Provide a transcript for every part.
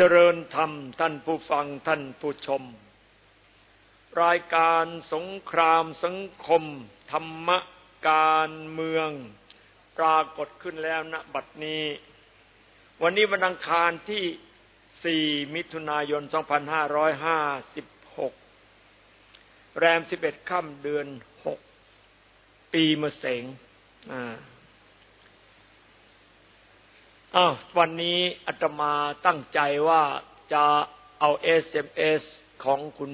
เจริญธรรมท่านผู้ฟังท่านผู้ชม รายการสงครามสังคม ธรรมการเมือง ปรากฏขึ้นแล้วณบัดนี้ วันนี้วันอังคารที่ 4 มิถุนายน 2556 แรม 11 ค่ำเดือน 6 ปีมะเสงอ่า อ้าววันนี้อาตมาตั้งใจว่าจะเอาเอ SMS ของคุณ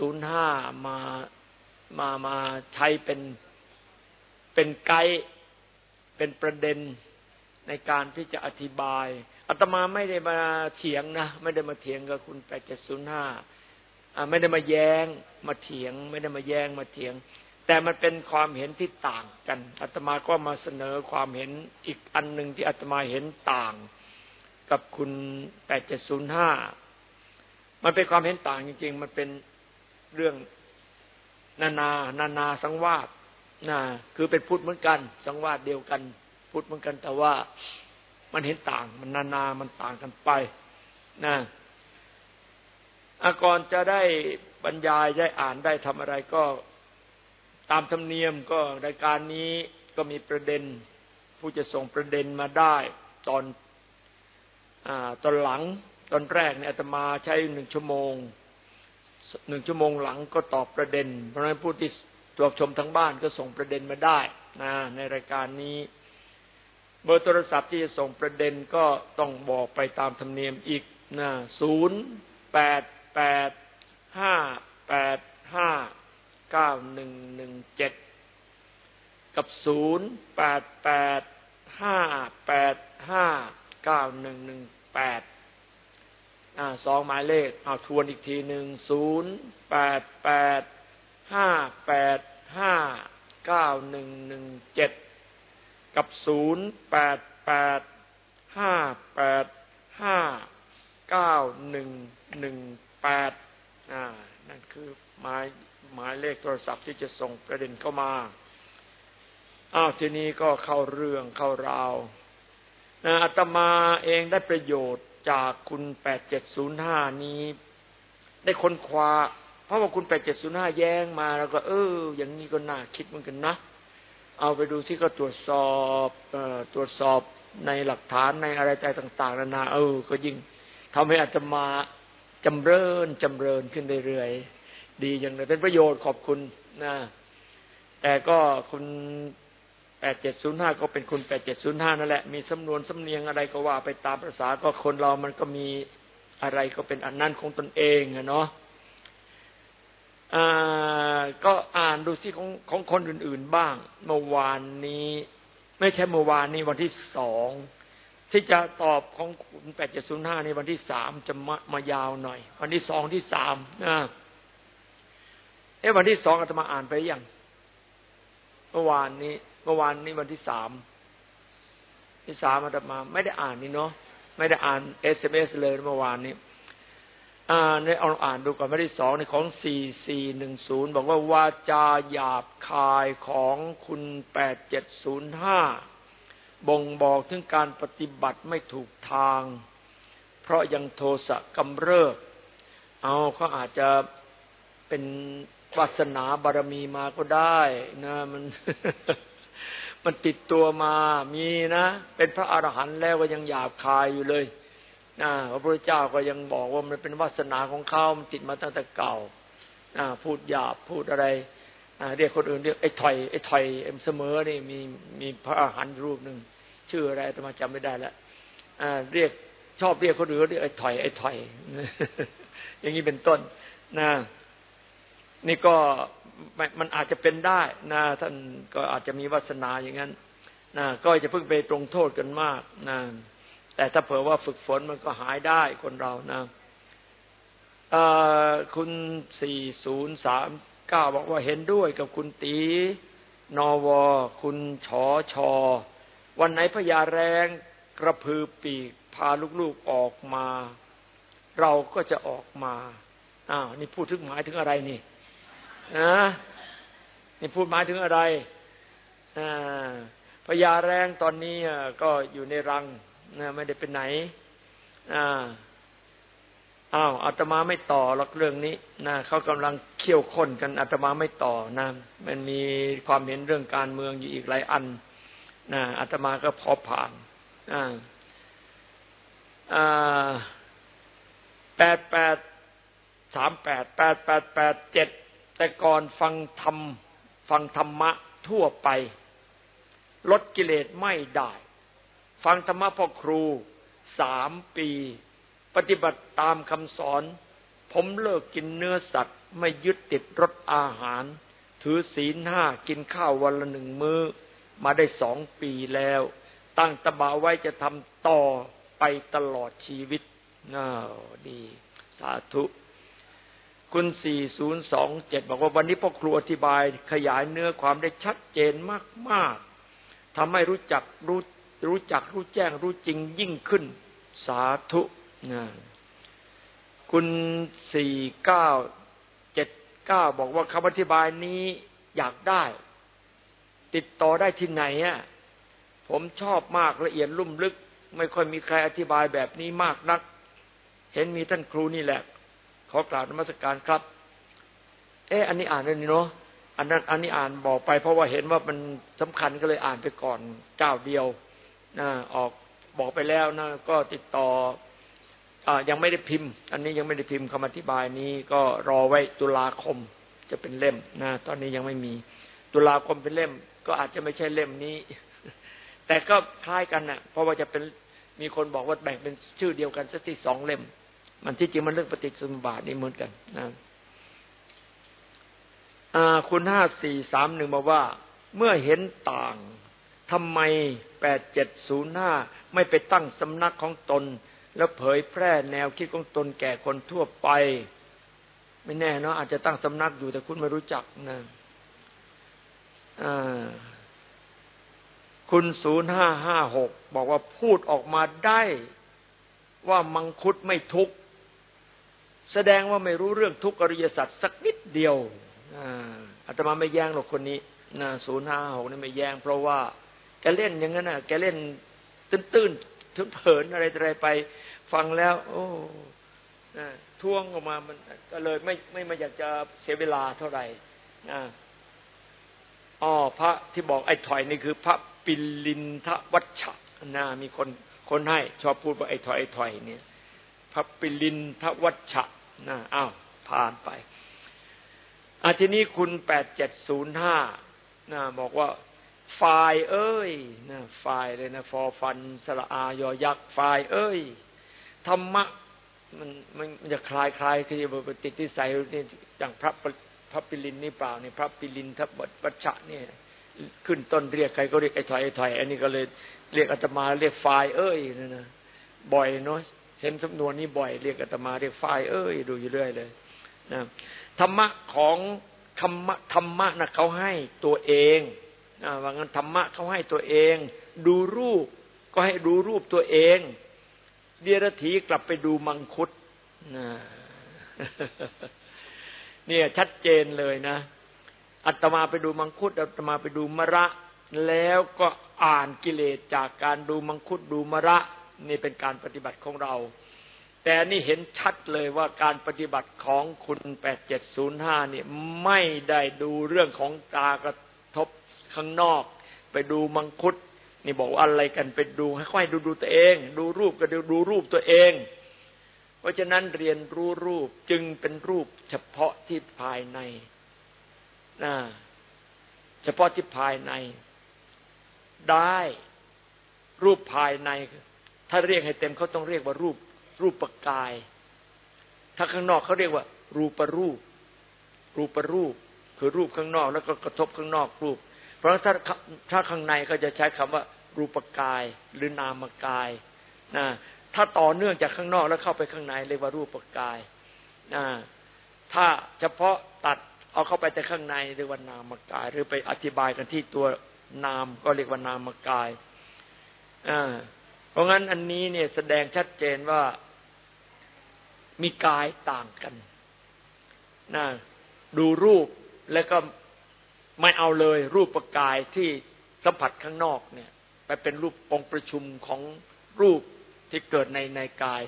8705มามามาใช้เป็นเป็นไกด์เป็นประเด็นในการที่จะอธิบายอาตมาไม่ได้มาเถียงนะไม่ได้มาเถียงกับคุณ8705ไม่ได้มาแย้งมาเถียง ไม่ได้มาแย้งมาเถียง แต่มันเป็นความเห็นที่ต่างกันอาตมาก็มาเสนอความเห็นอีกอันหนึ่งที่อาตมาเห็นต่าง กับคุณแปดเจ็ดศูนย์ห้ามันเป็นความเห็นต่างจริง ๆ มันเป็นเรื่องนานา นานาสังวาสนะคือเป็นพุทธเหมือนกัน สังวาสเดียวกัน พุทธเหมือนกัน แต่ว่ามันเห็นต่าง มันนานา มันต่างกันไปนะอาก่อนจะได้บรรยายได้อ่านได้ทำอะไรก็ ตามธรรมเนียมก็รายการนี้ก็มีประเด็น ผู้จะส่งประเด็นมาได้ตอนอตอนหลังตอนแรกเนี่ยอาตมาใช้หนึ่งชั่วโมงหนึ่งชั่วโมงหลังก็ตอบประเด็น เพราะฉะนั้นผู้ที่ตัวชมทั้งบ้านก็ส่งประเด็นมาได้นะในรายการนี้ เบอร์โทรศัพท์ที่จะส่งประเด็นก็ต้องบอกไปตามธรรมเนียมอีกนะศูนย์แปดแปดห้าแปดห้า เก้าหนึ่งหนึ่งเจ็ดกับศูนย์แปดแปดห้าแปดห้าเก้าหนึ่งหนึ่งแปดสองหมายเลขเอาทวนอีกทีหนึ่งศูนย์แปดแปดห้าแปดห้าเก้าหนึ่งหนึ่งเจ็ดกับศูนย์แปดแปดห้าแปดห้าเก้าหนึ่งหนึ่งแปดอ่านั่นคือ หมายหมายเลขโทรศัพท์ที่จะส่งประเด็นเข้ามาอ้าวทีนี้ก็เข้าเรื่องเข้าราวนะอาตมาเองได้ประโยชน์จากคุณแปดเจ็ดศูนย์ห้านี้ ได้ค้นคว้าเพราะว่าคุณแปดเจ็ดศูนย์ห้าแย้งมาแล้วก็ เออ อย่างนี้ก็น่าคิดเหมือนกันนะเอาไปดูที่ก็ตรวจสอบอตรวจสอบในหลักฐานในอะไรต่าง ๆ นานาเออ ก็ยิ่งทำให้อาตมาจำเริญจำเริญขึ้นเรื่อยๆ ดีอย่างเลยเป็นประโยชน์ขอบคุณนะแต่ก็คุณแปดเจ็ดศูนย์ห้าก็เป็นคุณแปดเจ็ดศูนย์ห้านั่นแหละมีสำนวนสำเนียงอะไรก็ว่าไปตามภาษาก็คนเรามันก็มีอะไรก็เป็นอันนั้นของตนเองอะเนาะก็อ่านดูที่ของของคนอื่น ๆบ้าง เมื่อวานนี้ ไม่ใช่เมื่อวานนี้วันที่สองที่จะตอบของคุณแปดเจ็ดศูนย์ห้าในวันที่สามจะมามายาวหน่อย วันที่สองที่สามนะ เอ๊ะวันที่สองอาตมาอ่านไปยังเมื่อวานนี้ เมื่อวานนี้วันที่สามที่สามอาตมา ไม่ได้อ่านนี่เนาะไม่ได้อ่าน SMS เลยเมื่อวานนี้ อ่าในเอาอ่านดูก่อนวันที่สองในของสี่สี่หนึ่งศูนย์บอกว่าวาจาหยาบคายของคุณแปดเจ็ดศูนย์ห้าบ่งบอกถึงการปฏิบัติไม่ถูกทาง เพราะยังโทสะกำเริบ เอาเขาอาจจะเป็น วาสนาบารมีมาก็ได้นะมันมันติดตัวมามีนะ เป็นพระอรหันต์แล้วก็ยังหยาบคายอยู่เลยนะพระพุทธเจ้าก็ยังบอกว่ามันเป็นวาสนาของเขามันติดมาตั้งแต่เก่านะพูดหยาบพูดอะไรเรียกคนอื่นเรียกไอ้ถอยไอ้ถอยเสมอนี่มีมีพระอรหันต์รูปหนึ่งชื่ออะไรแต่มาจำไม่ได้แล้วเรียกชอบเรียกคนอื่นเรียกไอ้ถอยไอ้ถอย อย่างนี้เป็นต้นนะ นี่ก็มันอาจจะเป็นได้นะท่านก็อาจจะมีวาสนาอย่างนั้นนะก็จะเพิ่งไปตรงโทษกันมากนะแต่ถ้าเผื่อว่าฝึกฝนมันก็หายได้คนเรานะคุณสี่ศูนย์สามเก้าบอกว่าเห็นด้วยกับคุณตีนอวอคุณชอชอ วันไหนพญาแรงกระพือปีกพาลูกๆออกมา เราก็จะออกมาอ้าวนี่พูดถึงหมายถึงอะไรนี่ นะนี่พูดหมายถึงอะไรพญาแรงตอนนี้ก็อยู่ในรังนะไม่ได้ไปไหนอ้าวอาตมาไม่ต่อหรอกเรื่องนี้นะเขากำลังเขี่ยวข้นกันอาตมาไม่ต่อนะมันมีความเห็นเรื่องการเมืองอยู่อีกหลายอันนะอาตมาก็พอผ่านอ่าอ่าแปดแปดสามแปดแปดแปดแปดเจ็ด แต่ก่อนฟังธรรมฟังธรรมะทั่วไป ลดกิเลสไม่ได้ ฟังธรรมะพ่อครูสามปี ปฏิบัติตามคำสอน ผมเลิกกินเนื้อสัตว์ ไม่ยึดติดรสอาหาร ถือศีลห้ากินข้าววันละหนึ่งมือ้อ มาได้สองปีแล้ว ตั้งตบะไว้จะทำต่อไปตลอดชีวิตน่าดี สาธุ คุณสี่ศูนย์สองเจ็ดบอกว่าวันนี้พ่อครูอธิบายขยายเนื้อความได้ชัดเจนมาก ๆทำให้รู้จักรู้รู้จักรู้แจ้งรู้จริงยิ่งขึ้น สาธุนะคุณสี่เก้าเจ็ดเก้าบอกว่าคำอธิบายนี้อยากได้ ติดต่อได้ที่ไหนอะผมชอบมากละเอียดลุ่มลึก ไม่ค่อยมีใครอธิบายแบบนี้มากนัก เห็นมีท่านครูนี่แหละ ขอกราบนมัสการครับ เอ๊ะอันนี้อ่านเลยนี่เนาะอันนั้นอันนี้อ่านบอกไป เพราะว่าเห็นว่ามันสำคัญก็เลยอ่านไปก่อนเจ้าเดียวนะออกบอกไปแล้วนะก็ติดต่ออยังไม่ได้พิมพ์ อันนี้ยังไม่ได้พิมพ์คำอธิบายนี้ก็รอไว้ตุลาคมจะเป็นเล่มนะตอนนี้ยังไม่มี ตุลาคมเป็นเล่ม ก็อาจจะไม่ใช่เล่มนี้ แต่ก็คล้ายกันนะ่ะ เพราะว่าจะเป็นมีคนบอกว่าแบ่งเป็นชื่อเดียวกันสักที่สองเล่ม มันที่จริงมันเรื่องปฏิสมบาทนี่เหมือนกันนะคุณห้าสี่สามหนึ่งมาว่า เมื่อเห็นต่างทำไมแปดเจ็ดศูนย์ห้าไม่ไปตั้งสำนักของตน แล้วเผยแพร่แนวคิดของตนแก่คนทั่วไป ไม่แน่เนาะอาจจะตั้งสำนักอยู่แต่คุณไม่รู้จักนะคุณศูนย์ห้าห้าหกบอกว่าพูดออกมาได้ว่ามังคุดไม่ทุกข์ แสดงว่าไม่รู้เรื่องทุกขอริยสัจสักนิดเดียวอาตมาไม่แย้งหรอกคนนี้นะศูนย์ห้าหกนี่ไม่แย้งเพราะว่าแกเล่นอย่างนั้นน่ะ แกเล่นตื้นๆถึงเผินอะไรอะไรไป ฟังแล้ว โอ้ท่วงออกมามันก็เลยไม่ไม่มาอยากจะเสียเวลาเท่าไหร่นะอ๋อพระที่บอกไอ้ถอยนี่คือพระปิลินทวัชชะนะมีคนคนให้ ชอบพูดว่าไอ้ถอยไอ้ถอยเนี่ยพระปิลินทวัชชะ นะอ้าวผ่านไปอาทีนี้คุณแปดเจ็ดศูนย์ห้านะบอกว่าฝ่ายเอ้ยนะฝ่ายเลยนะฟอฟันสระอายอยักษ์ฝ่ายเอ้ยธรรมะมันมันจะคลายคลายคือจะติดที่ใส่นี่อย่างพระพระปิลินนี่เปล่านี่พระปิลินทับวัชชะเนี่ย ขึ้นต้นเรียกใครก็เรียกไอ้ถอยไอ้ถอยอันนี้ก็เลยเรียกอาตมาเรียกฝ่ายเอ้ยนะนะบ่อยเนาะ เห็นสำนวนนี้บ่อยเรียกอาตมาเรียกฝ่ายเอ้ยดูอยู่เรื่อยเลยนะธรรมะของธรรมะธรรมะนะเขาให้ตัวเองว่างั้นธรรมะเขาให้ตัวเอง ดูรูปก็ให้ดูรูปตัวเอง เดียรถีกลับไปดูมังคุดเนี่ยชัดเจนเลยนะอัตมาไปดูมังคุดอัตมาไปดูมระ แล้วก็อ่านกิเลสจากการดูมังคุดดูมระ นี่เป็นการปฏิบัติของเรา แต่นี่เห็นชัดเลยว่าการปฏิบัติของคุณแปดเจ็ดศูนย์ห้านี่ไม่ได้ดูเรื่องของตากระทบข้างนอก ไปดูมังคุด นี่บอกว่าอะไรกันไปดูให้ค่อยดูดูตัวเอง ดูรูปก็ดูดูรูปตัวเอง เพราะฉะนั้นเรียนรู้รูปจึงเป็นรูปเฉพาะที่ภายในนะเฉพาะที่ภายใน ได้รูปภายใน ถ้าเรียกให้เต็มเขาต้องเรียกว่ารูป รูปกาย ถ้าข้างนอกเขาเรียกว่า รูปรูป รูปรูป คือรูปข้างนอกแล้วก็กระทบข้างนอกรูป เพราะถ้าถ้าข้างในก็จะใช้คำว่า รูปกายหรือนามกายนะถ้าต่อเนื่องจากข้างนอกแล้วเข้าไปข้างในเรียกว่ารูปกายนะถ้าเฉพาะตัดเอาเข้าไปแต่ข้างในเรียกว่านามกาย หรือไปอธิบายกันที่ตัวนามก็เรียกว่านามกายอ่าเพราะงั้นอันนี้เนี่ยแสดงชัดเจนว่า มีกายต่างกันนะดูรูปแล้วก็ไม่เอาเลยรูปประกายที่สัมผัสข้างนอกเนี่ย ไปเป็นรูปองค์ประชุมของรูปที่เกิดในในกาย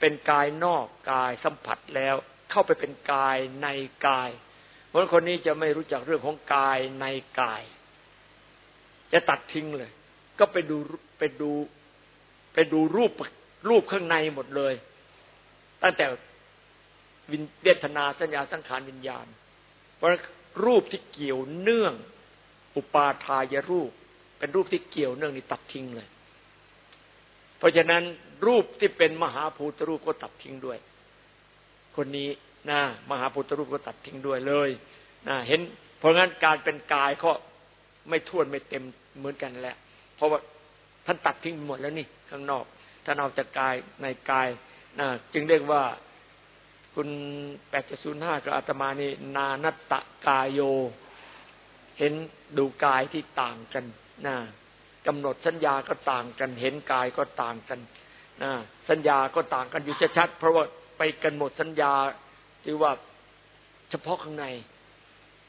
เป็นกายนอกกายสัมผัสแล้ว เข้าไปเป็นกายในกายเพราะคนนี้จะไม่รู้จักเรื่องของกายในกาย จะตัดทิ้งเลย ก็ไปดูไปดู ไปดูรูปรูปข้างในหมดเลย ตั้งแต่วินเวทนาสัญญาสังขารวิญญาณ เพราะรูปที่เกี่ยวเนื่องอุปาทายรูป เป็นรูปที่เกี่ยวเนื่องนี่ตัดทิ้งเลย เพราะฉะนั้นรูปที่เป็นมหาภูตรูปก็ตัดทิ้งด้วย คนนี้นะมหาภูตรูปก็ตัดทิ้งด้วยเลยนะเห็น เพราะงั้นการเป็นกายก็ไม่ท่วนไม่เต็มเหมือนกันแหละ เพราะว่าท่านตัดทิ้งหมดแล้วนี่ข้างนอกท่านเอาจากกายในกาย นะจึงเรียกว่าคุณแปดจุดห้ากับอาตมานี่นานัตตะกายโย เห็นดูกายที่ต่างกันนะกำหนดสัญญาก็ต่างกัน เห็นกายก็ต่างกันนะสัญญาก็ต่างกันอยู่ชัดๆเพราะว่าไปกันหมดสัญญาที่ว่าเฉพาะข้างใน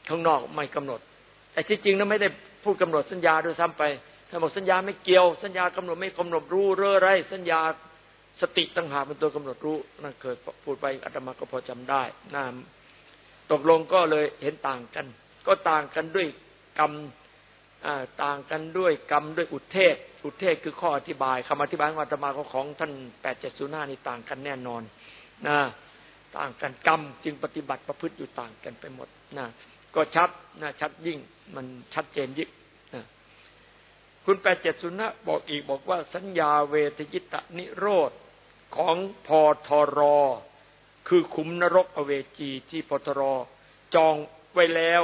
ข้างนอกไม่กำหนด แต่ที่จริงนั้นไม่ได้พูดกำหนดสัญญาด้วยซ้ำไปถ้าบอกสัญญาไม่เกี่ยว สัญญากำหนดไม่กำหนดรู้เรื่อไร สัญญา สติตั้งหากเป็นตัวกำหนดรู้นั่นเคยพูดไปอาตมาก็พอจำได้นะตกลงก็เลยเห็นต่างกัน ก็ต่างกันด้วยกรรมต่างกันด้วยกรรมด้วยอุเทศ อุเทศคือข้ออธิบายคำอธิบายของอาตมาของท่านแปดเจ็ดศูนย์ห้านี่ต่างกันแน่นอนนะต่างกันกรรมจึงปฏิบัติประพฤติอยู่ต่างกันไปหมดนะก็ชัดนะชัดยิ่งมันชัดเจนยิ่ง คุณแปดเจ็ดศูนย์ห้าบอกอีกบอกว่าสัญญาเวทยิตะนิโรธของพอทรอ คือคุมนรกอเวจีที่พอทรอ จองไว้แล้ว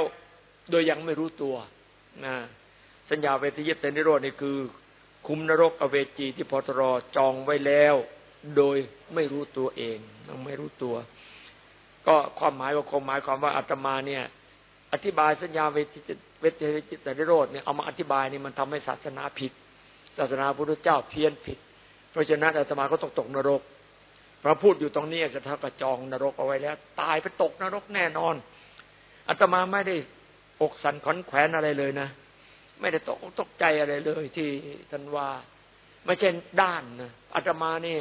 โดยยังไม่รู้ตัวนะสัญญาเวทยิตะนิโรธนี่คือ คุมนรกอเวจีที่พอทรอจองไว้แล้ว โดยไม่รู้ตัวเองยังไม่รู้ตัว ก็ความหมายก็คงหมายความว่าอาตมาเนี่ย อธิบายสัญญาเวทเวทจิตนิโรธเนี่ยเอามาอธิบายนี่มันทำให้ศาสนาผิด ศาสนาพระพุทธเจ้าเพี้ยนผิด เพราะฉะนั้นอาตมาก็ต้องตกนรกพระพูดอยู่ตรงนี้ก็ท่ากระจองนรกเอาไว้แล้ว ตายไปตกนรกแน่นอนอาตมาไม่ได้อกสันขอนแขวนอะไรเลยนะ ไม่ได้ตกตกใจอะไรเลยที่ท่านว่า ไม่ใช่ด้านนะอาตมาเนี่ย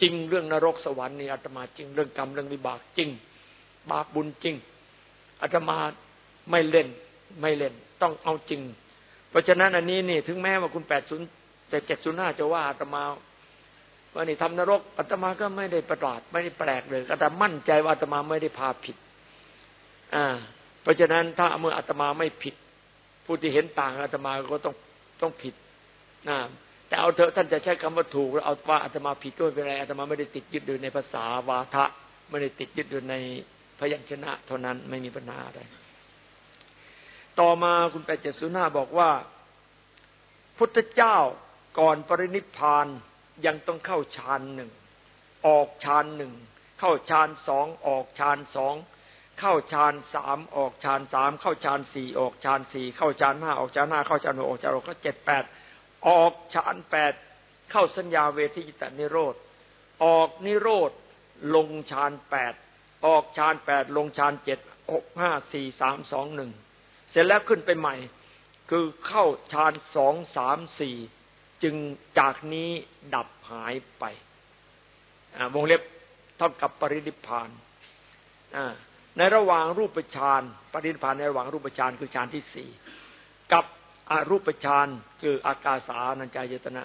จริงเรื่องนรกสวรรค์นี่อาตมาจริงเรื่องกรรมเรื่องวิบากจริง บาปบุญจริง อาตมาไม่เล่น ไม่เล่น ต้องเอาจริง เพราะฉะนั้นอันนี้นี่ถึงแม้ว่าคุณแปดศูนย์แต่เจ็ดศูนย์ห้าจะว่าอาตมาว่านี่ทำนรกอาตมาก็ไม่ได้ประหลาดไม่ได้แปลกเลยอาตมามั่นใจว่าอาตมาไม่ได้พาผิด อ่า เพราะฉะนั้นถ้าเมื่ออาตมาไม่ผิด ผู้ที่เห็นต่างอาตมาก็ต้องต้องผิดนะแต่เอาเถอะท่านจะใช้คำว่าถูกแล้วเอาว่าอาตมาผิดด้วยเป็นไรอาตมาไม่ได้ติดยึดอยู่ในภาษาวาทะ ไม่ได้ติดยึดอยู่ใน พยัญชนะ เท่านั้นไม่มีปัญหาอะไรต่อมาคุณแปดเจ็ดศูนย์ห้าบอกว่า พุทธเจ้าก่อนปรินิพานยังต้องเข้าฌานหนึ่งออกฌานหนึ่งเข้าฌานสองออกฌานสองเข้าฌานสามออกฌานสามเข้าฌานสี่ออกฌานสี่เข้าฌานห้าออกฌานห้าเข้าฌานหกออกฌานหกก็เจ็ดแปดออกฌานแปดเข้าสัญญาเวทิจิตนิโรธออกนิโรธลงฌานแปด ออกฌานแปดลงฌานเจ็ดหกห้าสี่สามสองหนึ่งเสร็จแล้วขึ้นไปใหม่ คือเข้าฌานสองสามสี่จึงจากนี้ดับหายไปวงเล็บเท่ากับปรินิพานในระหว่างรูปฌานปรินิพานในระหว่างรูปฌานคือฌานที่สี่กับอรูปฌานคืออากาสานัญจายตนะ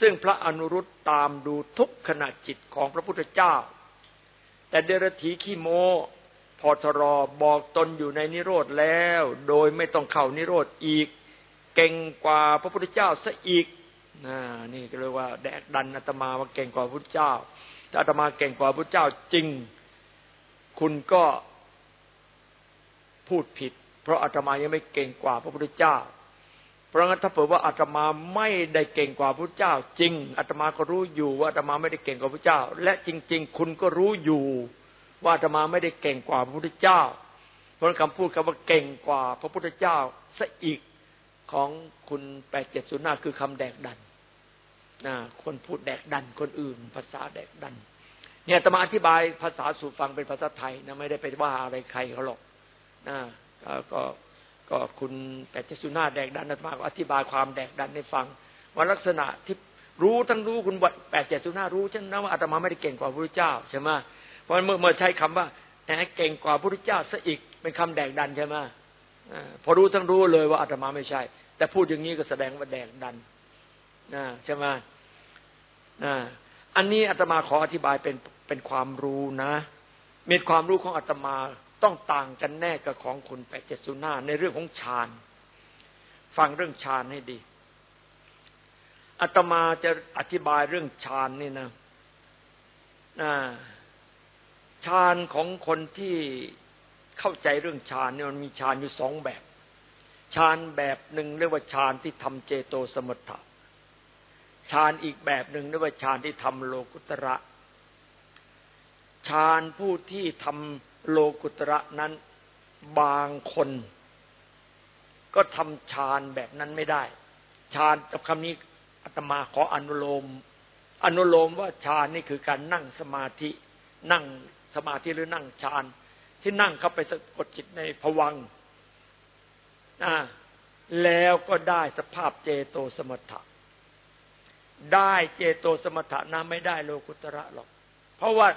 ซึ่งพระอนุรุตตามดูทุกขณะจิตของพระพุทธเจ้า แต่เดรธีขี้โมพอทรอบอกตนอยู่ในนิโรธแล้ว โดยไม่ต้องเข้านิโรธอีก เก่งกว่าพระพุทธเจ้าซะอีกนะนี่ก็เรียกว่าแดกดันอาตมาว่าเก่งกว่าพระเจ้าถ้าอาตมาเก่งกว่าพระเจ้าจริง คุณก็พูดผิด เพราะอาตมายังไม่เก่งกว่าพระพุทธเจ้า ราะงั้นถ้าเผื่อว่าอาตมาไม่ได้เก่งกว่าพระเจ้า จริงอาตมาก็รู้อยู่ว่าอาตมาไม่ได้เก่งกว่าพระเจ้า และจริง ๆ คุณก็รู้อยู่ ว่าอาตมาไม่ได้เก่งกว่าพระพุทธเจ้า เพราะคำพูดคำว่าเก่งกว่าพระพุทธเจ้าซะอีกของคุณแปดเจ็ดศูนย์หน้าคือคำแดกดันนะคนพูดแดกดันคนอื่น ภาษาแดกดัน เนี่ยตมาอธิบายภาษาสู่ฟังเป็นภาษาไทยนะไม่ได้ไปว่าอะไรใครเขาหรอกนะก็ ก็คุณแปดเจสุนาแดกดันตมาก็อธิบายความแดกดันให้ฟัง ว่าลักษณะที่รู้ทั้งรู้คุณแปดเจ็ดศูนารู้ฉันนะว่าอาตมาไม่ได้เก่งกว่าพระพุทธเจ้าใช่ไหมเพราะเมื่อเมื่อใช้คำว่าแหมเก่งกว่าพระพุทธเจ้าซะอีกเป็นคำแดกดันใช่ไหมพอรู้ทั้งรู้เลยว่าอาตมาไม่ใช่ แต่พูดอย่างนี้ก็แสดงว่าแดกดันนะใช่ไหมนะอันนี้อาตมาขออธิบายเป็นเป็นความรู้นะมีความรู้ของอาตมา ต้องต่างกันแน่กับของคุณแปดเจ็ดศูนย์ห้าในเรื่องของฌานฟังเรื่องฌานให้ดีอาตมาจะอธิบายเรื่องฌานนี่นะฌานของคนที่เข้าใจเรื่องฌานเนี่ยมันมีฌานอยู่สองแบบฌานแบบหนึ่งเรียกว่าฌานที่ทำเจโตสมถะฌานอีกแบบหนึ่งเรียกว่าฌานที่ทำโลกุตระฌานผู้ที่ทำ โลกุตระนั้นบางคน ก็ทำฌานแบบนั้นไม่ได้ฌานกับคำนี้อาตมาขออนุโลม อนุโลมว่าฌานนี่คือการนั่งสมาธิ นั่งสมาธิหรือนั่งฌาน ที่นั่งเข้าไปสะกดจิตในผวังแล้วก็ได้สภาพเจโตสมถะ ได้เจโตสมถะนะไม่ได้โลกุตระหรอก เพราะว่า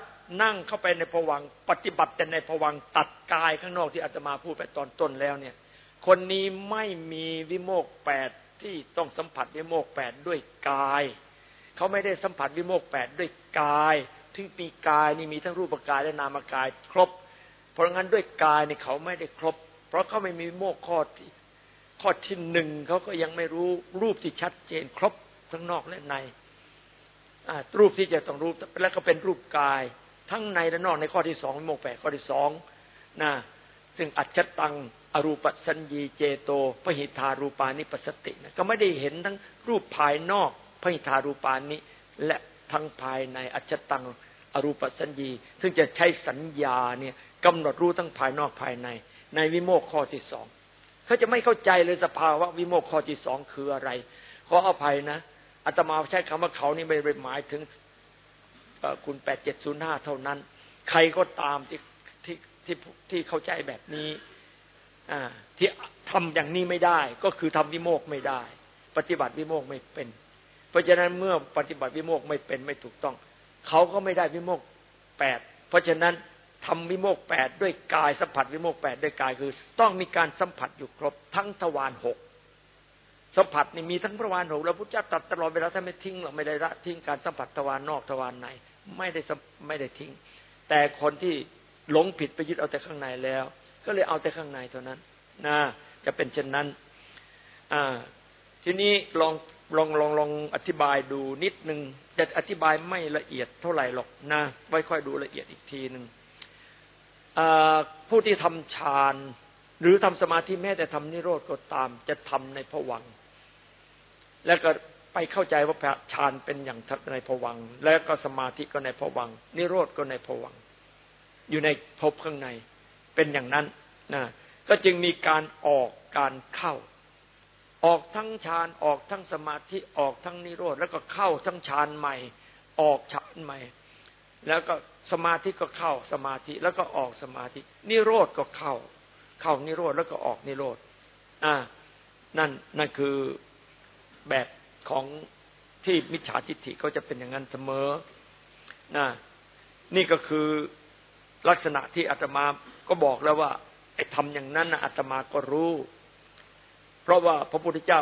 นั่งเข้าไปในผวังปฏิบัติแต่ในผวังตัดกายข้างนอกที่อาตมาพูดไปตอนต้นแล้วเนี่ย คนนี้ไม่มีวิโมกแปดที่ต้องสัมผัสวิโมกแปดด้วยกาย เขาไม่ได้สัมผัสวิโมกแปดด้วยกายถึงมีกายนี่มีทั้งรูปกายและนามกายครบ เพราะงั้นด้วยกายนี่เขาไม่ได้ครบ เพราะเขาไม่มีวิโมกข้อที่ข้อที่หนึ่งเขาก็ยังไม่รู้รูปที่ชัดเจนครบทั้งนอกและในรูปที่จะต้องรู้แล้วก็เป็นรูปกาย ทั้งในและนอกในข้อที่สองวิโมกแปดข้อที่สองนะซึ่งอัจฉตังอรูปสัญญีเจโตพหิทารูปานิปสตินะก็ไม่ได้เห็นทั้งรูปภายนอกพหิทารูปานิและทั้งภายในอัจฉตังอรูปสัญญี ซึ่งจะใช้สัญญาเนี่ยกำหนดรู้ทั้งภายนอกภายใน ในวิโมกข้อที่สองเขาจะไม่เข้าใจเลยสภาวะวิโมกข้อที่สองคืออะไรขออภัยนะอาตมาใช้คำว่าเขานี่ไม่ได้หมายถึง คุณแปดเจ็ดศูนย์ห้าเท่านั้น ใครก็ตามที่ที่ที่ที่เข้าใจแบบนี้ที่ทำอย่างนี้ไม่ได้ ก็คือทำวิโมกไม่ได้ ปฏิบัติวิโมกไม่เป็น เพราะฉะนั้นเมื่อปฏิบัติวิโมกไม่เป็นไม่ถูกต้อง เขาก็ไม่ได้วิโมกแปดเพราะฉะนั้นทำวิโมกแปดด้วยกายสัมผัสวิโมกแปดด้วยกายคือ ต้องมีการสัมผัสอยู่ครบทั้งทวารหก สัมผัสนี่มีทั้งพระวานหกแล้วพุทธเจ้าตรัสตลอดเวลาท่านไม่ทิ้งหรอกไม่ได้ละทิ้งการสัมผัสทวารนอกทวารในไม่ได้ไม่ได้ทิ้ง แต่คนที่หลงผิดไปยึดเอาแต่ข้างในแล้ว ก็เลยเอาแต่ข้างในเท่านั้นนะจะเป็นเช่นนั้น อ่า ทีนี้ลองลองลองลองอธิบายดูนิดหนึ่งจะอธิบายไม่ละเอียดเท่าไหร่หรอกนะไว้ค่อยดูละเอียดอีกทีหนึ่งผู้ที่ทำฌานหรือทำสมาธิแม้แต่ทำนิโรธก็ตาม จะทำในผวัง แล้วก็ไปเข้าใจว่าฌานเป็นอย่างในผวัง แล้วก็สมาธิก็ในผวัง นิโรธก็ในผวัง อยู่ในภพข้างในเป็นอย่างนั้นนะก็จึงมีการออกการเข้า ออกทั้งฌานออกทั้งสมาธิออกทั้งนิโรธแล้วก็เข้าทั้งฌานใหม่ ออกฌานใหม่ แล้วก็สมาธิก็เข้าสมาธิแล้วก็ออกสมาธิ นิโรธก็เข้า เข้านิโรธแล้วก็ออกนิโรธอ่านั่นนั่นคือ แบบของที่มิจฉาทิฏฐิเขาจะเป็นอย่างนั้นเสมอนะนี่ก็คือลักษณะที่อาตมาก็บอกแล้วว่าไอ้ทำอย่างนั้นอาตมาก็รู้ เพราะว่าพระพุทธเจ้า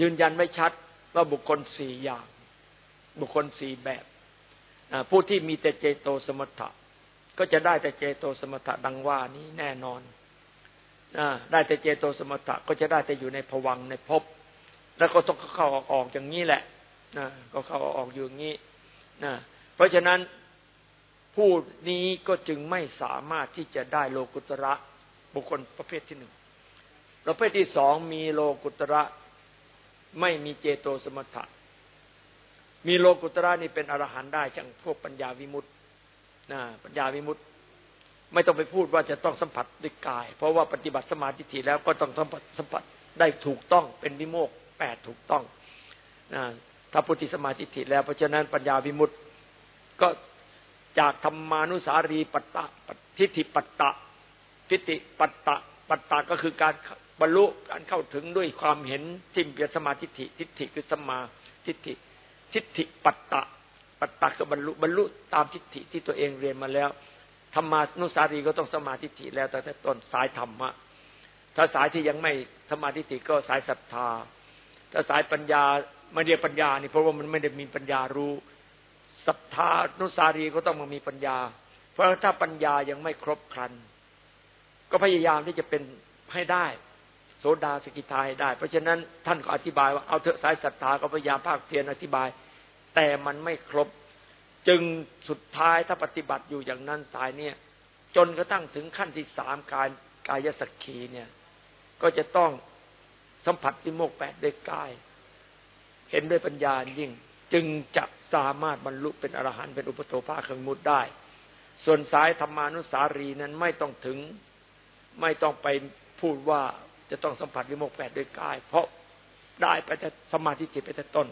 ยืนยันไม่ชัดว่าบุคคลสี่อย่าง บุคคลสี่แบบผู้ที่มีแต่เจโตสมถะ ก็จะได้แต่เจโตสมถะดังว่านี้แน่นอนได้แต่เจโตสมถะก็จะได้แต่อยู่ในผวังในภพ แล้วก็ต้องเข้าออกออกอย่างนี้แหละนะก็เข้าออกอยู่อย่างนี้นะเพราะฉะนั้นผู้นี้ก็จึงไม่สามารถที่จะได้โลกุตระบุคคลประเภทที่หนึ่งประเภทที่สองมีโลกุตระไม่มีเจโตสมถะ มีโลกุตระนี่เป็นอรหันต์ได้จังพวกปัญญาวิมุตต์นะปัญญาวิมุตต์ไม่ต้องไปพูดว่าจะต้องสัมผัสด้วยกาย เพราะว่าปฏิบัติสมาธิแล้วก็ต้องสัมผัสสัมผัสได้ถูกต้องเป็นวิโมก แปดถูกต้องถ้าพุทธิสมาธิิแล้วเพราะฉะนั้นปัญญาวิมุตต์ก็จากธรรมานุสารีปัตตะทิฏฐิปัตตะทิฏฐิปัตตะปัตตะก็คือการบรรลุการเข้าถึงด้วยความเห็นทิมเปียสมาธิทิฏฐิคือสมาทิฏฐิทิฏฐิปัตตะปัตตะก็บรรลุบรรลุตามทิฏฐิที่ตัวเองเรียนมาแล้วธรรมานุสารีก็ต้องสมาธิฐิแล้วแต่ต้นสายธรรมะถ้าสายที่ยังไม่สมาธิฐิก็สายศรัทธา ถ้าสายปัญญาไม่เรียกปัญญานี่เพราะว่ามันไม่ได้มีปัญญารู้ศรัทธานุสารีก็ต้องมามีปัญญา เพราะถ้าปัญญายังไม่ครบครัน ก็พยายามที่จะเป็นให้ได้ โสดาสกิทายได้ เพราะฉะนั้นท่านก็อธิบายว่าเอาเถอะสายศรัทธาก็พยายามภาคเพียรอธิบาย แต่มันไม่ครบ จึงสุดท้ายถ้าปฏิบัติอยู่อย่างนั้นสายเนี่ยจนกระทั่งถึงขั้นที่สามกายกายสักขีเนี่ย ก็จะต้อง สัมผัสที่โมกแปดด้วยกาย เห็นด้วยปัญญายิ่ง จึงจะสามารถบรรลุเป็นอรหันต์เป็นอุปโตภาคมุตได้ ส่วนสายธรรมานุสารีนั้นไม่ต้องถึง ไม่ต้องไปพูดว่าจะต้องสัมผัสวิโมกแปดด้วยกาย เพราะได้ไปแต่สมาธิจิตไปแต่ต้น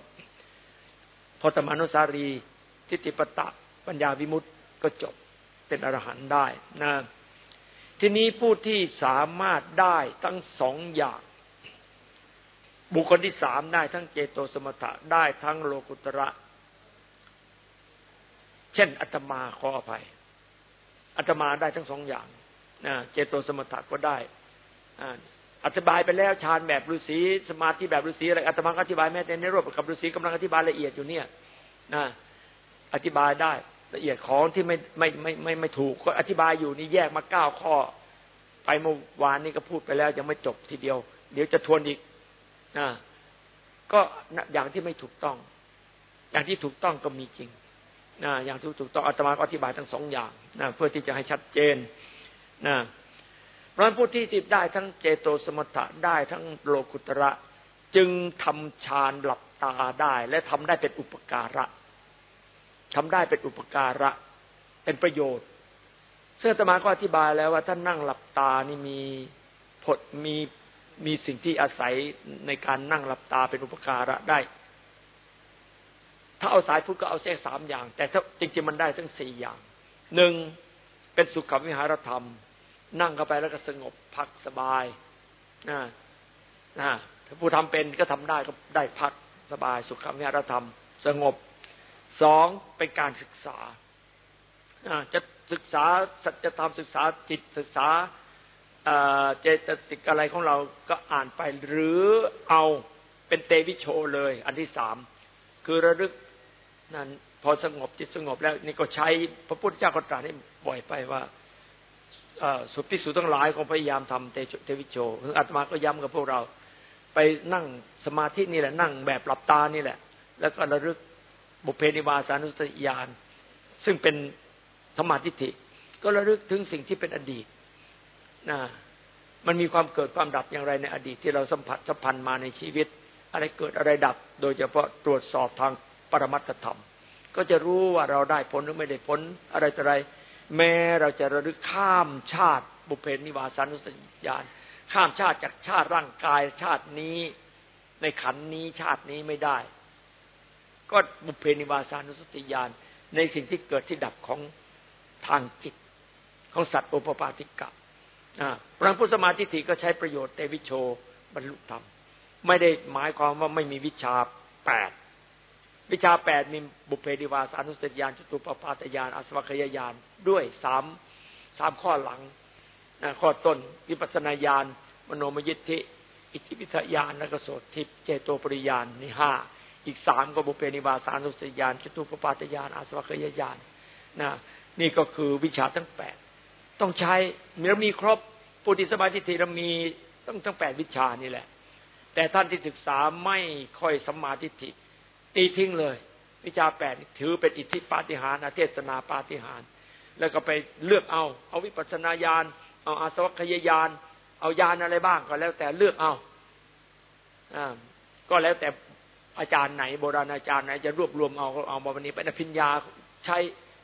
พอธรรมานุสารีทิฏฐิปตะปัญญาวิมุตติก็จบเป็นอรหันต์ได้นะทีนี้ผู้ที่สามารถได้ทั้งสองอย่าง บุคคลที่สามได้ทั้งเจโตสมถะได้ทั้งโลกุตระ เช่นอาตมาขออภัยอาตมาได้ทั้งสองอย่างนะเจโตสมถะก็ได้อธิบายไปแล้วฌานแบบฤาษีสมาธิแบบฤาษีอะไรอาตมาอธิบายแม้แต่ในรูปกับฤาษีกำลังอธิบายละเอียดอยู่เนี่ยนะอธิบายได้ละเอียดของที่ไม่ไม่ไม่ไม่ไม่ถูกก็อธิบายอยู่นี่แยกมาเก้าข้อ ไปเมื่อวานนี้ก็พูดไปแล้วยังไม่จบทีเดียว เดี๋ยวจะทวนอีก นะก็อย่างที่ไม่ถูกต้อง อย่างที่ถูกต้องก็มีจริงนะอย่างที่ถูกต้องอาตมาก็อธิบายทั้งสองอย่างนะเพื่อที่จะให้ชัดเจนนะเพราะผู้ที่ติดได้ทั้งเจโตสมถะได้ทั้งโลกุตระ จึงทำฌานหลับตาได้ และทำได้เป็นอุปการะทำได้เป็นอุปการะ เป็นประโยชน์ซึ่งตมาก็อธิบายแล้วว่าท่านนั่งหลับตานี่มีผลมี มีสิ่งที่อาศัยในการนั่งหลับตาเป็นอุปการะได้ ถ้าเอาสายพุทธก็เอาแค่สามอย่าง แต่ถ้าจริงๆมันได้ทั้งสี่อย่าง หนึ่งเป็นสุขวิหารธรรม นั่งเข้าไปแล้วก็สงบพักสบายนะนะถ้าผู้ทำเป็นก็ทำได้ก็ได้พักสบาย สุขวิหารธรรม สงบสองเป็นการศึกษาจะศึกษาสัจธรรมศึกษาจิตศึกษา เจตสิกอะไรของเราก็อ่านไปหรือเอาเป็นเตวิโชเลย อันที่สามคือระลึกนั้นพอสงบจิตสงบแล้ว นี่ก็ใช้พระพุทธเจ้าก็ตรัสให้บ่อยไปว่าสุภิสุทั้งหลายของพยายามทำเตวิโชคืออาตมาก็ย้ำกับพวกเรา ไปนั่งสมาธินี่แหละนั่งแบบหลับตานี่แหละ แล้วก็ระลึกบุเพนิวาสานุสติญาณซึ่งเป็นธรรมทิฏฐิ ก็ระลึกถึงสิ่งที่เป็นอดีต นะมันมีความเกิดความดับอย่างไรในอดีตที่เราสัมผัสสัมพันธ์มาในชีวิต อะไรเกิดอะไรดับ โดยเฉพาะตรวจสอบทางปรมัตธรรม ก็จะรู้ว่าเราได้ผลหรือไม่ได้ผลอะไรต่ออะไร แม้เราจะระลึกข้ามชาติบุเพนิวาสานุสติญาณข้ามชาติจากชาติร่างกายชาตินี้ในขันนี้ชาตินี้ไม่ได้ ก็บุเพนิวาสานุสติญาณในสิ่งที่เกิดที่ดับของทางจิต ของสัตว์โอปปาติกะ พระพุทธสัมมาทิฏฐิก็ใช้ประโยชน์เตวิโชบรรลุธรรม ไม่ได้หมายความว่าไม่มีวิชาแปดวิชาแปดมีบุพเพนิวาสานุสติญาณจุตูปปาตญาณอาสวักขยญาณด้วยสามสามข้อหลังข้อต้น วิปัสสนาญาณมโนมยิทธิ อิทธิวิธญาณและก็โสตทิพย์เจโตปริยญาณนี่ห้าอีกสามก็บุพเพนิวาสานุสติญาณจุตูปปาตญาณอาสวักขยญาณนะนี่ก็คือวิชาทั้งแปด ต้องใช้เมื่อมีครบปุถิสมาธิเรามีต้องทั้งแปดวิชานี่แหละ แต่ท่านที่ศึกษาไม่ค่อยสมาธิิตีทิ้งเลย วิชาแปดถือเป็นอิทธิปาฏิหาริย์เทศนาปาฏิหาริย์แล้วก็ไปเลือกเอาเอาวิปัสสนาญาณเอาอาสวัคยญาณเอาญาณอะไรบ้างก็แล้วแต่เลือกเอาอ่าก็แล้วแต่อาจารย์ไหนโบราณอาจารย์ไหนจะรวบรวมเอาเอามาวันนี้เป็นอภิญญาใช้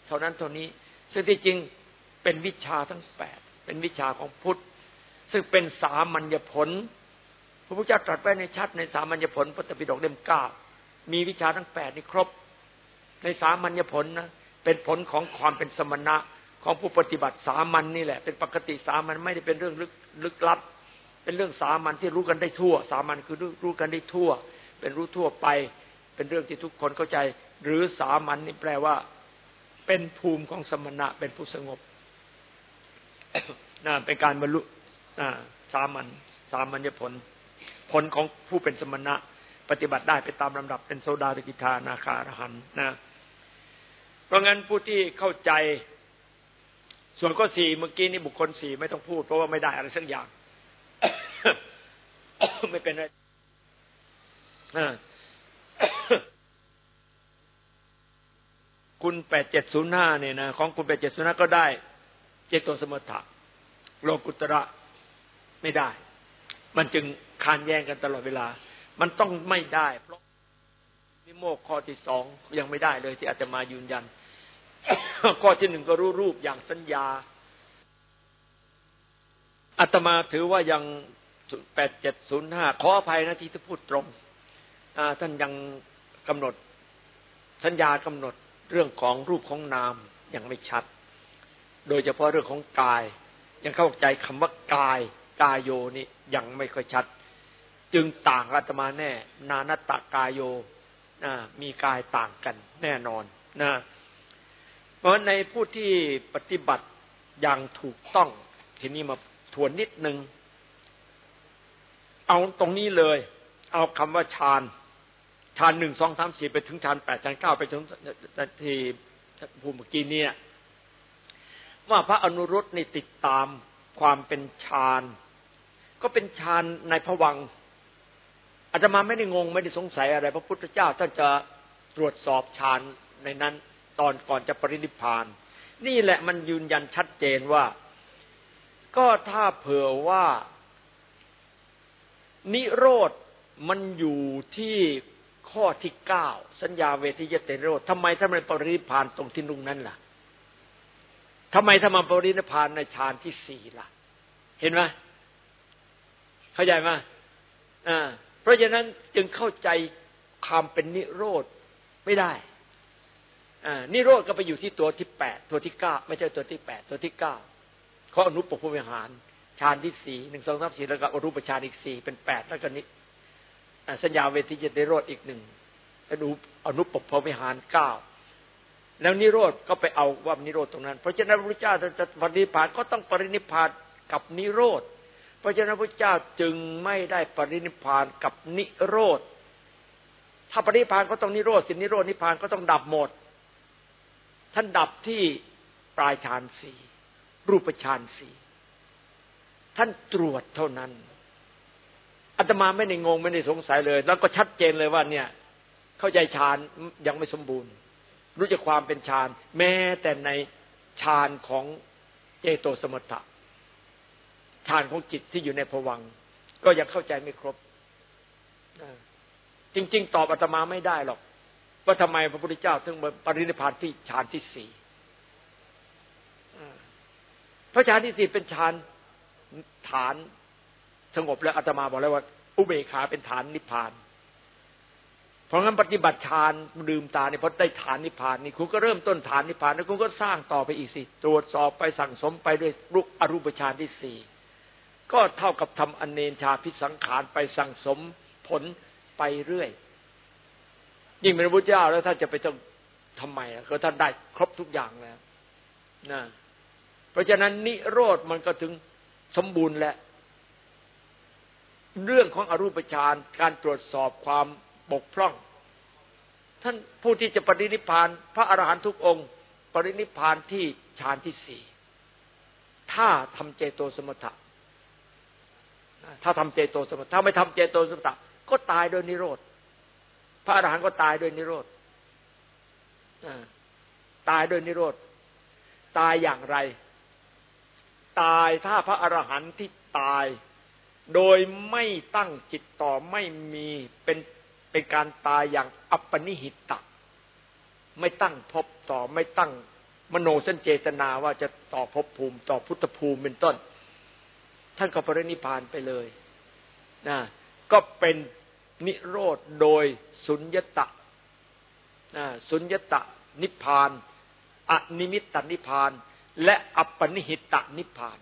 เท่านั้นเท่านี้ซึ่งที่จริง เป็นวิชาทั้งแปดเป็นวิชาของพุทธ ซึ่งเป็นสามัญญผล พระพุทธเจ้าตรัสไว้ในชัดในสามัญญผลพระตปิฎกเล่มเก้ามีวิชาทั้งแปดนี่ครบ ในสามัญญผลนะเป็นผลของความเป็นสมณะของผู้ปฏิบัติสามัญนนี่แหละ เป็นปกติสามัญไม่ได้เป็นเรื่องลึกลึกลับ เป็นเรื่องสามัญที่รู้กันได้ทั่ว สามัญคือรู้กันได้ทั่ว เป็นรู้ทั่วไป เป็นเรื่องที่ทุกคนเข้าใจ หรือสามัญนนี่แปลว่า เป็นภูมิของสมณะเป็นผู้สงบ เป็นการบรรลุสามัญสามัญญผล ผลของผู้เป็นสมณะ ปฏิบัติได้ไปตามลำดับเป็นโซดาตกิทานาคารหันนะเพราะงั้นผู้ที่เข้าใจ ส่วนข้อสี่เมื่อกี้นี่บุคคลสี่ไม่ต้องพูด เพราะว่าไม่ได้อะไรสักอย่าง ไม่เป็นไรคุณแปดเจ็ดศูนย์ห้าเนี่ยนะของคุณแปดเจ็ดศูนย์ห้าก็ได้ เจโตสมถะโลกุตระไม่ได้ มันจึงคานแย่งกันตลอดเวลา มันต้องไม่ได้ เพราะนิโมกข้อที่สองยังไม่ได้เลยที่อาจจะมายืนยัน ข้อที่หนึ่งก็รู้รูปอย่างสัญญาอาตมาถือว่ายังแปดเจ็ดศูนย์ห้าขออภัยนะที่ท่านพูดตรงท่านยังกำหนดสัญญากำหนดเรื่องของรูปของนามยังไม่ชัด โดยเฉพาะเรื่องของกาย ยังเข้าใจคำว่ากาย กายโยนี่ยังไม่ค่อยชัด จึงต่างอาตมาแน่ นานัตตกายโยมีกายต่างกันแน่นอนนะเพราะในผู้ที่ปฏิบัติอย่างถูกต้อง ทีนี้มาทวนนิดนึง เอาตรงนี้เลย เอาคำว่าฌานฌานหนึ่งสองสามสี่ไปถึงฌานแปดฌานเก้าไปถึงที่ภูมิกีเนี่ย ว่าพระอนุรุตนี่ติดตามความเป็นฌานก็เป็นฌานในผวังอาตมาไม่ได้งงไม่ได้สงสัยอะไร พระพุทธเจ้าท่านจะตรวจสอบฌานในนั้น ตอนก่อนจะปรินิพาน นี่แหละมันยืนยันชัดเจนว่า ก็ถ้าเผื่อว่า นิโรธมันอยู่ที่ข้อที่เก้าสัญญาเวทิยเตโรธทำไมถ้ามันปรินิพานตรงที่นุ่งนั้นล่ะ ทำไมถ้ามันปรินิพานในฌานที่สี่ล่ะ เห็นไหมเข้าใจไหมอ่าเพราะฉะนั้นจึงเข้าใจความเป็นนิโรธไม่ได้อ่านิโรธก็ไปอยู่ที่ตัวที่แปดตัวที่เก้าไม่ใช่ตัวที่แปดตัวที่เก้าเขาอนุปปุวิหารฌานที่สี่หนึ่งสองสามสี่แล้วก็อรูปฌานอีกสี่เป็นแปดแล้วก็นิสัญญาเวทีจะได้โรดอีกหนึ่งแล้วดูอนุปปวิหารเก้า แล้วนิโรธก็ไปเอาว่านิโรธตรงนั้น เพราะฉะนั้นพระเจ้าจะปรินิพานก็ต้องปรินิพานกับนิโรธ เพราะฉะนั้นพระเจ้าจึงไม่ได้ปรินิพานกับนิโรธ ถ้าปรินิพานก็ต้องนิโรธสินิโรธนิพานก็ต้องดับหมด ท่านดับที่ปลายฌานสี่รูปฌานสี่ท่านตรวจเท่านั้นอาตมาไม่ได้งงไม่ได้สงสัยเลย แล้วก็ชัดเจนเลยว่าเนี่ย เข้าใจฌานยังไม่สมบูรณ์ รู้จักความเป็นฌานแม้แต่ในฌานของเจโตสมถะฌานของจิตที่อยู่ในภวัง ก็ยังเข้าใจไม่ครบจริง ๆ ตอบอาตมาไม่ได้หรอก ว่าทำไมพระพุทธเจ้าถึงปรินิพานที่ฌานที่สี่เพราะฌานที่สี่เป็นฌานฐานสงบแล้วอาตมาบอกแล้วว่า อุเบกขาเป็นฐานนิพพาน เพราะงั้นปฏิบัติฌานลืมตาเนี่ยพอได้ฐานนิพพานนี่คุณก็เริ่มต้นฐานนิพพานแล้วคุณก็สร้างต่อไปอีกสิตรวจสอบไปสั่งสมไปด้วยรูปอรูปฌานที่สี่ก็เท่ากับทำอเนนชาพิสังขารไปสั่งสมผลไปเรื่อย ยิ่งเป็นพระพุทธเจ้าแล้วท่านจะไปต้องทำไมก็ท่านได้ครบทุกอย่างแล้วนะเพราะฉะนั้นนิโรธมันก็ถึงสมบูรณ์แล้วเรื่องของอรูปฌานการตรวจสอบความ บกพร่อง ท่านผู้ที่จะปรินิพาน พระอรหันตุทุกองค์ ปรินิพานที่ฌานที่สี่ถ้าทำเจโตสมถะถ้าทำเจโตสมถะถ้าไม่ทำเจโตสมถะก็ตายโดยนิโรธพระอรหันต์ก็ตายโดยนิโรธตายโดยนิโรธตายอย่างไร ตายถ้าพระอรหันต์ที่ตาย โดยไม่ตั้งจิตต่อไม่มีเป็น เป็นการตายอย่างอัปปนิหิตตะ ไม่ตั้งพบต่อไม่ตั้งมโนสัญเจตนาว่าจะต่อภพภูมิต่อพุทธภูมิเป็นต้น ท่านก็ปรินิพานไปเลยนะก็เป็นนิโรธโดยสุญญตะสุญญตะนิพานอนิมิตตนิพาน และอัปปนิหิตะนิพาน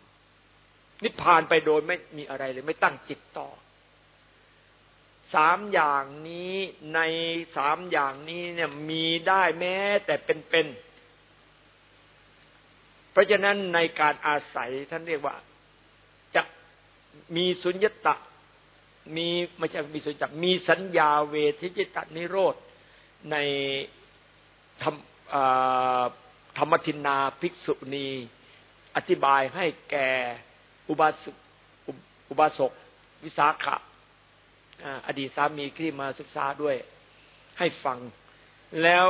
นิพานไปโดยไม่มีอะไรเลย ไม่ตั้งจิตต่อ สามอย่างนี้ในสามอย่างนี้เนี่ยมีได้แม้แต่เป็นๆ เพราะฉะนั้นในการอาศัยท่านเรียกว่า จะมีสุญญตะ มีไม่ใช่มีสุญญตะมีสัญญาเวทิจิตนิโรธในธรรมธรรมทินนาภิกษุณี อธิบายให้แก่อุบาสกอุบาสกวิสาขะ อดีตสามีที่มาศึกษาด้วยให้ฟัง แล้ว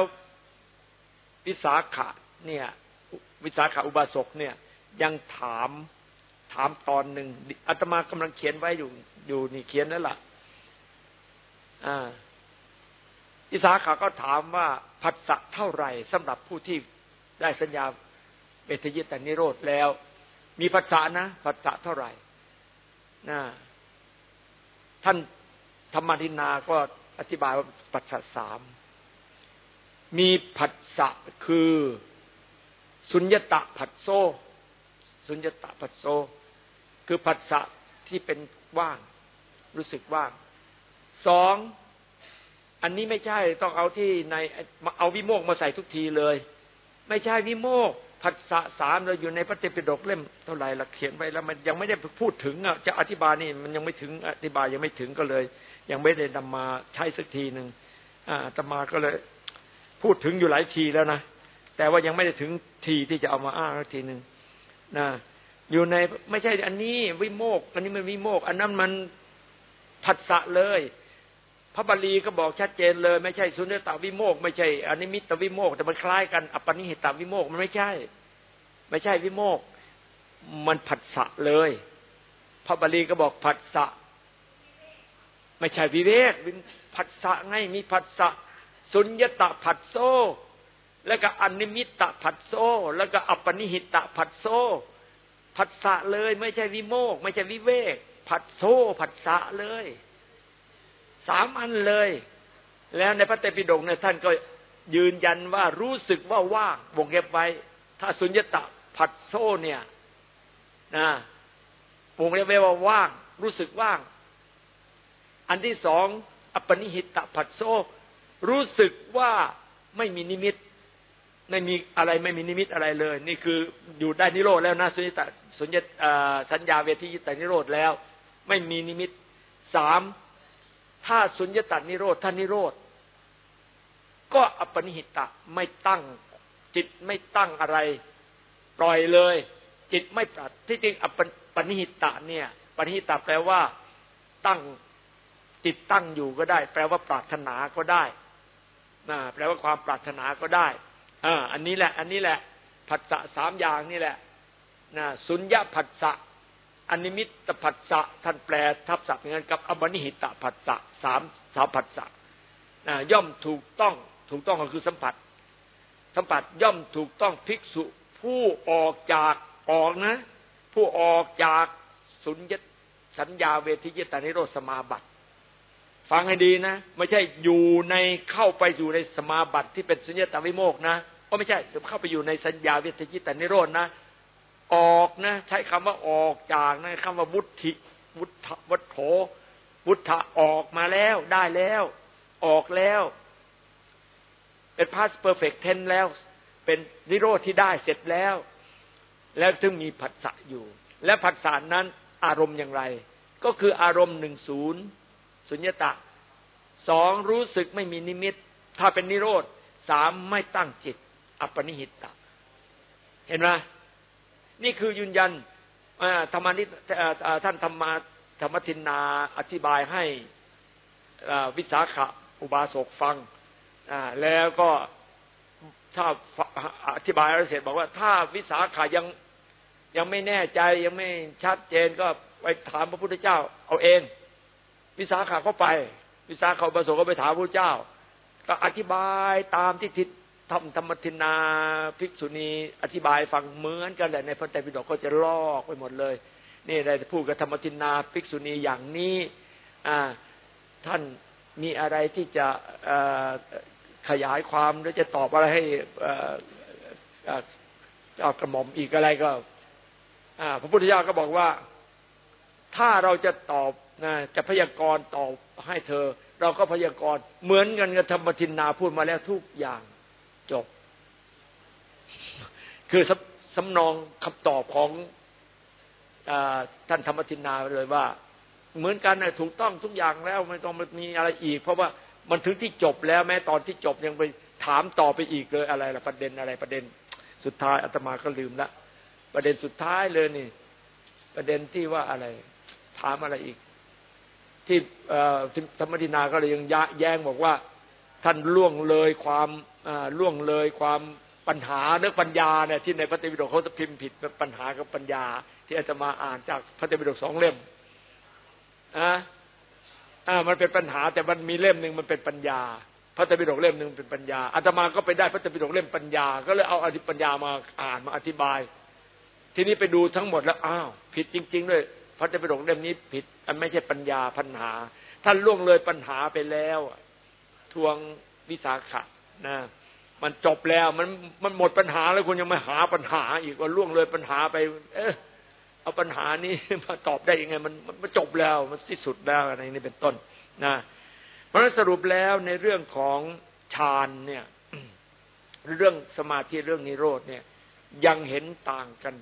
วิสาขะเนี่ย วิสาขาอุบาสกเนี่ย ยังถามถามตอนหนึ่งอาตมากำลังเขียนไว้อยู่อยู่นี่เขียนนั่นแหละอ่าวิสาขาก็ถามว่าผัสสะเท่าไหร่สำหรับผู้ที่ได้สัญญาเบทยิตานิโรธแล้ว มีผัสสะนะผัสสะเท่าไหร่นะท่าน ธรรมทินาก็อธิบายว่าปัจจสามมีผัสสะคือ สุญญตะผัสโซ สุญญตะผัสโซ คือผัสสะที่เป็นว่าง รู้สึกว่างสองอันนี้ไม่ใช่ต้องเอาที่ในเอาวิโมกมาใส่ทุกทีเลย ไม่ใช่วิโมกผัสสะสามเราอยู่ในพระเตปิฎกเล่มเท่าไหร่ละเขียนไว้แล้ว มันยังไม่ได้พูดถึงอะจะอธิบายนี่มันยังไม่ถึงอธิบายยังไม่ถึงก็เลย ยังไม่ได้นำมาใช้สักทีหนึ่งอาตมาก็เลยพูดถึงอยู่หลายทีแล้วนะแต่ว่ายังไม่ได้ถึงทีที่จะเอามาอ้างสักทีหนึ่งนะอยู่ในไม่ใช่อันนี้วิโมก อันนี้มันวิโมก อันนั้นมันผัสสะเลย พระบาลีก็บอกชัดเจนเลย ไม่ใช่สุญญตาวิโมก ไม่ใช่อันิมิตรวิโมก แต่มันคล้ายกันอัปปนิหิตาวิโมกมันไม่ใช่ ไม่ใช่วิโมก มันผัสสะเลย พระบาลีก็บอกผัสสะ ไม่ใช่วิเวกผัสสะไงมีผัสสะสุญญตผัสโซ แล้วก็อนิมิตตผัสโซ แล้วก็อัปปณิหิตผัสโซผัสสะเลย ไม่ใช่วิโมกข์ ไม่ใช่วิเวก ผัสโซผัสสะเลยสามอันเลย แล้วในพระไตรปิฎกเนี่ยท่านก็ยืนยันว่ารู้สึกว่าว่างวงเล็บไว้ ถ้าสุญญตะผัดโซเนี่ยนะวงเล็บไว้ว่าว่าง รู้สึกว่าง อันที่สองอปนิหิตะผัดโซรู้สึกว่าไม่มีนิมิต ไม่มีอะไรไม่มีนิมิตอะไรเลย นี่คืออยู่ได้นิโรธแล้วนะสุญญตสุญญสัญญาเวทีแต่นิโรธแล้ว ไม่มีนิมิตสามถ้าสุญญตันิโรธท่านิโรธก็อปนิหิตะไม่ตั้งจิตไม่ตั้งอะไร ปล่อยเลย จิตไม่ปรัดที่จริงอปนิหิตะเนี่ยปนิหิตะแปลว่า ตั้ง จิตตั้งอยู่ก็ได้ แปลว่าปรารถนาก็ได้นะแปลว่าความปรารถนาก็ได้อ่าอันนี้แหละ อันนี้แหละผัสสะสามอย่างนี่แหละนะสุญญผัสสะอนิมิตตผัสสะท่านแปลทับศัพท์อย่างนั้นกับอบนิหิตผัสสะสามสามผัสสะย่อมถูกต้องถูกต้องก็คือสัมผัส สัมผัสย่อมถูกต้องภิกษุ ผู้ออกจากออกนะ ผู้ออกจากสุญญสัญญาเวทิยตานิโรธสมาบัติ ฟังให้ดีนะ ไม่ใช่อยู่ในเข้าไปอยู่ในสมาบัติที่เป็นสุญญตาวิโมกนะก็ไม่ใช่เข้าไปอยู่ในสัญญาเวทิตานิโรธนะออกนะ ใช้คำว่าออกจากนะคำว่าวุฒิวุฒวัตโถวุฒะออกมาแล้วได้แล้ว ออกแล้วเป็น past perfect tense แล้ว เป็นนิโรธที่ได้เสร็จแล้ว แล้วซึ่งมีผัสสะอยู่ และผัสสะนั้นอารมณ์อย่างไร ก็คืออารมณ์หนึ่งศูนย์ สุญญตะสองรู้สึกไม่มีนิมิต ถ้าเป็นนิโรธสามไม่ตั้งจิต อัปปนิหิตตะ เห็นไหมนี่คือยืนยันธรรมานิท่านธรรมาธรรมทินนาอธิบายให้วิสาขะอุบาสกฟังแล้วก็ถ้าอธิบายแล้วเสร็จบอกว่า ถ้าวิสาขายังยังไม่แน่ใจยังไม่ชัดเจนก็ไปถามพระพุทธเจ้าเอาเอง วิสาขาก็ไป วิสาขาอุบาสกก็ไปถามพระเจ้า ก็อธิบายตามที่ทิศทำธรรมทินาภิกษุณี อธิบายฟังเหมือนกันแหละในพระไตรปิฎกก็จะลอกไปหมดเลย นี่ได้พูดกับธรรมทินาภิกษุณีอย่างนี้อ่าท่านมีอะไรที่จะขยายความหรือจะตอบอะไรให้เจ้ากระหม่อมอีกอะไรก็พระพุทธเจ้าก็บอกว่า ถ้าเราจะตอบ นะจะพยากรณ์ตอบให้เธอ เราก็พยากรณ์เหมือนกันกับธรรมทินนาพูดมาแล้วทุกอย่างจบ คือสำนองคำตอบของอท่านธรรมทินนาเลยว่า เหมือนกันนะถูกต้องทุกอย่างแล้วไม่ต้องมีอะไรอีก เพราะว่ามันถึงที่จบแล้วแม้ตอนที่จบยังไปถามต่อไปอีกเลยอะไรละประเด็นอะไรประเด็น สุดท้ายอาตมาก็ลืมละประเด็นสุดท้ายเลยนี่ ประเด็นที่ว่าอะไร ถามอะไรอีก ที่ธรรมดินาก็เลยยังยะแย้งบอกว่า ท่านล่วงเลยความล่วงเลยความปัญหาเรื่องปัญญาเนี่ยที่ในพระเตปิฎกเขาจะพิมพ์ผิดปัญหากับปัญญา ที่อาตมาอ่านจากพระเตปิฎกสองเล่มอ่าอ่ามันเป็นปัญหาแต่มันมีเล่มหนึ่งมันเป็นปัญญา พระเตปิฎกเล่มหนึ่งเป็นปัญญาอาตมาก็ไปได้พระเตปิฎกเล่มปัญญา ก็เลยเอาอธิปัญญามาอ่านมาอธิบาย ทีนี้ไปดูทั้งหมดแล้วอ้าวผิดจริง ๆ ด้วย ระตปิฎกเล่มนี้ผิด อันไม่ใช่ปัญญาปัญหา ท่านล่วงเลยปัญหาไปแล้วทวงวิสาขะนะมันจบแล้วมันมันหมดปัญหาแล้วคุณยังมาหาปัญหา อีกว่าล่วงเลยปัญหาไป เออเอาปัญหานี้มาตอบได้ยังไง มันมันจบแล้วมันที่สุดแล้วอะไรนี้เป็นต้นนะเพราะนั้นสรุปแล้วในเรื่องของฌานเนี่ย เรื่องสมาธิเรื่องนิโรธเนี่ย ยังเห็นต่างกัน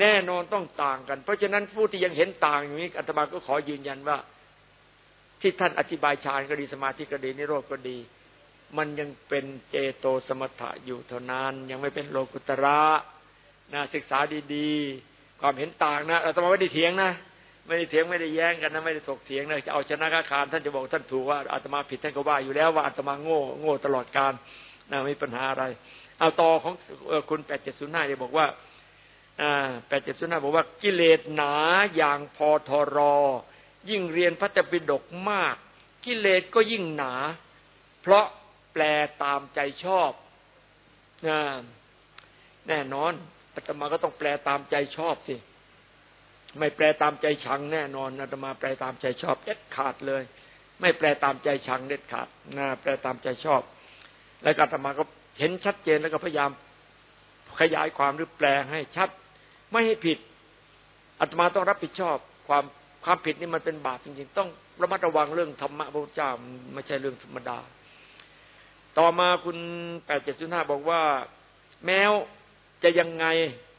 แน่นอนต้องต่างกัน เพราะฉะนั้นผู้ที่ยังเห็นต่างอย่างนี้อาตมาก็ขอยืนยันว่า ที่ท่านอธิบายฌานก็ดีสมาธิก็ดีนิโรธก็ดี มันยังเป็นเจโตสมถะอยู่เท่านั้น ยังไม่เป็นโลกุตระนะศึกษาดีๆ ความเห็นต่างนะอาตมาไม่ได้เถียงนะไม่ได้เถียงไม่ได้แย้งกันนะไม่ได้ถกเถียงนะจะเอาชนะข้าคารท่านจะบอกท่านถูกว่าอาตมาผิดท่านก็ว่าอยู่แล้วว่าอาตมาโง่โง่ตลอดการนะไม่มีปัญหาอะไร เอาต่อของคุณแปดเจ็ดศูนย์ห้าจะบอกว่า แปดเจ็ดศูนย์ห้าบอกว่ากิเลสหนาอย่างพอทรอ ยิ่งเรียนพระตปิฎกมาก กิเลสก็ยิ่งหนา เพราะแปลตามใจชอบอแน่นอนอาตมาก็ต้องแปลตามใจชอบสิ ไม่แปลตามใจชังแน่นอนอาตมาแปลตามใจชอบเด็ดขาดเลย ไม่แปลตามใจชังเด็ดขาดนะแปลตามใจชอบ แล้วอาตมาก็เห็นชัดเจนแล้วก็พยายามขยายความหรือแปลให้ชัด ไม่ให้ผิดอาตมาต้องรับผิดชอบความความผิดนี่มันเป็นบาปจริงๆ ต้องระมัดระวังเรื่องธรรมะพระพุทธเจ้าไม่ใช่เรื่องธรรมดา ต่อมาคุณแปดเจ็ดจุดห้าบอกว่า แมวจะยังไง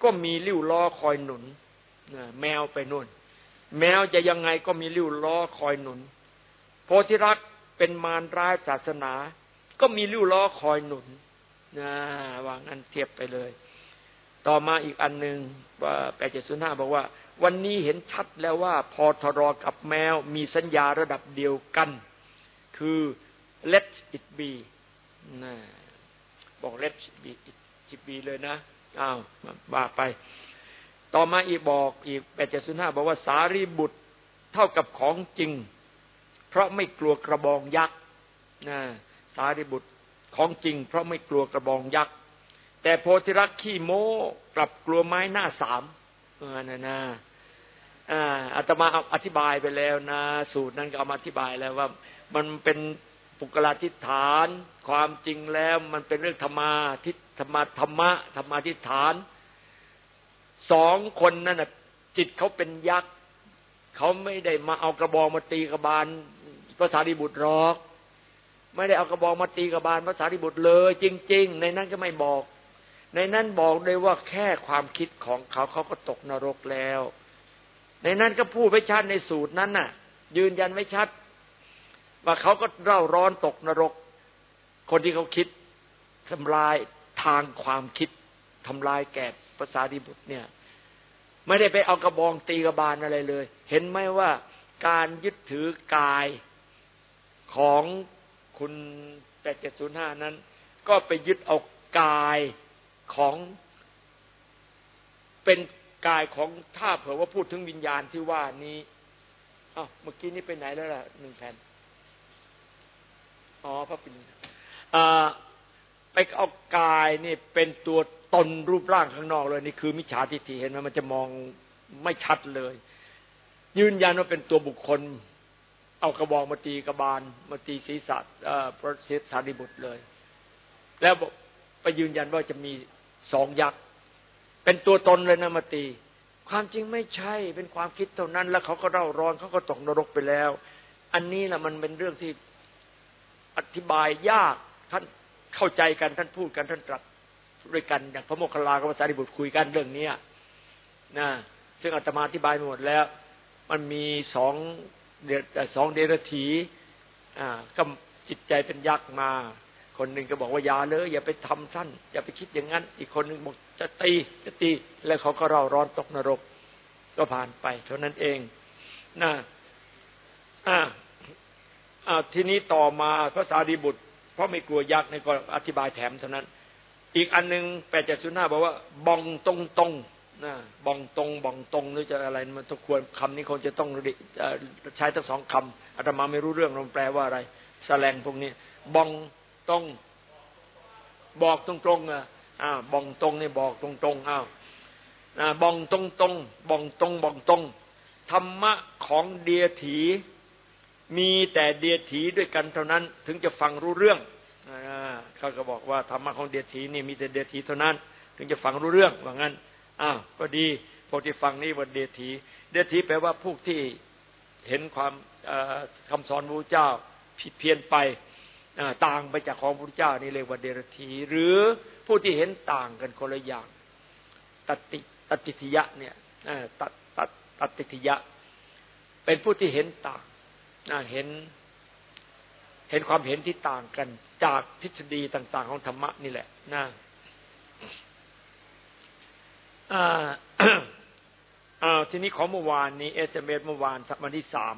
ก็มีลิ้วล้อคอยหนุนแมวไปนู่น แมวจะยังไงก็มีริ้วล้อคอยหนุน โพธิรักเป็นมารร้ายศาสนา ก็มีริ้วล้อคอยหนุนนะวางอันเทียบไปเลย ต่อมาอีกอันหนึ่งว่าแปดเจ็ดศูนย์ห้าบอกว่า วันนี้เห็นชัดแล้วว่าพอทรอกับแมวมีสัญญาระดับเดียวกัน คือ let it be นะบอก let it be it be เลยนะอ้าวว่าไป ต่อมาอีกบอกอีกแปดเจ็ดศูนย์ห้าบอกว่าสารีบุตรเท่ากับของจริง เพราะไม่กลัวกระบองยักษ์นะสารีบุตรของจริง เพราะไม่กลัวกระบองยักษ์ แต่โพธิรักขี้โม้กลับกลัวไม้หน้าสามเออนะนะอาตมาอธิบายไปแล้วนะสูตรนั้นก็เอามาอธิบายแล้วว่า มันเป็นปุกลาธิฐาน ความจริงแล้วมันเป็นเรื่องธรรมาทิธรรมะธรรมะธรรมาทิฐานสองคนนั่นน่ะจิตเขาเป็นยักษ์เขาไม่ได้มาเอากระบองมาตีกระบาลภาษาดิบุตรหรอก ไม่ได้เอากระบองมาตีกระบาลภาษาดิบุตรเลย จริง ๆ ในนั้นก็ไม่บอก ในนั้นบอกเลยว่าแค่ความคิดของเขาเขาก็ตกนรกแล้ว ในนั้นก็พูดไว้ชัดในสูตรนั้นน่ะ ยืนยันไว้ชัด ว่าเขาก็เร่าร้อนตกนรก คนที่เขาคิดทำลายทางความคิดทำลายแก่ภาษาดิบุตรเนี่ย ไม่ได้ไปเอากระบองตีกระบาลอะไรเลย เห็นไหมว่าการยึดถือกายของคุณแปดเจ็ดศูนย์ห้านั้น ก็ไปยึดเอากาย ของเป็นกายของถ้าเผื่อว่าพูดถึงวิญญาณที่ว่านี้อ้าวเมื่อกี้นี้ไปไหนแล้วล่ะหนึ่งแผ่นอ๋อพระปิณไปเอากายนี่เป็นตัวตนรูปร่างข้างนอกเลยนี่คือมิจฉาทิฏฐิเห็นไหมมันจะมองไม่ชัดเลย ยืนยันว่าเป็นตัวบุคคล เอากระบอกมาตีกระบาลมาตีศีรษะพระเศสาริบุตรเลย แล้วไปยืนยันว่าจะมี สองยักษ์เป็นตัวตนเลยนะมาตี ความจริงไม่ใช่เป็นความคิดเท่านั้น แล้วเขาก็เร่าร้อนเขาก็ตกนรกไปแล้ว อันนี้นะมันเป็นเรื่องที่อธิบายยากท่านเข้าใจกันท่านพูดกันท่านตรัสด้วยกันอย่างพระโมคคัลลากับพระสารีบุตรคุยกันเรื่องนี้นะซึ่งอาตมาอธิบายหมดแล้ว มันมีสองเดสองเดรถีอ่าก็จิตใจเป็นยักษ์มา คนหนึ่งก็บอกว่าอย่าเลย อย่าไปทำท่านอย่าไปคิดอย่างนั้น อีกคนหนึ่งบอกจะตีจะตี แล้วเขาก็เร่าร้อนตกนรก ก็ผ่านไป เท่านั้นเองนะอ่าอ่าทีนี้ต่อมาพระสารีบุตร เพราะไม่กลัวยักษ์ในก็อธิบายแถมเท่านั้น อีกอันหนึ่งแปดเจ็ดศูนย์ห้าบอกว่าบองตรงตรงนะบองตรงบองตรงหรือจะอะไรมันต้องควรคำนี้คงจะต้องใช้ทั้งสองคำอาตมาไม่รู้เรื่องมันแปลว่าอะไรแสลงพวกนี้บอง ตรง บอกตรงตรงอะอ่าบองตรงนี่บอกตรงตรงอ้าวบองตรงตรงบองตรงบองตรงธรรมะของเดียถีมีแต่เดียถีด้วยกันเท่านั้น ถึงจะฟังรู้เรื่องเขาก็บอกว่าธรรมะของเดียถีนี่มีแต่เดียถีเท่านั้น ถึงจะฟังรู้เรื่องว่างั้นอ้าวก็ดีพวกที่ฟังนี่ว่าเดียถีเดียถีแปลว่าพวกที่เห็นความคำสอนพระเจ้าผิดเพี้ยนไป ต่างไปจากของพระเจ้านี่เรียกว่าเดรธีหรือผู้ที่เห็นต่างกันคนละอย่างตติตติทิยะเนี่ยตัดตัดตัติทิยะ เป็นผู้ที่เห็นต่างเห็น เห็นความเห็นที่ต่างกัน จากทฤษฎีต่าง ๆ ของธรรมะนี่แหละนะอ่าทีนี้ของเมื่อวานนี้ SMS เมื่อวานวันที่สาม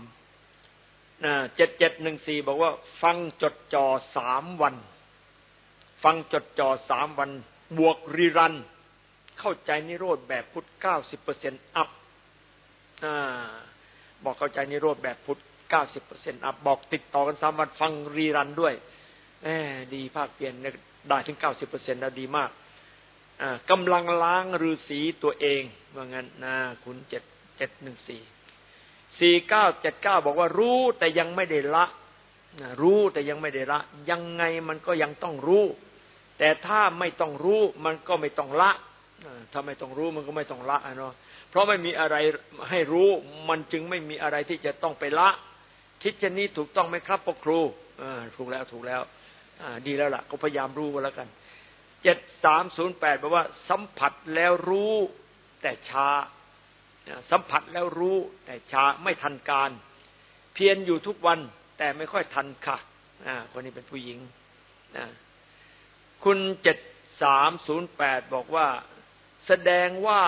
เจ็ดเจ็ดหนึ่งสี่บอกว่า ฟังจดจ่อสามวัน ฟังจดจ่อสามวัน บวก rerun เข้าใจนิโรธแบบพุทธเก้าสิบเปอร์เซ็นต์อัพบอกเข้าใจนิโรธแบบพุทธเก้าสิบเปอร์เซ็นต์อัพบอกติดต่อกันสามวันฟัง rerun ด้วยแหมดีภาคเปลี่ยนได้ถึงเก้าสิบเปอร์เซ็นต์แล้วดีมากกำลังล้างฤาษีตัวเองว่างั้นนะคุณเจ็ดเจ็ดหนึ่งสี่ สี่เก้าเจ็ดเก้าบอกว่ารู้แต่ยังไม่ได้ละรู้แต่ยังไม่ได้ละ ยังไงมันก็ยังต้องรู้ แต่ถ้าไม่ต้องรู้มันก็ไม่ต้องละถ้าไม่ต้องรู้มันก็ไม่ต้องละเนาะเพราะไม่มีอะไรให้รู้ มันจึงไม่มีอะไรที่จะต้องไปละ คิดเช่นนี้ถูกต้องไหมครับพ่อครูถูกแล้วถูกแล้วดีแล้วล่ะ ก็พยายามรู้กันแล้วกันเจ็ดสามศูนย์แปดบอกว่า สัมผัสแล้วรู้แต่ช้า สัมผัสแล้วรู้แต่ช้าไม่ทันการ เพียรอยู่ทุกวันแต่ไม่ค่อยทันค่ะคนนี้เป็นผู้หญิงคุณเจ็ดสามศูนย์แปดบอกว่า แสดงว่า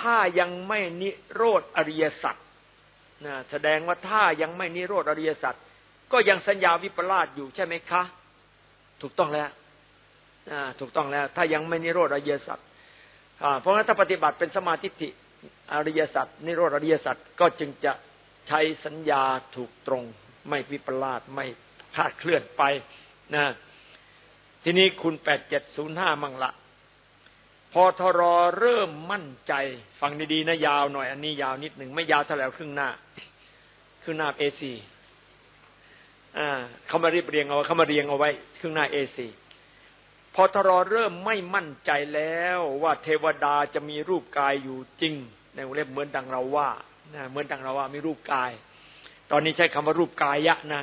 ถ้ายังไม่นิโรธอริยสัจนะแสดงว่าถ้ายังไม่นิโรธอริยสัจก็ยังสัญญาวิปลาสอยู่ใช่ไหมคะ ถูกต้องแล้วถูกต้องแล้ว ถ้ายังไม่นิโรธอริยสัจเพราะงั้นถ้าปฏิบัติเป็นสมาธิิ อริยสัจนิโรธอริยสัจก็จึงจะใช้สัญญาถูกตรง ไม่วิปลาสไม่คลาดเคลื่อนไปนะทีนี้คุณแปดเจ็ดศูนย์ห้ามั่งละ พอทรอเริ่มมั่นใจ ฟังดีๆนะยาวหน่อย อันนี้ยาวนิดหนึ่งไม่ยาวเท่าแล้วครึ่งหน้าครึ่งหน้า A4อ่าเขามาเรียบเรียงเอาเขามาเรียงเอาไว้ครึ่งหน้า A4 พอทรอเริ่มไม่มั่นใจแล้วว่าเทวดาจะมีรูปกายอยู่จริง ในวงเล็บเหมือนดังเราว่านะเหมือนดังเราว่ามีรูปกาย ตอนนี้ใช้คำว่ารูปกายะนะ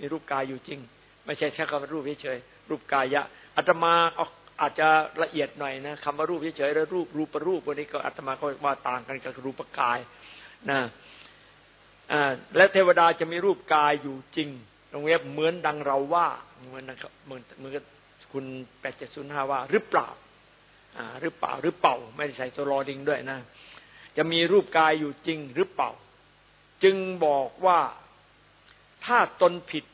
มีรูปกายอยู่จริง ไม่ใช่ใช้คำว่ารูปเฉยรูปกายะอาตมาอาจจะละเอียดหน่อยนะคำว่ารูปเฉยๆแล้วรูปรูประรูปวันนี้ก็อาตมาก็ว่าต่างกันกับรูปกายนะอ่าและเทวดาจะมีรูปกายอยู่จริงตรงเว็บเหมือนดังเราว่าเหมือนนะครับเหมือนเหมือน คุณแปดเจ็ดศูนย์ห้าว่า หรือเปล่าอ่าหรือเปล่าหรือเปล่า ไม่ได้ใส่ตัวรอดิงด้วยนะ จะมีรูปกายอยู่จริงหรือเปล่า จึงบอกว่าถ้าตนผิด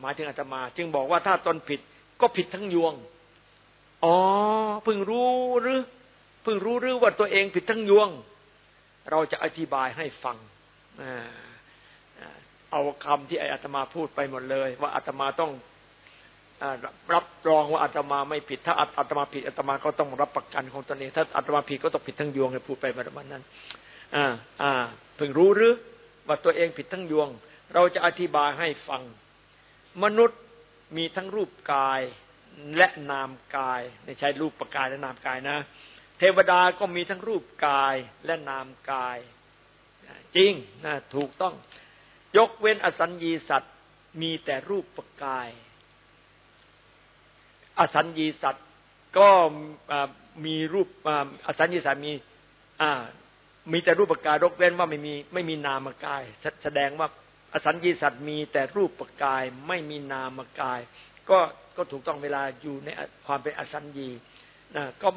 หมายถึงอาตมา จึงบอกว่าถ้าตนผิดก็ผิดทั้งยวง อ๋อเพิ่งรู้หรือเพิ่งรู้หรือว่าตัวเองผิดทั้งยวง เราจะอธิบายให้ฟังเอาคำที่ไอาตมาพูดไปหมดเลย ว่าอาตมาต้อง รับรองว่าอาตมาไม่ผิด ถ้าอาตมาผิดอาตมาก็ต้องรับประกันของตนเองถ้าอาตมาผิดก็ต้องผิดทั้งยวงเลยพูดไปประมาณนั้น อ่า อ่าเพิ่งรู้หรือว่าตัวเองผิดทั้งยวง เราจะอธิบายให้ฟัง มนุษย์มีทั้งรูปกายและนามกายในใช้รูปประกายและนามกายนะ เทวดาก็มีทั้งรูปกายและนามกาย จริงนะถูกต้อง ยกเว้นอสัญญีสัตว์มีแต่รูปปกาย อสัญญีสัตว์ก็มีรูปอสัญญีสัตว์มีมีแต่รูปกายยกเว้นว่าไม่มีไม่มีนามกาย แสดงว่าอสัญญีสัตว์มีแต่รูปกายไม่มีนามกาย ก็ก็ถูกต้องเวลาอยู่ในความเป็นอสัญญีนะก็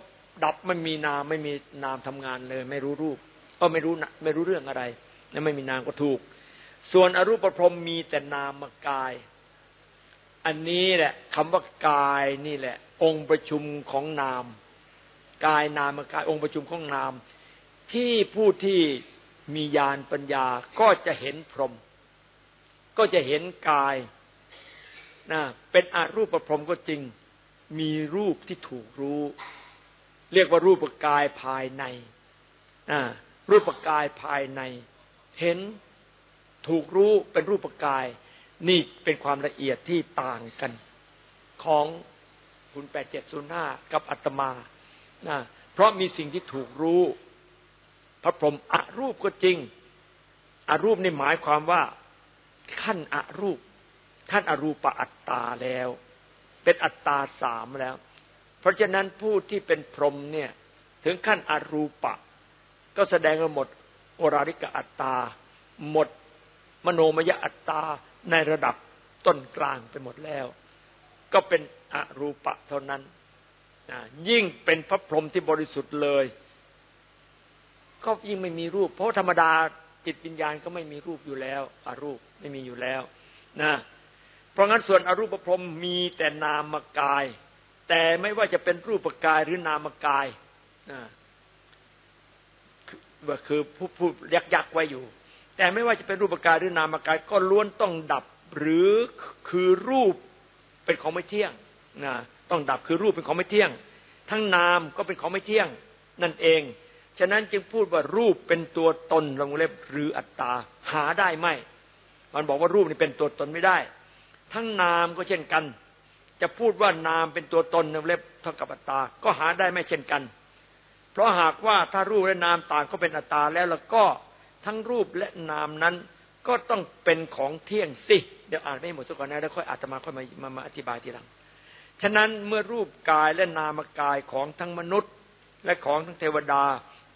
ดับไม่มีนามไม่มีนามทำงานเลย ไม่รู้รูปก็ไม่รู้ไม่รู้เรื่องอะไรนะไม่มีนามก็ถูก ส่วนอรูปพรหมมีแต่นามกาย อันนี้แหละคำว่ากายนี่แหละ องค์ประชุมของนาม กายนามกายองค์ประชุมของนาม ที่ผู้ที่มีญาณปัญญาก็จะเห็นพรหมก็จะเห็นกายนะเป็นอรูปประพรหมก็จริง มีรูปที่ถูกรู้ เรียกว่ารูปกายภายในรูปกายภายใน เห็นถูกรู้เป็นรูปกาย นี่เป็นความละเอียดที่ต่างกันของคุณแปดเจ็ดศูนย์ห้ากับอัตมานะเพราะมีสิ่งที่ถูกรู้ พระพรหมอรูปก็จริงอรูปนี่หมายความว่าขั้นอรูปขั้นอรูปอัตตาแล้ว เป็นอัตตาสามแล้ว เพราะฉะนั้นผู้ที่เป็นพรหมเนี่ย ถึงขั้นอรูปะ ก็แสดงว่าหมดโอราริกอัตตา หมดมโนมยอัตตา ในระดับต้นกลางไปหมดแล้ว ก็เป็นอรูปะเท่านั้นยิ่งเป็นพระพรหมที่บริสุทธิ์เลย ก็ยิ่งไม่มีรูป เพราะธรรมดาจิตวิญญาณก็ไม่มีรูปอยู่แล้วอรูปไม่มีอยู่แล้วนะเพราะงั้นส่วนอรูปพรมมีแต่นามกาย แต่ไม่ว่าจะเป็นรูปกายหรือนามกายนะคือผู้ผู้ยักยักไว้อยู่ แต่ไม่ว่าจะเป็นรูปกายหรือนามกายก็ล้วนต้องดับ หรือคือรูปเป็นของไม่เที่ยงนะต้องดับคือรูปเป็นของไม่เที่ยง ทั้งนามก็เป็นของไม่เที่ยง นั่นเอง ฉะนั้นจึงพูดว่ารูปเป็นตัวตนลงเล็บหรืออัตตาหาได้ไหมมันบอกว่ารูปนี่เป็นตัวตนไม่ได้ ทั้งนามก็เช่นกัน จะพูดว่านามเป็นตัวตนลงเล็บเท่ากับอัตตาก็หาได้ไม่เช่นกัน เพราะหากว่าถ้ารูปและนามต่างก็เป็นอัตตาแล้วแล้วก็ ทั้งรูปและนามนั้น ก็ต้องเป็นของเที่ยงสิ เดี๋ยวอ่านไม่หมดสักก่อนนะแล้วค่อยอาตมาค่อยมามามาอธิบายทีหลัง ฉะนั้นเมื่อรูปกายและนามกายของทั้งมนุษย์ และของทั้งเทวดา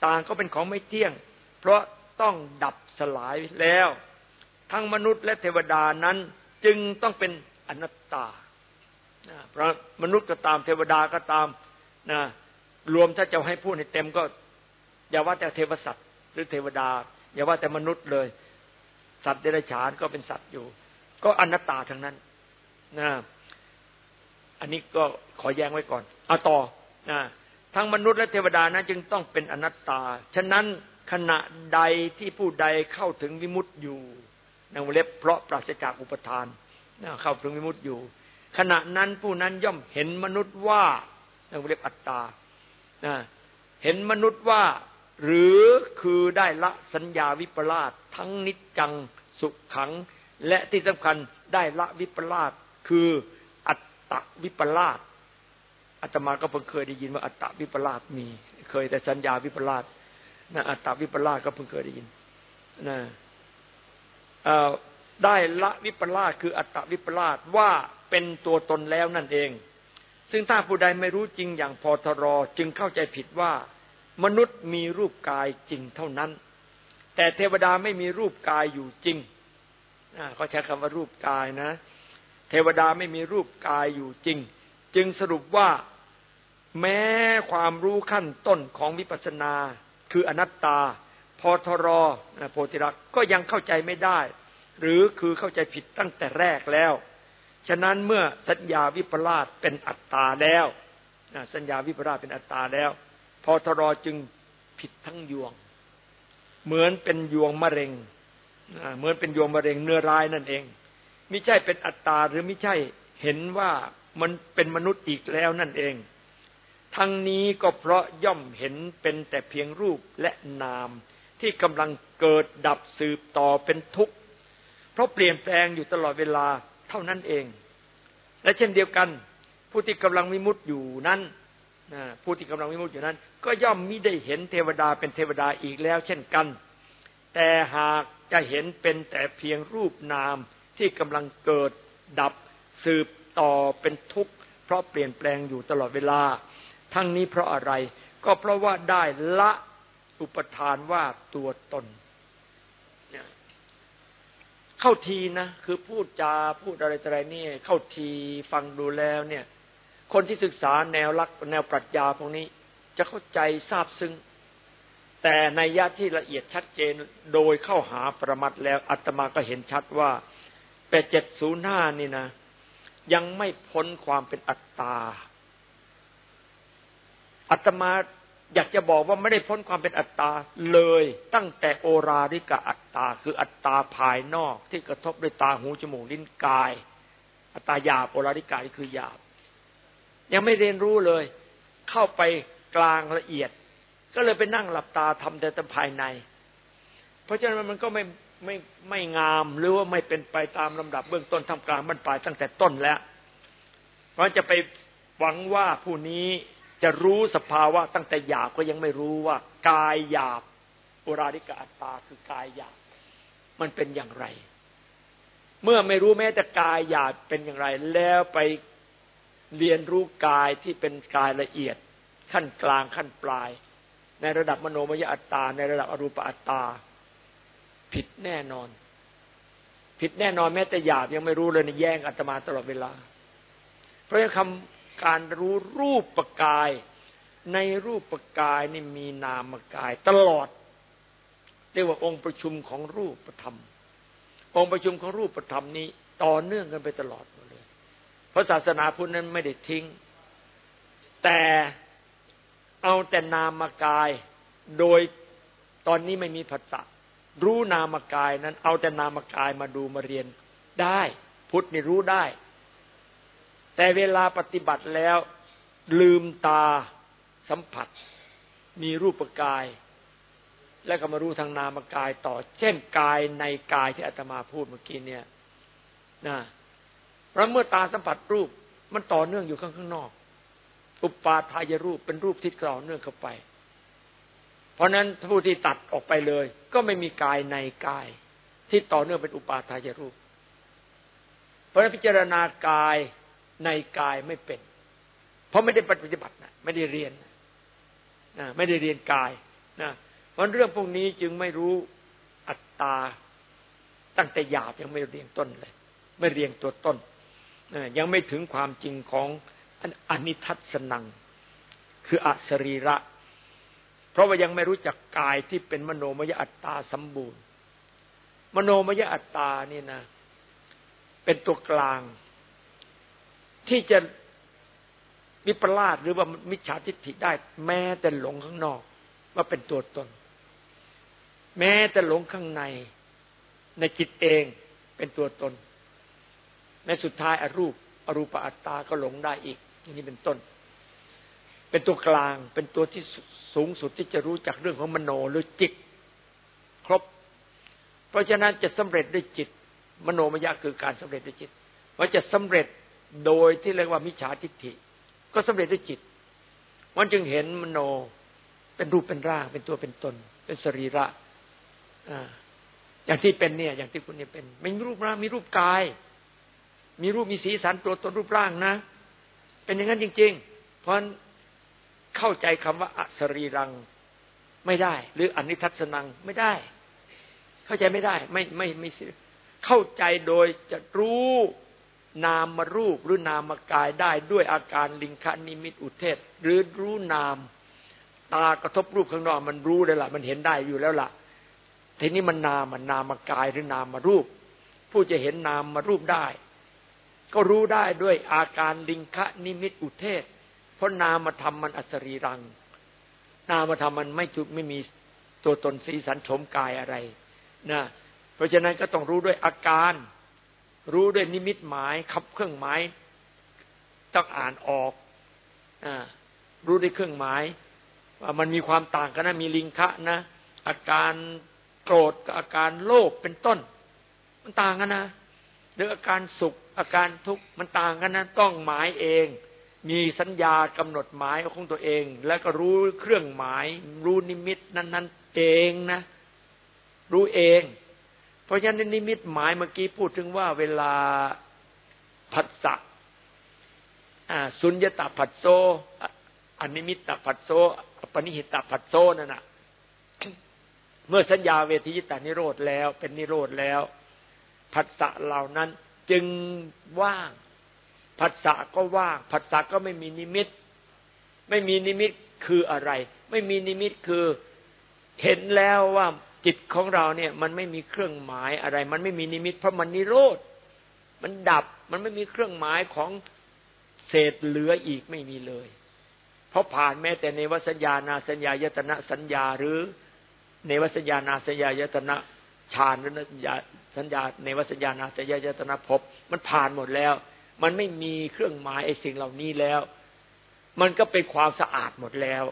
ต่างก็เป็นของไม่เที่ยง เพราะต้องดับสลายแล้ว ทั้งมนุษย์และเทวดานั้นจึงต้องเป็นอนัตตาเพราะมนุษย์ก็ตามเทวดาก็ตามนะรวมถ้าจะให้พูดให้เต็มก็อย่าว่าแต่เทวสัตว์หรือเทวดา อย่าว่าแต่มนุษย์เลย สัตว์เดรัจฉานก็เป็นสัตว์อยู่ ก็อนัตตาทั้งนั้นนะอันนี้ก็ขอแย้งไว้ก่อนเอาต่อนะทั้งมนุษย์และเทวดานั้นจึงต้องเป็นอนัตตา ฉะนั้นขณะใดที่ผู้ใดเข้าถึงวิมุตติอยู่ในวงเล็บเพราะปราศจากอุปทานเข้าถึงวิมุตติอยู่ ขณะนั้นผู้นั้นย่อมเห็นมนุษย์ว่าในวงเล็บอัตตาเห็นมนุษย์ว่า หรือคือได้ละสัญญาวิปลาสทั้งนิจจังสุขขัง และที่สำคัญได้ละวิปลาสคืออัตตวิปลาสอาตมาก็เพิ่งเคยได้ยินว่าอัตตวิปลาสมี เคยแต่สัญญาวิปลาสนะอัตตวิปลาสก็เพิ่งเคยได้ยินนะได้ละวิปลาสคืออัตตวิปลาสว่าเป็นตัวตนแล้วนั่นเอง ซึ่งถ้าผู้ใดไม่รู้จริงอย่างพอทรอจึงเข้าใจผิดว่า มนุษย์มีรูปกายจริงเท่านั้น แต่เทวดาไม่มีรูปกายอยู่จริงเขาใช้คำว่ารูปกายนะ เทวดาไม่มีรูปกายอยู่จริง จึงสรุปว่าแม้ความรู้ขั้นต้นของวิปัสสนา คืออนัตตา พอทรอโพธิรักก็ยังเข้าใจไม่ได้ หรือคือเข้าใจผิดตั้งแต่แรกแล้ว ฉะนั้นเมื่อสัญญาวิปลาสเป็นอัตตาแล้วสัญญาวิปลาสเป็นอัตตาแล้ว พอทรอจึงผิดทั้งยวง เหมือนเป็นยวงมะเร็งเหมือนเป็นยวงมะเร็งเนื้อร้ายนั่นเองไม่ใช่เป็นอัตตาหรือไม่ใช่เห็นว่ามันเป็นมนุษย์อีกแล้วนั่นเอง ทั้งนี้ก็เพราะย่อมเห็นเป็นแต่เพียงรูปและนาม ที่กำลังเกิดดับสืบต่อเป็นทุกข์ เพราะเปลี่ยนแปลงอยู่ตลอดเวลาเท่านั้นเอง และเช่นเดียวกัน ผู้ที่กำลังมิมุตอยู่นั้น ผู้ที่กำลังมิมุตอยู่นั้น ก็ย่อมมิได้เห็นเทวดาเป็นเทวดาอีกแล้ว เช่นกัน แต่หากจะเห็นเป็นแต่เพียงรูปนามที่กำลังเกิดดับสืบต่อเป็นทุกข์ เพราะเปลี่ยนแปลงอยู่ตลอดเวลา ทั้งนี้เพราะอะไรก็เพราะว่าได้ละอุปทานว่าตัวตนเข้าทีนะ คือพูดจาพูดอะไรอะไรนี่ เข้าทีฟังดูแล้วเนี่ย คนที่ศึกษาแนวลักแนวปรัชญาพวกนี้จะเข้าใจทราบซึ้งแต่ในยะที่ละเอียดชัดเจนโดยเข้าหาประมัดแล้วอัตมาก็เห็นชัดว่าแปดเจ็ดศูนย์ห้านี่นะ ยังไม่พ้นความเป็นอัตตา อัตมาอยากจะบอกว่าไม่ได้พ้นความเป็นอัตตาเลย ตั้งแต่โอราริกะอัตตา คืออัตตาภายนอกที่กระทบด้วยตาหูจมูกลิ้นกาย อัตตาหยาบโอราริกะนี่คือหยาบ ยังไม่เรียนรู้เลย เข้าไปกลางละเอียด ก็เลยไปนั่งหลับตาทำแต่ภายใน เพราะฉะนั้นมันก็ไม่ไม่ไม่งามหรือว่าไม่เป็นไปตามลำดับเบื้องต้นทำกลางบรรปลายตั้งแต่ต้นแล้วเพราะจะไปหวังว่าผู้นี้จะรู้สภาวะตั้งแต่หยาบก็ยังไม่รู้ว่ากายหยาบอุราริกาอัตตาคือกายหยาบมันเป็นอย่างไร เมื่อไม่รู้แม้แต่กายหยาบเป็นอย่างไร แล้วไป เรียนรู้กายที่เป็นกายละเอียด ขั้นกลางขั้นปลาย ในระดับมโนมยอัตตา ในระดับอรูปอัตตา ผิดแน่นอน ผิดแน่นอนแม้แต่หยาบยังไม่รู้เลยในแย่งอัตมาตลอดเวลา เพราะฉะนั้นคำการรู้รูปปกาย ในรูปปกายนี่มีนามกาย ตลอดเรียกว่าองค์ประชุมของรูปธรรม องค์ประชุมของรูปธรรมนี้ ต่อเนื่องกันไปตลอดเลย เพราะศาสนาพุทธนั้นไม่ได้ทิ้ง แต่เอาแต่นามกาย โดยตอนนี้ไม่มีผัสสะรู้นามกายนั้น เอาแต่นามกายมาดูมาเรียนได้ พุทธนี่รู้ได้ แต่เวลาปฏิบัติแล้ว ลืมตาสัมผัส มีรูปกาย แล้วก็มารู้ทางนามกายต่อ เช่นกายในกายที่อาตมาพูดเมื่อกี้เนี่ยนะ เพราะเมื่อตาสัมผัสรูปมันต่อเนื่องอยู่ข้างข้างนอก อุปาทายรูปเป็นรูปที่ต่อเนื่องเข้าไป เพราะนั้นผู้ที่ตัดออกไปเลย ก็ไม่มีกายในกาย ที่ต่อเนื่องเป็นอุปาทายรูป เพราะนั้นพิจารณากายในกายไม่เป็น เพราะไม่ได้ปฏิบัตินะไม่ได้เรียนนะไม่ได้เรียนกายนะเพราะเรื่องพวกนี้จึงไม่รู้อัตตาตั้งแต่หยาบยังไม่เรียงต้นเลย ไม่เรียงตัวต้น ยังไม่ถึงความจริงของอนิทัศนัง คืออสรีระ เพราะว่ายังไม่รู้จักกายที่เป็นมโนมยอัตตาสมบูรณ์ มโนมยอัตตานี่นะ เป็นตัวกลาง ที่จะวิปลาสหรือว่ามิจฉาทิฏฐิได้ แม้แต่หลงข้างนอก ว่าเป็นตัวตน แม้แต่หลงข้างในในจิตเองเป็นตัวตน ในสุดท้ายอรูป อรูปอัตตาก็หลงได้อีกอย่างนี้เป็นต้น เป็นตัวกลางเป็นตัวที่สูงสุดที่จะรู้จักเรื่องของมโนหรือจิต ครบ เพราะฉะนั้นจะสำเร็จด้วยจิต มโนมยะคือการสำเร็จด้วยจิตว่าจะสำเร็จโดยที่เรียกว่ามิจฉาทิฏฐิ ก็สำเร็จด้วยจิตมันจึงเห็นมโนเป็นรูปเป็นร่าง เป็นตัวเป็นตน เป็นสรีระอ่าอย่างที่เป็นเนี่ย อย่างที่คุณเนี่ยเป็นไม่มีรูปร่างมีรูปกาย มีรูปมีสีสันตัวตนรูปร่างนะ เป็นอย่างนั้นจริง ๆ เพราะเข้าใจคำว่าอสรีรังไม่ได้ หรืออนิทัศนังไม่ได้ เข้าใจไม่ได้ ไม่ไม่ไม่เข้าใจโดยจะรู้นามมารูปหรือนามากายได้ด้วยอาการลิงคานิมิตอุเทศ หรือรู้นาม ตากระทบรูปข้างนอกมันรู้ได้ละมันเห็นได้อยู่แล้วละ่ะ ทีนี้มันนามมันนามากายหรือนามมารูป ผู้จะเห็นนามมารูปได้ ก็รู้ได้ด้วยอาการลิงคะนิมิตอุเทศ เพราะนามมาทำมันอสรีรัง นามมาทำมันไม่ถูกไม่มีตัวตนสีสันชมกายอะไรนะเพราะฉะนั้นก็ต้องรู้ด้วยอาการ รู้ด้วยนิมิตหมายขับเครื่องหมายต้องอ่านออกอรู้ด้วยเครื่องหมายว่ามันมีความต่างกันนะมีลิงคะนะอาการโกรธกับอาการโลภเป็นต้น มันต่างกันนะ หรืออาการสุขอาการทุกข์มันต่างกันนะต้องหมายเอง มีสัญญากำหนดหมายของตัวเอง แล้วก็รู้เครื่องหมาย รู้นิมิตนั้น ๆ เองนะ รู้เอง เพราะฉะนั้นนิมิตหมายเมื่อกี้พูดถึงว่าเวลาผัสสะสุญญตาผัสโซอนิมิตตผัสโซปนิหิตตผัสโซนั่นนะเมื่อสัญญาเวทียิตานิโรธแล้ว เป็นนิโรธแล้ว ผัสสะเหล่านั้นจึงว่างผัสสะก็ว่างผัสสะก็ไม่มีนิมิต ไม่มีนิมิตคืออะไร ไม่มีนิมิตคือเห็นแล้วว่าจิตของเราเนี่ย มันไม่มีเครื่องหมายอะไร มันไม่มีนิมิต เพราะมันนิโรธมันดับมันไม่มีเครื่องหมายของเศษเหลืออีกไม่มีเลย เพราะผ่านแม้แต่ในวสัญญานาสัญญายตนะสัญญาหรือ ในวสัญญานาสัญญายตนะ ฌานหรือสัญญาสัญญาในวสัญญานาสัญญายตนะภพมันผ่านหมดแล้ว มันไม่มีเครื่องหมายไอ้สิ่งเหล่านี้แล้ว มันก็เป็นความสะอาดหมดแล้ว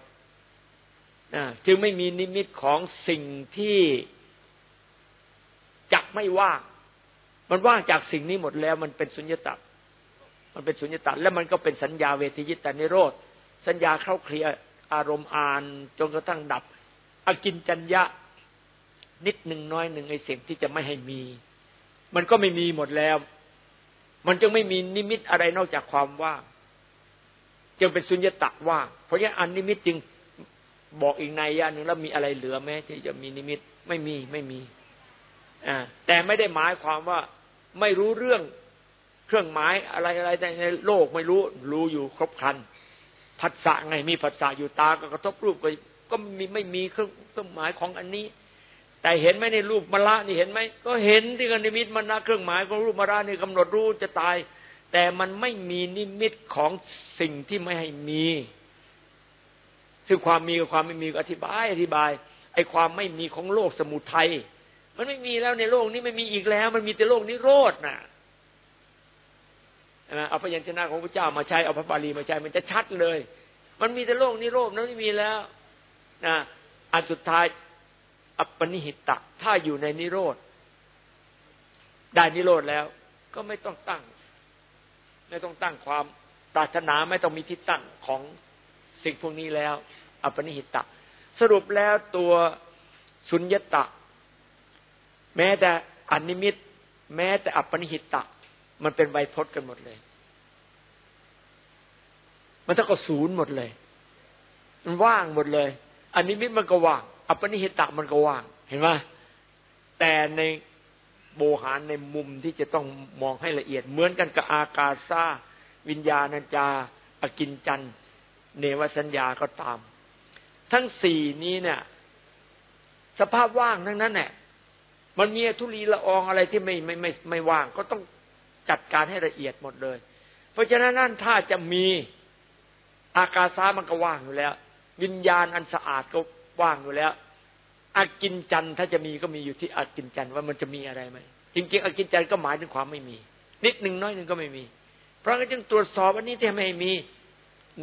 จึงไม่มีนิมิตของสิ่งที่จักไม่ว่าง มันว่างจากสิ่งนี้หมดแล้ว มันเป็นสุญญตามันเป็นสุญญตาแล้วมันก็เป็นสัญญาเวทียิตานิโรธ สัญญาเข้าเคลียอารมณ์อ่าน จนกระทั่งดับ อกินจัญญะ นิดหนึ่งน้อยหนึ่งไอ้สิ่งที่จะไม่ให้มี มันก็ไม่มีหมดแล้ว มันจึงไม่มีนิมิตอะไรนอกจากความว่างจึงเป็นสุญญตะว่างเพราะฉะนั้นอันนิมิตจึงบอกอีกในย่าหนึ่งแล้วมีอะไรเหลือไหมที่จะมีนิมิตไม่มีไม่มีอ่าแต่ไม่ได้หมายความว่าไม่รู้เรื่องเครื่องหมายอะไรอะไรในโลกไม่รู้รู้อยู่ครบครันผัสสะไงมีผัสสะอยู่ตาก็กระทบรูปก็ก็มีไม่มีเครื่องเครื่องหมายของอันนี้ แต่เห็นไหมในรูปมรณะนี่เห็นไหมก็เห็นที่กันนิมิตมรณะเครื่องหมายของรูปมรณะนี่กำหนดรู้จะตาย แต่มันไม่มีนิมิตของสิ่งที่ไม่ให้มีซึ่งความมีกับความไม่มีอธิบายอธิบายไอ้ความไม่มีของโลกสมุทัยมันไม่มีแล้วในโลกนี้ไม่มีอีกแล้ว มันมีแต่โลกนิโรธน่ะนะเอาพยัญชนะของพระเจ้ามาใช้เอาพระบาลีมาใช้มันจะชัดเลย มันมีแต่โลกนิโรธนั้นไม่มีแล้วนะอันสุดท้าย อัปปนิหิตะถ้าอยู่ในนิโรธได้นิโรธแล้ว ก็ไม่ต้องตั้ง ไม่ต้องตั้งความปรารถนาไม่ต้องมีที่ตั้งของสิ่งพวกนี้แล้ว อัปนิหิตะ สรุปแล้วตัวสุญญตะ แม้แต่อนิมิต แม้แต่อัปนิหิตะ มันเป็นไวยพจน์กันหมดเลย มันต้องก็ศูนย์หมดเลย มันว่างหมดเลยอนิมิตมันก็ว่าง อัปนิหิตะมันก็ว่าง เห็นไหมแต่ในโบหารในมุมที่จะต้องมองให้ละเอียด เหมือนกันกับอากาซาวิญญาณจาอกินจัน เนวสัญญาก็ตาม ทั้งสี่นี้เนี่ย สภาพว่างทั้งนั้นแหละมันมีทุลีละอองอะไรที่ไม่ไม่ไม่ไม่ว่าง ก็ต้องจัดการให้ละเอียดหมดเลย เพราะฉะนั้นนั่นถ้าจะมีอากาซามันก็ว่างอยู่แล้ว วิญญาณอันสะอาดก็ว่างอยู่แล้ว อากินจันถ้าจะมีก็มีอยู่ที่อากินจันว่ามันจะมีอะไรไหมจริงๆอากินจันก็หมายถึงความไม่มี นิดหนึ่งน้อยหนึ่งก็ไม่มี เพราะงั้นจึงตรวจสอบอันนี้ที่ไม่มี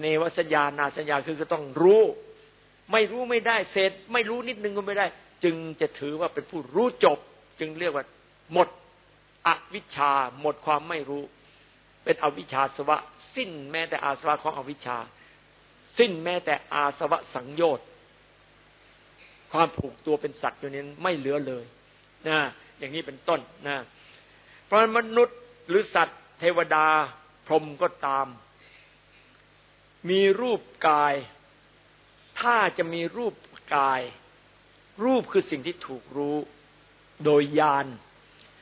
เนวสัญญานาสัญญาคือก็ต้องรู้ ไม่รู้ไม่ได้เศษไม่รู้นิดหนึ่งก็ไม่ได้ จึงจะถือว่าเป็นผู้รู้จบ จึงเรียกว่า หมดอวิชชา หมดความไม่รู้ เป็นอวิชชาสวะ สิ้นแม้แต่อาสวะของอวิชชา สิ้นแม้แต่อาสวะสังโยชน์ ความผูกตัวเป็นสัตว์อยู่นี้ไม่เหลือเลยนะอย่างนี้เป็นต้นนะเพราะมนุษย์หรือสัตว์ เทวดาพรหมก็ตาม มีรูปกาย ถ้าจะมีรูปกาย รูปคือสิ่งที่ถูกรู้โดยญาณ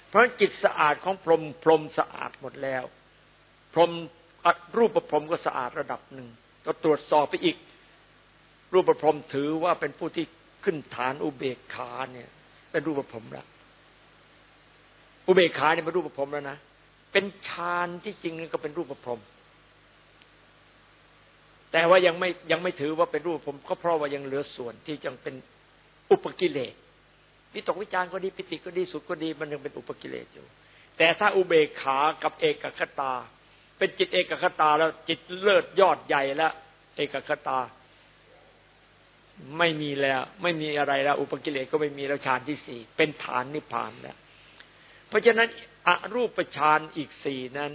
เพราะจิตสะอาดของพรหมพรหมสะอาดหมดแล้ว พรหมรูปประพรหมก็สะอาดระดับหนึ่งก็ตรวจสอบไปอีก รูปประพรหมถือว่าเป็นผู้ที่ ขึ้นฐานอุเบกขาเนี่ย เป็นรูปประพรหมแล้วอุเบกขาเนี่ยเป็นรูปประพรหมแล้วนะเป็นฌานที่จริงก็เป็นรูปประพรมแต่ว่ายังไม่ยังไม่ถือว่าเป็นรูปผมก็เพราะว่ายังเหลือส่วนที่ยังเป็นอุปกิเลสวิตกวิจารก็ดีปิติก็ดีสุขก็ดีมันยังเป็นอุปกิเลสอยู่ แต่ถ้าอุเบกขากับเอกคตา เป็นจิตเอกคตาแล้วจิตเลิศยอดใหญ่แล้วเอกคตา ไม่มีแล้ว ไม่มีอะไรแล้ว อุปกิเลสก็ไม่มีแล้วฌานที่สี่เป็นฐานนิพพานแล้ว เพราะฉะนั้นอรูปฌานอีกสี่นั้น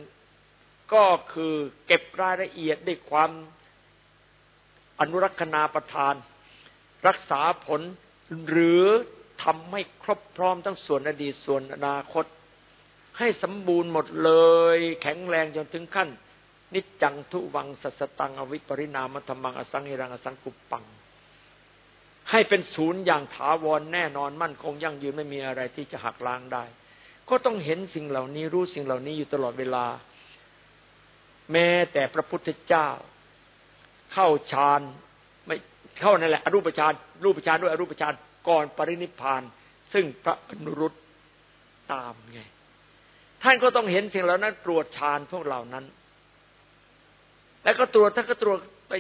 ก็คือเก็บรายละเอียดด้วยความอนุรักษณาประทาน รักษาผลหรือทำให้ครบพร้อมทั้งส่วนอดีตส่วนอนาคต ให้สมบูรณ์หมดเลย แข็งแรงจนถึงขั้น นิจจังทุวังสัสตังอวิปริณามธรรมังอสังหิรังอสังกุปปัง ให้เป็นศูนย์อย่างถาวรแน่นอนมั่นคงยั่งยืนไม่มีอะไรที่จะหักล้างได้ ก็ต้องเห็นสิ่งเหล่านี้รู้สิ่งเหล่านี้อยู่ตลอดเวลา แม้แต่พระพุทธเจ้า เข้าฌานไม่เข้านั่นแหละอรูปฌานรูปฌานด้วยอรูปฌานก่อนปรินิพาน ซึ่งพระอนุรุตตามไง ท่านก็ต้องเห็นสิ่งเหล่านั้นตรวจฌานพวกเหล่านั้น แล้วก็ตรวจท่านก็ตรวจไป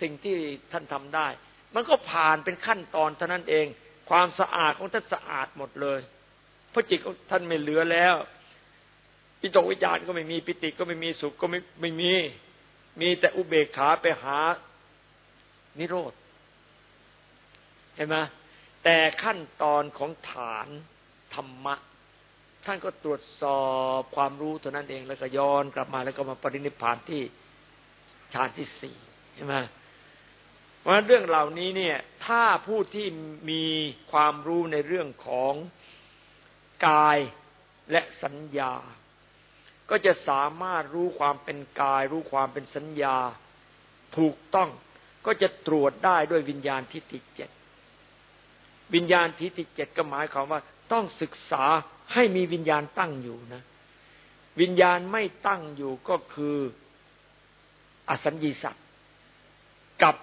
สิ่งที่ท่านทำได้ มันก็ผ่านเป็นขั้นตอนเท่านั้นเอง ความสะอาดของท่านสะอาดหมดเลยเพราะจิตของท่านไม่เหลือแล้วปิจกวิจารก็ไม่มีปิติก็ไม่มีสุขก็ไม่ไม่มี มีแต่อุเบกขาไปหานิโรธเห็นไหมแต่ขั้นตอนของฐานธรรมะ ท่านก็ตรวจสอบความรู้เท่านั้นเองแล้วก็ย้อนกลับมาแล้วก็มาปรินิพานที่ฌานที่สี่เห็นไหม ราะเรื่องเหล่านี้เนี่ย ถ้าผู้ที่มีความรู้ในเรื่องของกายและสัญญา ก็จะสามารถรู้ความเป็นกาย รู้ความเป็นสัญญา ถูกต้องก็จะตรวจได้ด้วยวิญญาณทิฏฐิเจ็ดวิญญาณทิฏฐิเจ็ดก็หมายความว่า ต้องศึกษาให้มีวิญญาณตั้งอยู่นะ วิญญาณไม่ตั้งอยู่ก็คืออสัญญีสัตว์กับ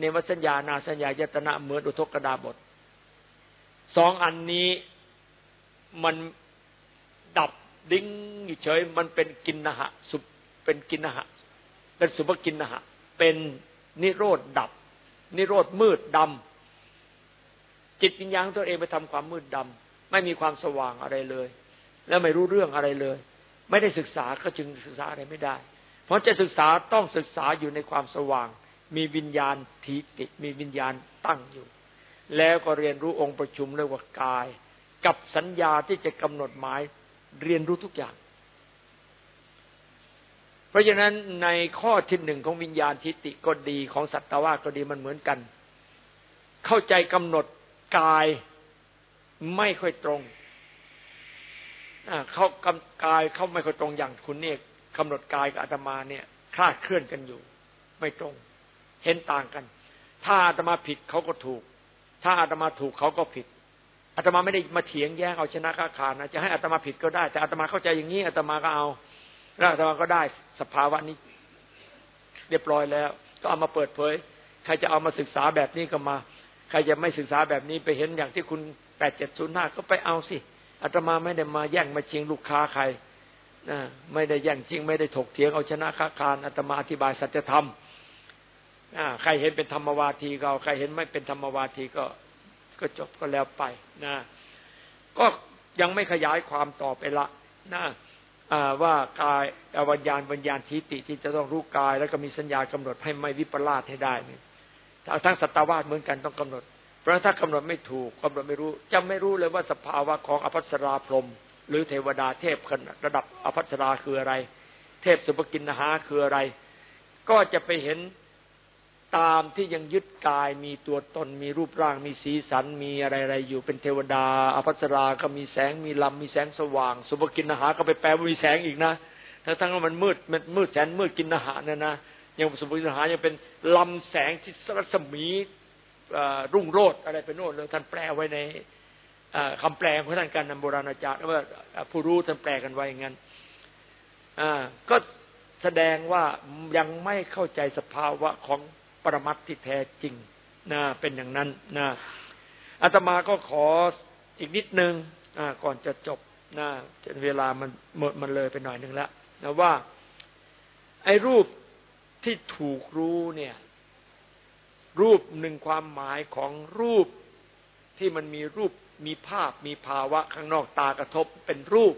เนวสัญญานาสัญญายตนะเหมือนอุทกดาบทสองอันนี้มันดับดิ้งเฉยมันเป็นกินนะหะสุเป็นกินนะหะเป็นสุภกินนะหะเป็นนิโรธดับ นิโรธมืดดำจิตวิญญาณตัวเองไปทำความมืดดำไม่มีความสว่างอะไรเลย แล้วไม่รู้เรื่องอะไรเลย ไม่ได้ศึกษาก็จึงศึกษาอะไรไม่ได้ เพราะจะศึกษาต้องศึกษาอยู่ในความสว่าง มีวิญญาณทีติมีวิญญาณตั้งอยู่ แล้วก็เรียนรู้องค์ประชุมเรียกว่ากาย กับสัญญาที่จะกำหนดหมายเรียนรู้ทุกอย่าง เพราะฉะนั้นในข้อที่หนึ่งของวิญญาณทิฏฐิก็ดีของสัตวาก็ดีมันเหมือนกัน เข้าใจกำหนดกายไม่ค่อยตรงเขากกายเขาไม่ค่อยตรงอย่างคุณเนี่ยกำหนดกายกับอาตมาเนี่ยคลาดเคลื่อนกันอยู่ ไม่ตรง เห็นต่างกัน ถ้าอาตมาผิดเขาก็ถูก ถ้าอาตมาถูกเขาก็ผิดอาตมาไม่ได้มาเถียงแย้งเอาชนะค้าขาดนะจะให้อาตมาผิดก็ได้ แต่อาตมาเข้าใจอย่างนี้อาตมาก็เอาแล้วอาตมาก็ได้สภาวะนี้ เรียบร้อยแล้ว ก็เอามาเปิดเผย ใครจะเอามาศึกษาแบบนี้ก็มา ใครจะไม่ศึกษาแบบนี้ไปเห็นอย่างที่คุณแปดเจ็ดศูนย์ห้าก็ไปเอาสิอาตมาไม่ได้มาแย่งมาชิงลูกค้าใครนะไม่ได้แย่งชิงไม่ได้ถกเถียงเอาชนะค้าคารอาตมาอธิบายสัจธรรม ใครเห็นเป็นธรรมวาทีก็ใครเห็นไม่เป็นธรรมวาทีก็ก็จบก็แล้วไปนะก็ยังไม่ขยายความต่อไปละนะว่ากายอวิญญาณวิญญาณทิฏฐิที่จะต้องรู้กาย แล้วก็มีสัญญากำหนดให้ไม่วิปลาสให้ได้นี่ทั้งสัตวาสเหมือนกันต้องกำหนด เพราะถ้ากำหนดไม่ถูกกำหนดไม่รู้จะไม่รู้เลยว่าสภาวะของอภัสราพรมหรือเทวดาเทพระดับอภัสราคืออะไร เทพสุภกินนหาคืออะไร ก็จะไปเห็น ตามที่ยังยึดกายมีตัวตนมีรูปร่างมีสีสันมีอะไรๆอยู่เป็นเทวดาอภัสราก็มีแสงมีลำมีแสงสว่าง สุภกินอาหารก็ไปแปลว่ามีแสงอีกนะทั้งทั้งมันมืดมันมืดแสนมืดกินอาหารเนี่ยนะยังสุภกินอาหารยังเป็นลำแสงที่รัศมีรุ่งโรจน์อะไรเป็นโน่นเลยท่านแปลไว้ในคำแปลของท่านการนำโบราณอาจารย์ว่าผู้รู้ท่านแปลกันไว้อย่างนั้นก็แสดงว่ายังไม่เข้าใจสภาวะของ ปรมัตที่แท้จริงนะเป็นอย่างนั้นนะอาตมาก็ขออีกนิดนึงก่อนจะจบนะเวลามันหมดมันเลยไปหน่อยหนึ่งแล้วนะว่า ไอ้รูปที่ถูกรู้เนี่ย รูปหนึ่งความหมายของรูปที่มันมีรูปมีภาพมีภาวะข้างนอกตากระทบเป็นรูป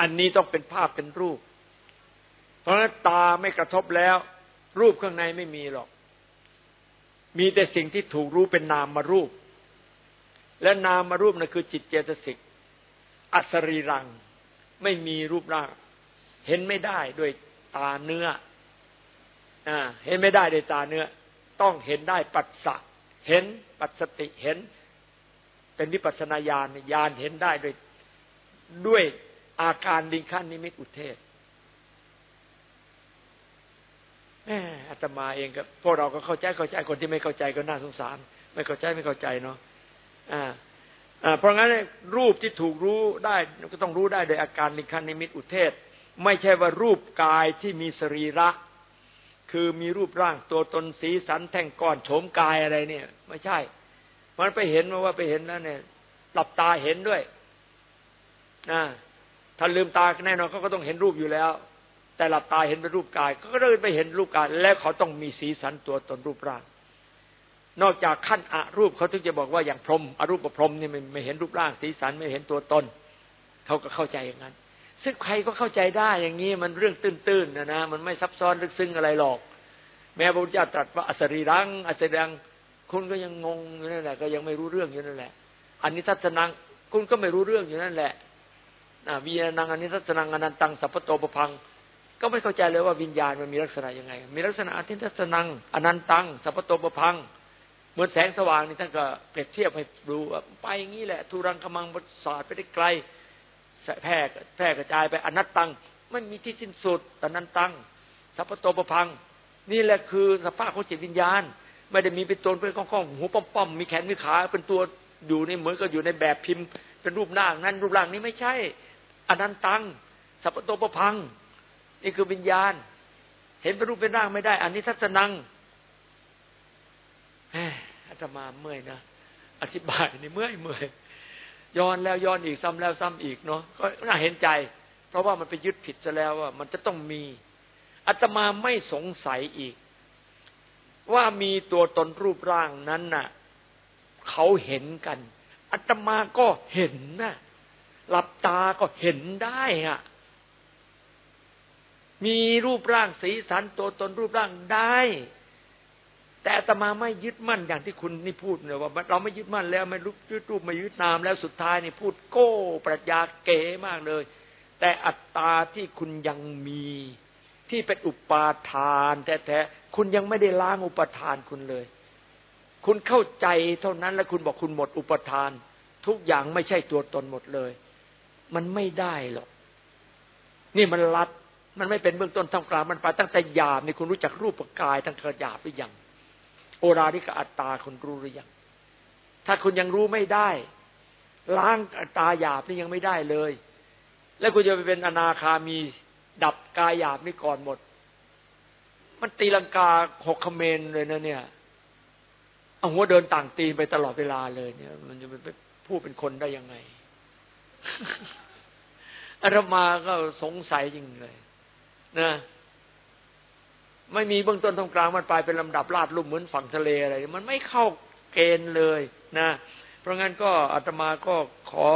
อันนี้ต้องเป็นภาพเป็นรูป เพราะฉะนั้นตาไม่กระทบแล้ว รูปข้างในไม่มีหรอก มีแต่สิ่งที่ถูกรู้เป็นนามมารูป และนามมารูปนั่นคือจิตเจตสิก อัศรีรัง ไม่มีรูปร่าง เห็นไม่ได้ด้วยตาเนื้ออ่าเห็นไม่ได้ด้วยตาเนื้อ ต้องเห็นได้ปัสสะ เห็นปัสสติเห็น เป็นวิปัสนาญาณญาณเห็นได้ด้วยด้วยอาการลิงคันนิมิตอุเทศ แหมอาตมาเองก็พวกเราก็เข้าใจเข้าใจคนที่ไม่เข้าใจก็น่าสงสาร ไม่เข้าใจไม่เข้าใจเนาะอ่าอ่าเพราะงั้นรูปที่ถูกรู้ได้ก็ต้องรู้ได้โดยอาการลิงคันนิมิตอุเทศ ไม่ใช่ว่ารูปกายที่มีสรีระ คือมีรูปร่างตัวตนสีสันแท่งก้อนโฉมกายอะไรเนี่ย ไม่ใช่ มันไปเห็นมาว่าไปเห็นแล้วเนี่ยหลับตาเห็นด้วยนะถ้าลืมตาแน่นอนเขาก็ต้องเห็นรูปอยู่แล้ว แต่หลับตาเห็นเป็นรูปกาย ก็เดินไปเห็นรูปกาย แล้วเขาต้องมีสีสันตัวตนรูปร่าง นอกจากขั้นอรูปเขาถึงจะบอกว่าอย่างพรหมอรูปประพรหมนี่ไม่ไม่เห็นรูปร่าง สีสันไม่เห็นตัวตนเขาก็เข้าใจอย่างนั้น ซึ่งใครก็เข้าใจได้อย่างนี้มันเรื่องตื้นๆนะนะมันไม่ซับซ้อนลึกซึ้งอะไรหรอก แม้พระพุทธเจ้าตรัสว่าอสรีรังอสรีรังคุณก็ยังงงอยู่นั่นแหละก็ยังไม่รู้เรื่องอยู่นั่นแหละ อันนี้ทัศนังคุณก็ไม่รู้เรื่องอยู่นั่นแหละวิญญาณังอันนี้ทัศนังอนันตังสัพพโตปพัง ก็ไม่เข้าใจเลยว่าวิญญาณมันมีลักษณะยังไง มีลักษณะอธิทัศนังอนันตังสัพพโตปพังเหมือนแสงสว่างนี่ท่านก็เปรียบเทียบให้ดูว่าไปอย่างนี้แหละทุรังกมังบศาสตร์ไปได้ไกลแพร่แพร่กระจายไปอนัตตังไม่มีที่สิ้นสุดอนันตังสัพพโตปพัง นี่แหละคือสภาพของจิตวิญญาณ ไม่ได้มีเป็นตนเป็นข้องๆหัวป้อมๆมีแขนมีขาเป็นตัวอยู่ในเหมือนกับอยู่ในแบบพิมพ์เป็นรูปร่างนั้นรูปร่างนี้ไม่ใช่อนันตังสัพพโตปพัง นี่คือวิญญาณ เห็นเป็นรูปเป็นร่างไม่ได้ อันนี้ทัศนังอาตมาเมื่อยนะอธิบายนี่เมื่อยเมื่อยย้อนแล้วย้อนอีกซ้ำแล้วซ้ำอีกเนาะก็น่าเห็นใจ เพราะว่ามันไปยึดผิดซะแล้วว่า มันจะต้องมีอาตมาไม่สงสัยอีก ว่ามีตัวตนรูปร่างนั้นน่ะ เขาเห็นกันอาตมาก็เห็นนะหลับตาก็เห็นได้ฮะ มีรูปร่างสีสันตัวตนรูปร่างได้ แต่อาตมาไม่ยึดมั่นอย่างที่คุณนี่พูดเนี่ยว่า เราไม่ยึดมั่นแล้วไม่รูปยึดรูปไม่ยึดนามแล้วสุดท้ายนี่พูดโก้ปรัชญาเก๋มากเลย แต่อัตตาที่คุณยังมีที่เป็นอุปาทานแท้ๆคุณยังไม่ได้ล้างอุปทานคุณเลย คุณเข้าใจเท่านั้นแล้วคุณบอกคุณหมดอุปทาน ทุกอย่างไม่ใช่ตัวตนหมดเลย มันไม่ได้หรอก นี่มันรัด มันไม่เป็นเบื้องต้นทำกลางมันไปตั้งแต่หยาบในคุณรู้จักรูปกายทั้งกระหยาบหรือยังโอราริกอัตตาคุณรู้หรือยังถ้าคุณยังรู้ไม่ได้ ล้างอัตตาหยาบนี่ยังไม่ได้เลย แล้วคุณจะไปเป็นอนาคามีดับกายหยาบนี่ก่อนหมด มันตีลังกาหกคเมนเลยนะเนี่ยเอาหัวเดินต่างตีไปตลอดเวลาเลยเนี่ย มันจะไปพูดเป็นคนได้ยังไงอาตมาก็สงสัยจริงเลย นะไม่มีเบื้องต้นตรงกลางมันปลายเป็นลำดับลาดลุ่มเหมือนฝั่งทะเลอะไรมันไม่เข้าเกณฑ์เลยนะ เพราะงั้นก็อาตมาก็ขอ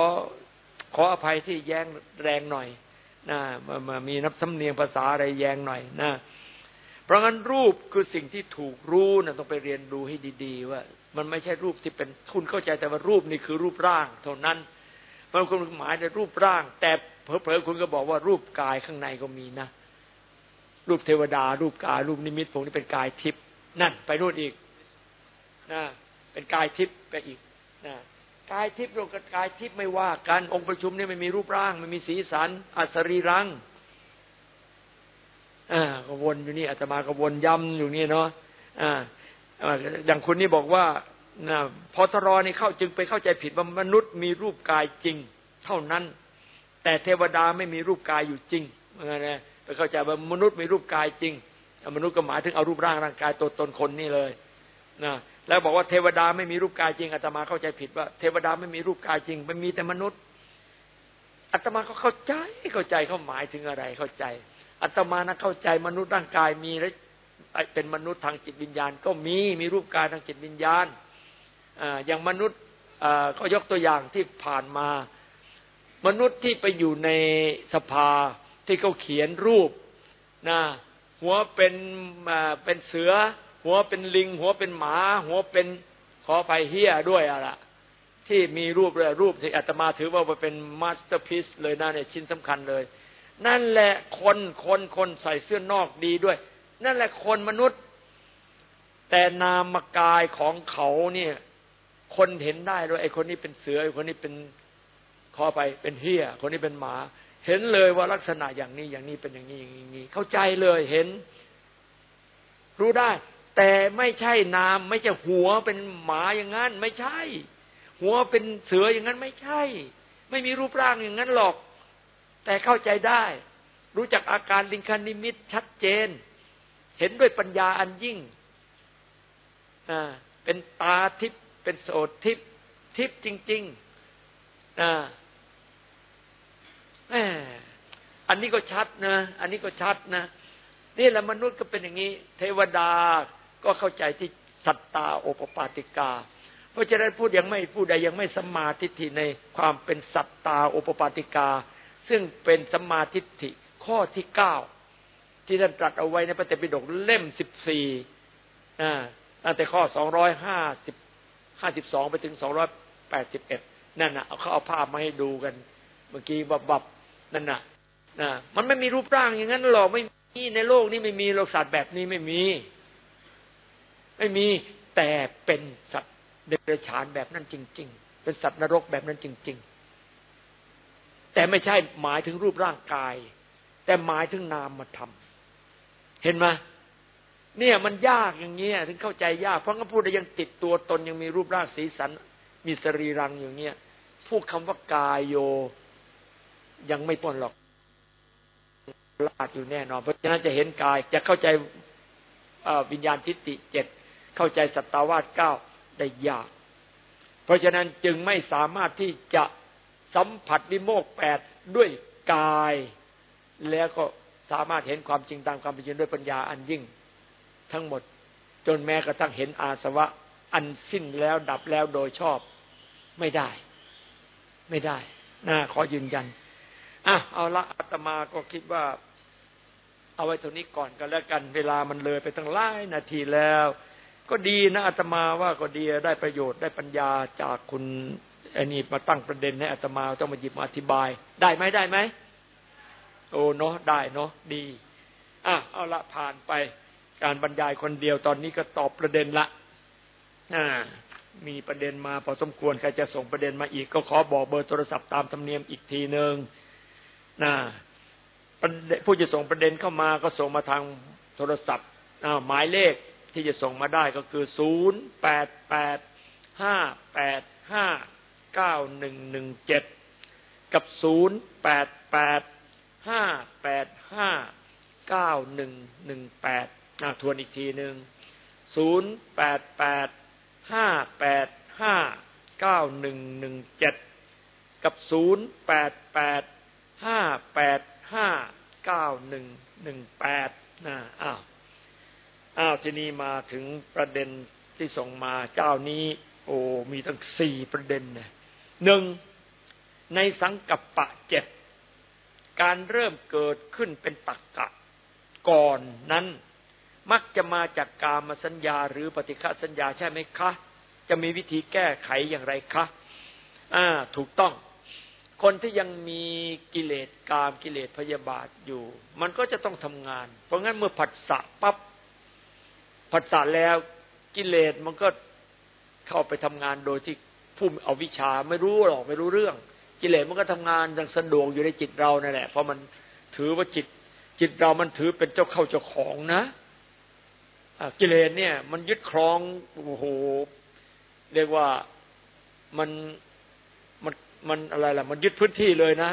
ขออภัยที่แย้งแรงหน่อยนะมามามีนับสำเนียงภาษาอะไรแย้งหน่อยนะเพราะงั้นรูปคือสิ่งที่ถูกรู้นะต้องไปเรียนดูให้ดีๆ ว่า มันไม่ใช่รูปที่เป็นคุณเข้าใจแต่ว่ารูปนี่คือรูปร่าง เท่านั้นบางคนหมายในรูปร่าง แต่เผลอๆคุณก็บอกว่ารูปกายข้างในก็มีนะ รูปเทวดา รูปกายรูปนิมิตพวกนี้เป็นกายทิพย์นั่น ไปนู่นอีกนะเป็นกายทิพย์ไปอีกนะกายทิพย์โลกกายทิพย์ไม่ว่ากันองค์ประชุมนี่ไม่มีรูปร่างไม่มีสีสันอัศรีรังอ่าก็วนอยู่นี่อาตมาก็วนย้ำอยู่นี่เนาะอ่าอย่างคุณนี่บอกว่าพอทรอนี่เข้าจึงไปเข้าใจผิดว่ามนุษย์มีรูปกายจริง เท่านั้น แต่เทวดาไม่มีรูปกายอยู่จริงนะ ไปเข้าใจว่ามนุษย์มีรูปกายจริงมนุษย์ก็หมายถึงเอารูปร่างร่างกายตัวตนคนนี่เลยนะแล้วบอกว่าเทวดาไม่มีรูปกายจริงอาตมาเข้าใจผิดว่าเทวดาไม่มีรูปกายจริง มันมีแต่มนุษย์อาตมาก็เข้าใจเข้าใจเขาหมายถึงอะไรเข้าใจอาตมานะเข้าใจมนุษย์ร่างกายมีแล้วเป็นมนุษย์ทางจิตวิญญาณ ก็มีมีรูปกายทางจิตวิญญาณอย่างมนุษย์ก็ยกตัวอย่างที่ผ่านมา มนุษย์ที่ไปอยู่ในสภา ที่เขาเขียนรูปนะหัวเป็นเป็นเสือ หัวเป็นลิง หัวเป็นหมา หัวเป็นขอไปเฮียด้วยอะไรที่มีรูปเลยรูปที่อาตมาถือว่าเป็น masterpiece เลยนะเนี่ยชิ้นสำคัญเลย นั่นแหละคนคนคนใส่เสื้อนอกดีด้วย นั่นแหละคนมนุษย์ แต่นามกายของเขาเนี่ย คนเห็นได้เลยไอ้คนนี้เป็นเสือไอ้คนนี้เป็นขอไปเป็นเฮียคนนี้เป็นหมา เห็นเลยว่าลักษณะอย่างนี้อย่างนี้เป็นอย่างนี้อย่างนี้ เข้าใจเลยเห็น รู้ได้ แต่ไม่ใช่นาม ไม่ใช่หัวเป็นหมาอย่างนั้น ไม่ใช่ หัวเป็นเสืออย่างนั้นไม่ใช่ ไม่มีรูปร่างอย่างนั้นหรอก แต่เข้าใจได้ รู้จักอาการลิงคานิมิตชัดเจน เห็นด้วยปัญญาอันยิ่งอ่าเป็นตาทิพย์เป็นโสตทิพย์ทิพย์จริงๆอ่า แหมอันนี้ก็ชัดนะ อันนี้ก็ชัดนะ นี่แหละมนุษย์ก็เป็นอย่างนี้ เทวดาก็เข้าใจที่สัตตาโอปปาติกา เพราะฉะนั้นพูดยังไม่พูดใดยังไม่สมาธิฐิในความเป็นสัตตาโอปปาติกา ซึ่งเป็นสมาธิฐิข้อที่เก้าที่ท่านตรัสเอาไว้ในพระเตปิฎกเล่มสิบสี่ตั้งแต่ข้อสองร้อยห้าสิบห้าสิบสองไปถึงสองร้อยแปดสิบเอ็ดนั่นนะเอาเขาเอาภาพมาให้ดูกัน เมื่อกี้บับบับ นั่นน่ะนะมันไม่มีรูปร่างอย่างนั้นหรอกไม่มีในโลกนี้ไม่มีโลกสัตว์แบบนี้ไม่มี ไม่มีแต่เป็นสัตว์เดรัจฉานแบบนั้นจริง ๆ เป็นสัตว์นรกแบบนั้นจริง ๆ แต่ไม่ใช่หมายถึงรูปร่างกาย แต่หมายถึงนามมาทำเห็นไหมเนี่ยมันยากอย่างเงี้ยถึงเข้าใจยากเพราะงั้นพูดยังติดตัวตนยังมีรูปร่างสีสัน มีสรีรังอย่างเงี้ยพูดคำว่ากายโย ยังไม่พ้นหรอกลาดอยู่แน่นอน เพราะฉะนั้นจะเห็นกายจะเข้าใจวิญญาณทิฏฐิเจ็ดเข้าใจสัตาวาสเก้าได้ยาก เพราะฉะนั้นจึงไม่สามารถที่จะสัมผัสวิโมกแปดด้วยกาย แล้วก็สามารถเห็นความจริงตามความเป็นจริงด้วยปัญญาอันยิ่ง ทั้งหมด จนแม้กระทั่งเห็นอาสวะ อันสิ้นแล้วดับแล้วโดยชอบไม่ได้ ไม่ได้น่าขอยืนยัน อะเอาละอาตมาก็คิดว่า เอาไว้ตรงนี้ก่อนกันแล้วกัน เวลามันเลยไปตั้งหลายนาทีแล้ว ก็ดีนะอาตมาว่าก็ดีได้ประโยชน์ได้ปัญญาจากคุณอันนี้มาตั้งประเด็นให้อาตมาต้องมาหยิบมาอธิบาย ได้ไหมได้ไหมโอ้เนาะได้เนาะดีอะเอาละผ่านไป การบรรยายคนเดียวตอนนี้ก็ตอบประเด็นละอ่ามีประเด็นมาพอสมควรใครจะส่งประเด็นมาอีกก็ขอบอกเบอร์โทรศัพท์ตามธรรมเนียมอีกทีหนึ่ง นะผู้จะส่งประเด็นเข้ามาก็ส่งมาทางโทรศัพท์หมายเลขที่จะส่งมาได้ก็คือศูนย์แปดแปดห้าแปดห้าเก้าหนึ่งหนึ่งเจ็ดกับศูนย์แปดแปดห้าแปดห้าเก้าหนึ่งหนึ่งแปดทวนอีกทีหนึ่งศูนย์แปดแปดห้าแปดห้าเก้าหนึ่งหนึ่งเจ็ดกับศูนย์แปดแปด ห้าแปดห้าเก้าหนึ่งหนึ่งแปดนะอ้าวอ้าวทีนี้มาถึงประเด็นที่ส่งมาเจ้านี้ โอ้มีตั้งสี่ประเด็นนี่ยหนึ่งในสังกัปปะเจ็ดการเริ่มเกิดขึ้นเป็นตักกะ ก่อนนั้น มักจะมาจากกามสัญญาหรือปฏิฆะสัญญาใช่ไหมคะ จะมีวิธีแก้ไขอย่างไรคะ อ่า ถูกต้อง คนที่ยังมีกิเลสกามกิเลสพยาบาทอยู่ มันก็จะต้องทำงาน เพราะงั้นเมื่อผัสสะปั๊บผัสสะแล้วกิเลสมันก็เข้าไปทำงานโดยที่ผู้เอาวิชาไม่รู้หรอกไม่รู้เรื่อง กิเลสมันก็ทำงานอย่างสะดวกอยู่ในจิตเรานั่นแหละ เพราะมันถือว่าจิต จิตเรามันถือเป็นเจ้าเข้าเจ้าของนะกิเลสเนี่ย มันยึดครองโอ้โหเรียกว่ามัน มันอะไรล่ะ มันยึดพื้นที่เลยนะ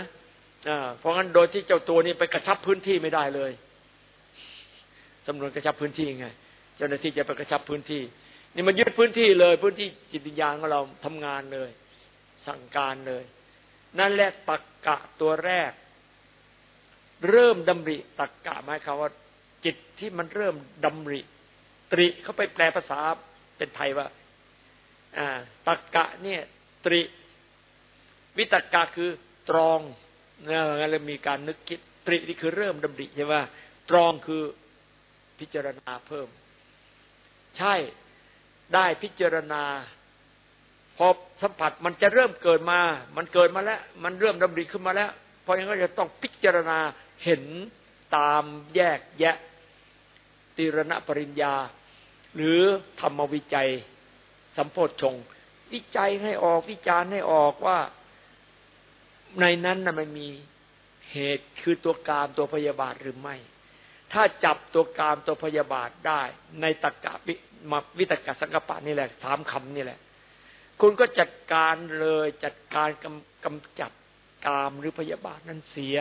อ่าเพราะงั้นโดยที่เจ้าตัวนี้ไปกระชับพื้นที่ไม่ได้เลยจำนวนกระชับพื้นที่ไง เจ้าหน้าที่จะไปกระชับพื้นที่ นี่มันยึดพื้นที่เลย พื้นที่จิตวิญญาณของเราทำงานเลย สั่งการเลย นั่นแหละตักกะตัวแรก เริ่มดำริตักกะหมายความว่า จิตที่มันเริ่มดำริ ตริเขาไปแปลภาษาเป็นไทยว่า อ่าตักกะเนี่ย ตริ วิตกะคือตรองนะงั้นเลยมีการนึกคิดตรินี่คือเริ่มดำริใช่ไหมตรองคือพิจารณาเพิ่ม ใช่ได้พิจารณา พอสัมผัสมันจะเริ่มเกิดมา มันเกิดมาแล้ว มันเริ่มดำริขึ้นมาแล้ว เพราะงั้นก็จะต้องพิจารณาเห็นตามแยกแยะตีรณปริญญา หรือธรรมวิจัย สัมโพธชงวิจัยให้ออกวิจารณ์ให้ออกว่า ในนั้นน่ะมันมีเหตุคือตัวกามตัวพยาบาทหรือไม่ ถ้าจับตัวกามตัวพยาบาทได้ ในตะกะมาวิตกะสังกปะนี่แหละสามคำนี่แหละ คุณก็จัดการเลยจัดการกำกำจัดกามหรือพยาบาทนั้นเสีย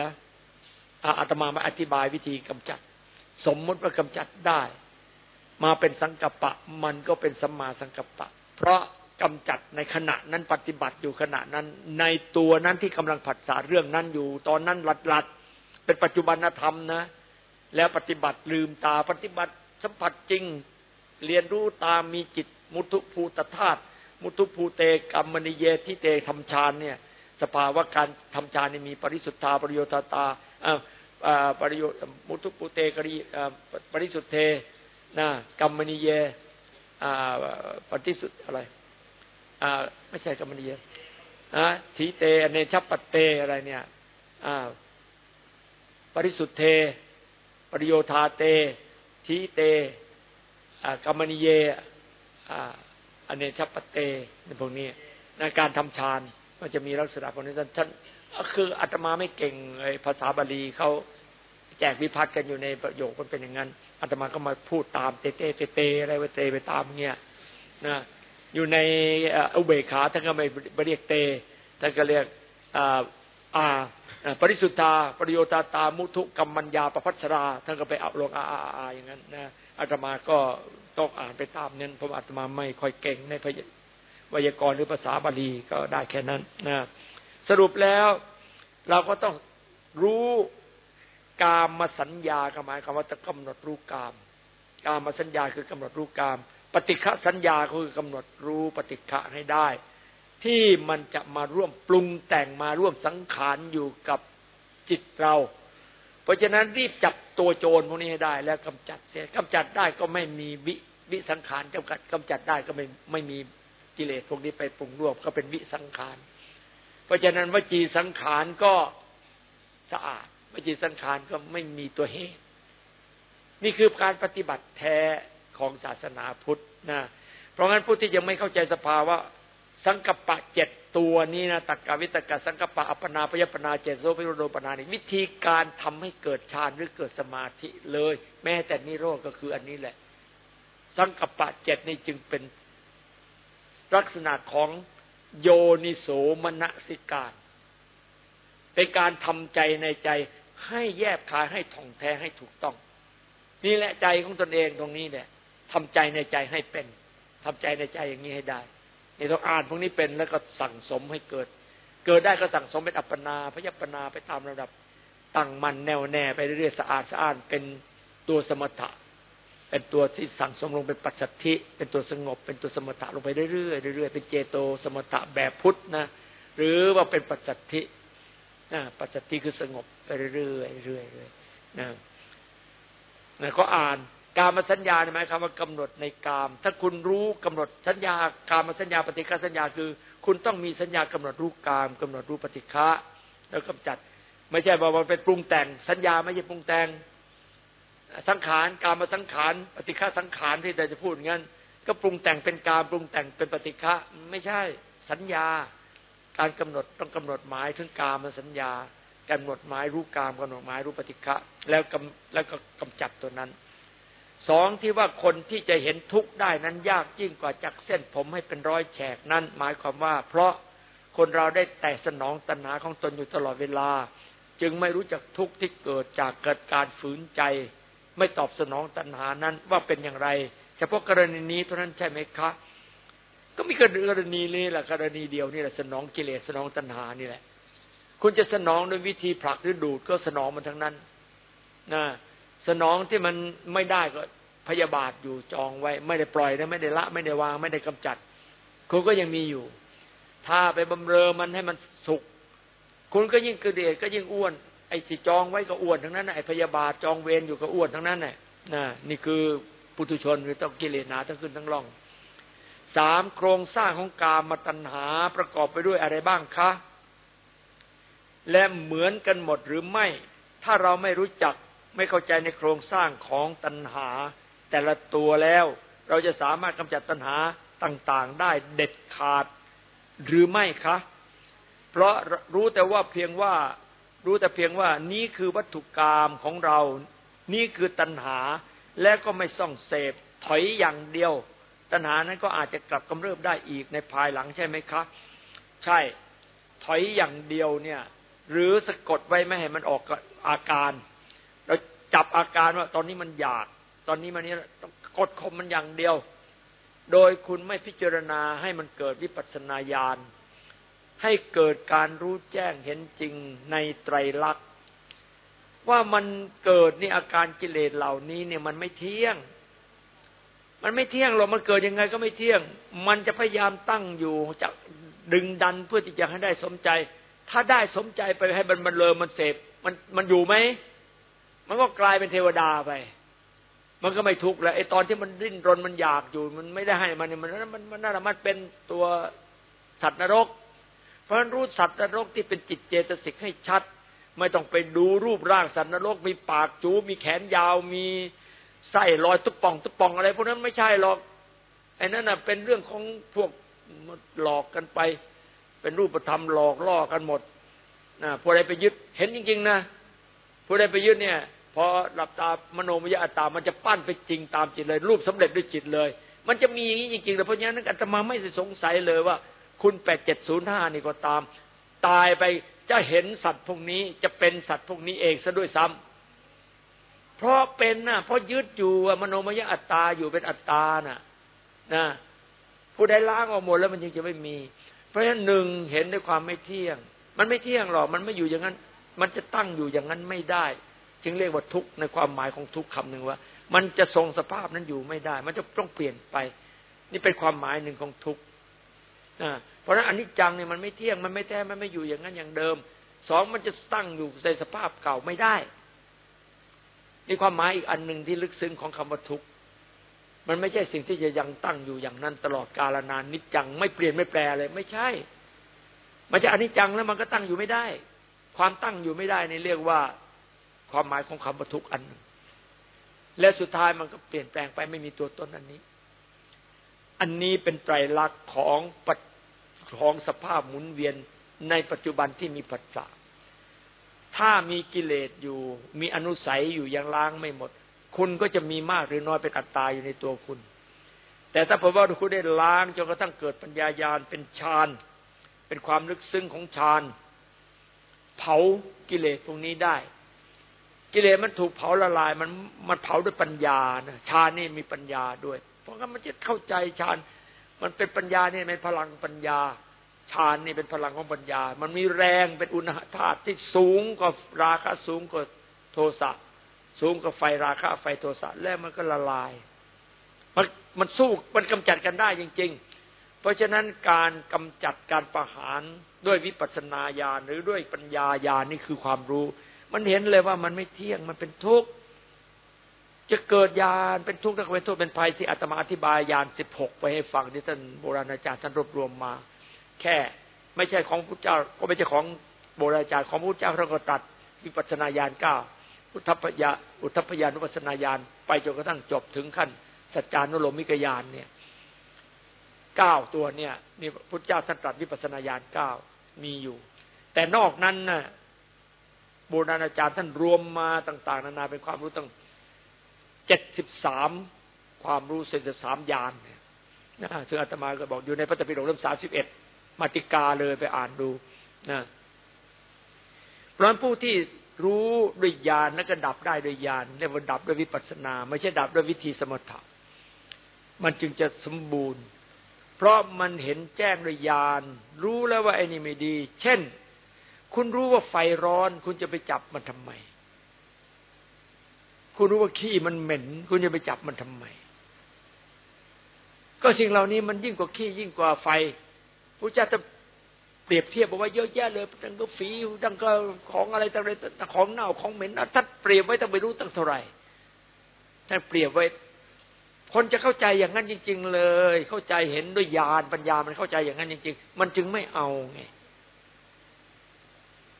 อาตมามาอธิบายวิธีกำจัด สมมติว่ากำจัดได้ มาเป็นสังกปะ มันก็เป็นสัมมาสังกปะ เพราะ กำจัดในขณะนั้นปฏิบัติอยู่ขณะนั้น ในตัวนั้นที่กำลังผัดสาเรื่องนั้นอยู่ ตอนนั้นหลัดหลัดเป็นปัจจุบันธรรมนะ แล้วปฏิบัติลืมตาปฏิบัติสัมผัสจริง เรียนรู้ตามมีจิตมุทุภูตธาตุมุทุภูเตกรรมนิเยทิเตทำฌานเนี่ย สภาวะการทำฌานนี่มีปริสุทธาปริโยตาตาปริโยมุทุภูเตกริปริสุทธเทนะกรรมนิเยปฏิสุทธอะไร อ่าไม่ใช่กรรมนิยนะทีเตอเนชปัตเตอะไรเนี่ยอ่าปริสุทธเท ปริโยธาเต ทีเตกรรมนิเยอเนชปัตเตในพวกนี้ในการทำฌานมันจะมีลักษณะพวกนี้ท่านคืออาตมาไม่เก่งภาษาบาลีเขาแจกวิพัฒน์กันอยู่ในประโยคมันเป็นอย่างนั้นอาตมาก็มาพูดตามเตเตเตเตอะไรไปเตไปตามเงี้ยนะ อยู่ในอุเบกขาท่านก็ไม่เรียกเตท่านก็เรียกอาปริสุทธาปริโยตาตามุทุกรรมัญญาประพัชราท่านก็ไปเอาลงอาอาอาอย่างนั้นนะอาตมาก็ต้องอ่านไปตามนั้นเพราะอาตมาไม่ค่อยเก่งในพยวยากรณ์หรือภาษาบาลีก็ได้แค่นั้นนะสรุปแล้วเราก็ต้องรู้กามมาสัญญาหมายความว่าจะกำหนดรู้กาม กามมาสัญญาคือกำหนดรู้กาม ปฏิฆะสัญญาคือกำหนดรู้ปฏิฆะให้ได้ ที่มันจะมาร่วมปรุงแต่งมาร่วมสังขารอยู่กับจิตเรา เพราะฉะนั้นรีบจับตัวโจรพวกนี้ให้ได้ แล้วกำจัดเสียกำจัดได้ก็ไม่มีวิวิสังขารจำกัดกำจัดได้ก็ไม่ไม่มีกิเลสพวกนี้ไปปรุงร่วมก็เป็นวิสังขาร เพราะฉะนั้นวจีสังขารก็สะอาดวจีสังขารก็ไม่มีตัวเหตุ นี่คือการปฏิบัติแท้ ของศาสนาพุทธนะเพราะงั้นผู้ที่ยังไม่เข้าใจสภาวะสังกปะเจ็ดตัวนี้นะตักกาวิตกะสังกปะอัปนาพยปนาเจโซพิโรโดปนานี่วิธีการทำให้เกิดฌานหรือเกิดสมาธิเลย แม้แต่นิโรธก็คืออันนี้แหละ สังกปะเจ็ดนี่จึงเป็นลักษณะของโยนิโสมนสิการเป็นการทำใจในใจให้แยบคายให้ท่องแท้ให้ถูกต้อง นี่แหละใจของตนเองตรงนี้เนี่ย ทำใจในใจให้เป็นทำใจในใจอย่างนี้ให้ได้นี่ต้องอ่านพวกนี้เป็นแล้วก็สั่งสมให้เกิด เกิดได้ก็สั่งสมเป็นอัปปนาพยัปปนาไปตามระดับตั้งมันแน่วแน่ไปเรื่อยๆสะอาดสะอ้าดเป็นตัวสมถะ เป็นตัวที่สั่งสมลงเป็นปัจจัติเป็นตัวสงบ เป็นตัวสมถะลงไปเรื่อยๆเรื่อยๆเป็นเจโตสมถะแบบพุทธนะ หรือว่าเป็นปัจจัติปัจจัติคือสงบไปเรื่อยๆเรื่อยๆนะนะก็อ่าน การมาสัญญาหมายความว่ากำหนดในกาม ถ้าคุณรู้กำหนดสัญญาการมาสัญญาปฏิฆาสัญญาคือ คุณต้องมีสัญญากำหนดรู้กามกำหนดรู้ปฏิฆะแล้วกำจัด ไม่ใช่ว่ามันเป็นปรุงแต่งสัญญาไม่ใช่ปรุงแต่งสังขารการมาสังขารปฏิฆาสังขารที่แต่จะพูดงั้น ก็ปรุงแต่งเป็นการปรุงแต่งเป็นปฏิฆะไม่ใช่สัญญา การกำหนดต้องกำหนดหมายถึงกามมาสัญญากำหนดหมายรู้กามกำหนดหมายรู้ปฏิฆะแล้วกำแล้วก็กำจัดตัวนั้น สองที่ว่าคนที่จะเห็นทุกข์ได้นั้นยากยิ่งกว่าจักเส้นผมให้เป็นร้อยแฉกนั้น หมายความว่า เพราะคนเราได้แต่สนองตัณหาของตนอยู่ตลอดเวลา จึงไม่รู้จักทุกข์ที่เกิดจากเกิดการฝืนใจ ไม่ตอบสนองตัณหานั้นว่าเป็นอย่างไร เฉพาะกรณีนี้เท่านั้นใช่ไหมคะ ก็มีกรณีนี้แหละกรณีเดียวนี่แหละสนองกิเลสสนองตัณหานี่แหละ คุณจะสนองด้วยวิธีผลักหรือดูดก็สนองมันทั้งนั้นนะ สนองที่มันไม่ได้ก็พยาบาทอยู่จองไว้ ไม่ได้ปล่อยนะไม่ได้ละ ไม่ได้วาง ไม่ได้กำจัดคุณก็ยังมีอยู่ ถ้าไปบำเรอมันให้มันสุกคุณก็ยิ่งกระเดดก็ยิ่งอ้วน ไอ้ที่จองไว้ก็อ้วนทั้งนั้นไอ้พยาบาทจองเวรอยู่ก็อ้วนทั้งนั้นน่ะนะนี่คือปุถุชนคือต้องกิเลสหนาทั้งขึ้นทั้งล่องสามโครงสร้างของกามมาตัณหาประกอบไปด้วยอะไรบ้างคะ และเหมือนกันหมดหรือไม่ ถ้าเราไม่รู้จัก ไม่เข้าใจในโครงสร้างของตัณหา แต่ละตัวแล้ว เราจะสามารถกำจัดตัณหาต่างๆได้เด็ดขาดหรือไม่คะ เพราะรู้แต่ว่าเพียงว่ารู้แต่เพียงว่านี้คือวัตถุกรรมของเรา นี่คือตัณหา และก็ไม่ส่องเสพถอยอย่างเดียว ตัณหานั้นก็อาจจะกลับกำเริบได้อีกในภายหลังใช่ไหมคะ ใช่ ถอยอย่างเดียวเนี่ย หรือสะกดไว้ไม่ให้มันออกอาการ จับอาการว่าตอนนี้มันอยาก ตอนนี้มันนี้กดข่มมันอย่างเดียว โดยคุณไม่พิจารณาให้มันเกิดวิปัสสนาญาณให้เกิดการรู้แจ้งเห็นจริงในไตรลักษณ์ว่ามันเกิดนี่อาการกิเลสเหล่านี้เนี่ยมันไม่เที่ยง มันไม่เที่ยงหรอกมันเกิดยังไงก็ไม่เที่ยง มันจะพยายามตั้งอยู่จะดึงดันเพื่อที่จะให้ได้สมใจ ถ้าได้สมใจไปให้มันมันเลยมันเสพมันมันอยู่ไหม มันก็กลายเป็นเทวดาไป มันก็ไม่ทุกข์แล้วไอ้ตอนที่มันดิ้นรนมันอยากอยู่ มันไม่ได้ให้มันมันมันมันน่ามันเป็นตัวสัตว์นรก เพราะรู้สัตว์นรกที่เป็นจิตเจตสิกให้ชัด ไม่ต้องไปดูรูปร่างสัตว์นรก มีปากจูมีแขนยาวมีไส้ลอยตุ๊บป่องตุ๊บป่องอะไรพวกนั้นไม่ใช่หรอกไอ้นั่นน่ะเป็นเรื่องของพวกหลอกกันไป เป็นรูปธรรมหลอกล่อกันหมดนะผู้ใดไปยึดเห็นจริง ๆ นะผู้ใดไปยึดเนี่ย พอหลับตามโนมยอัตตา มันจะปั้นไปจริงตามจิตเลย รูปสำเร็จด้วยจิตเลย มันจะมีอย่างนี้จริงๆแต่เพราะฉะนั้นอาตมาไม่สงสัยเลยว่า คุณแปดเจ็ดศูนย์ห้านี่ก็ตาม ตายไปจะเห็นสัตว์พวกนี้จะเป็นสัตว์พวกนี้เองซะด้วยซ้ำเพราะเป็นนะเพราะยึดอยู่มโนมยอัตตาอยู่เป็นอัตตาน่ะนะผู้ใดล้างออกหมดแล้วมันยังจะไม่มี เพราะฉะนั้นหนึ่งเห็นด้วยความไม่เที่ยง มันไม่เที่ยงหรอกมันไม่อยู่อย่างนั้น มันจะตั้งอยู่อย่างนั้นไม่ได้ จึงเรียกว่าทุกข์ในความหมายของทุกข์คำหนึ่งว่า มันจะทรงสภาพนั้นอยู่ไม่ได้ มันจะต้องเปลี่ยนไป นี่เป็นความหมายหนึ่งของทุกข์เพราะฉะนั้นอนิจจังเนี่ยมันไม่เที่ยงมันไม่แท้มันไม่อยู่อย่างนั้นอย่างเดิมสองมันจะตั้งอยู่ในสภาพเก่าไม่ได้นี่ความหมายอีกอันหนึ่งที่ลึกซึ้งของคำว่าทุกข์มันไม่ใช่สิ่งที่จะยังตั้งอยู่อย่างนั้นตลอดกาลนานนิจจังไม่เปลี่ยนไม่แปลเลยไม่ใช่ มันจะอนิจจังแล้วมันก็ตั้งอยู่ไม่ได้ ความตั้งอยู่ไม่ได้ในเรียกว่า ความหมายของคำว่าทุกข์อันหนึ่งและสุดท้ายมันก็เปลี่ยนแปลงไปไม่มีตัวตนอันนี้ อันนี้เป็นไตรลักษณ์ของปัจของสภาพหมุนเวียนในปัจจุบันที่มีปัจจาถ้ามีกิเลสอยู่ มีอนุสัยอยู่ยังล้างไม่หมด คุณก็จะมีมากหรือน้อยเป็นอัตตาอยู่ในตัวคุณ แต่ถ้าผมว่าคุณได้ล้างจนกระทั่งเกิดปัญญายาณเป็นฌานเป็นความลึกซึ้งของฌานเผากิเลสตรงนี้ได้ กิเลสมันถูกเผาละลาย มันมันเผาด้วยปัญญานะฌานนี่มีปัญญาด้วย เพราะงั้นมันจะเข้าใจฌานมันเป็นปัญญาเนี่ยเป็นพลังปัญญาฌานนี่เป็นพลังของปัญญา มันมีแรงเป็นอุณหธาตุที่สูงกว่าราคะสูงกว่าโทสะสูงกว่าไฟราคะไฟโทสะแล้วมันก็ละลาย มันมันสู้มันกำจัดกันได้จริง ๆ เพราะฉะนั้นการกำจัดการประหารด้วยวิปัสสนาญาณหรือด้วยปัญญาญาณนี่คือความรู้ มันเห็นเลยว่ามันไม่เที่ยงมันเป็นทุกข์จะเกิดยานเป็นทุกข์และเป็นโทษเป็นภัยที่อาตมาอธิบายยานสิบหกไปให้ฟังที่ท่านโบราณอาจารย์ท่านรวบรวมมา แค่ไม่ใช่ของพระเจ้า ก็ไม่ใช่ของโบราณอาจารย์ของพระเจ้าท่านก็ตัดวิปัสนาญาณเก้าอุทพยาอุทพยานุปัสนาญาณไปจนกระทั่งจบถึงขั้นสัจจานุโลมิกญาณเนี่ยเก้าตัวเนี่ยนี่พระเจ้าท่านตรัสวิปัสนาญาณเก้ามีอยู่ แต่นอกนั้นน่ะ โบราณอาจารย์ท่านรวมมาต่าง ๆ นานาเป็นความรู้ตั้งเจ็ดสิบสามความรู้เจ็ดสิบสามยานเนี่ยนะซึ่งอาตมาก็บอกอยู่ในพระธรรมปิฎกเล่มสามสิบเอ็ดมาติกาเลยไปอ่านดูนะเพราะผู้ที่รู้ด้วยญาณแล้วก็ดับได้ด้วยญาณเรียกว่าดับด้วยวิปัสสนา ไม่ใช่ดับด้วยวิธีสมถะมันจึงจะสมบูรณ์ เพราะมันเห็นแจ้งด้วยญาณรู้แล้วว่าไอ้นี่ไม่ดี เช่น คุณรู้ว่าไฟร้อน คุณจะไปจับมันทำไม คุณรู้ว่าขี้มันเหม็น คุณจะไปจับมันทำไม ก็สิ่งเหล่านี้มันยิ่งกว่าขี้ยิ่งกว่าไฟพระเจ้าจะเปรียบเทียบบอกว่าเยอะแยะเลยตั้งก็ฝีตั้งก็ของอะไรตั้งอะไรของเน่าของเหม็นท่านเปรียบไว้ตั้งไม่รู้ตั้งเท่าไหร่ท่านเปรียบไว้ คนจะเข้าใจอย่างนั้นจริง ๆ เลย เข้าใจเห็นด้วยญาณปัญญามันเข้าใจอย่างนั้นจริง ๆ มันจึงไม่เอาไง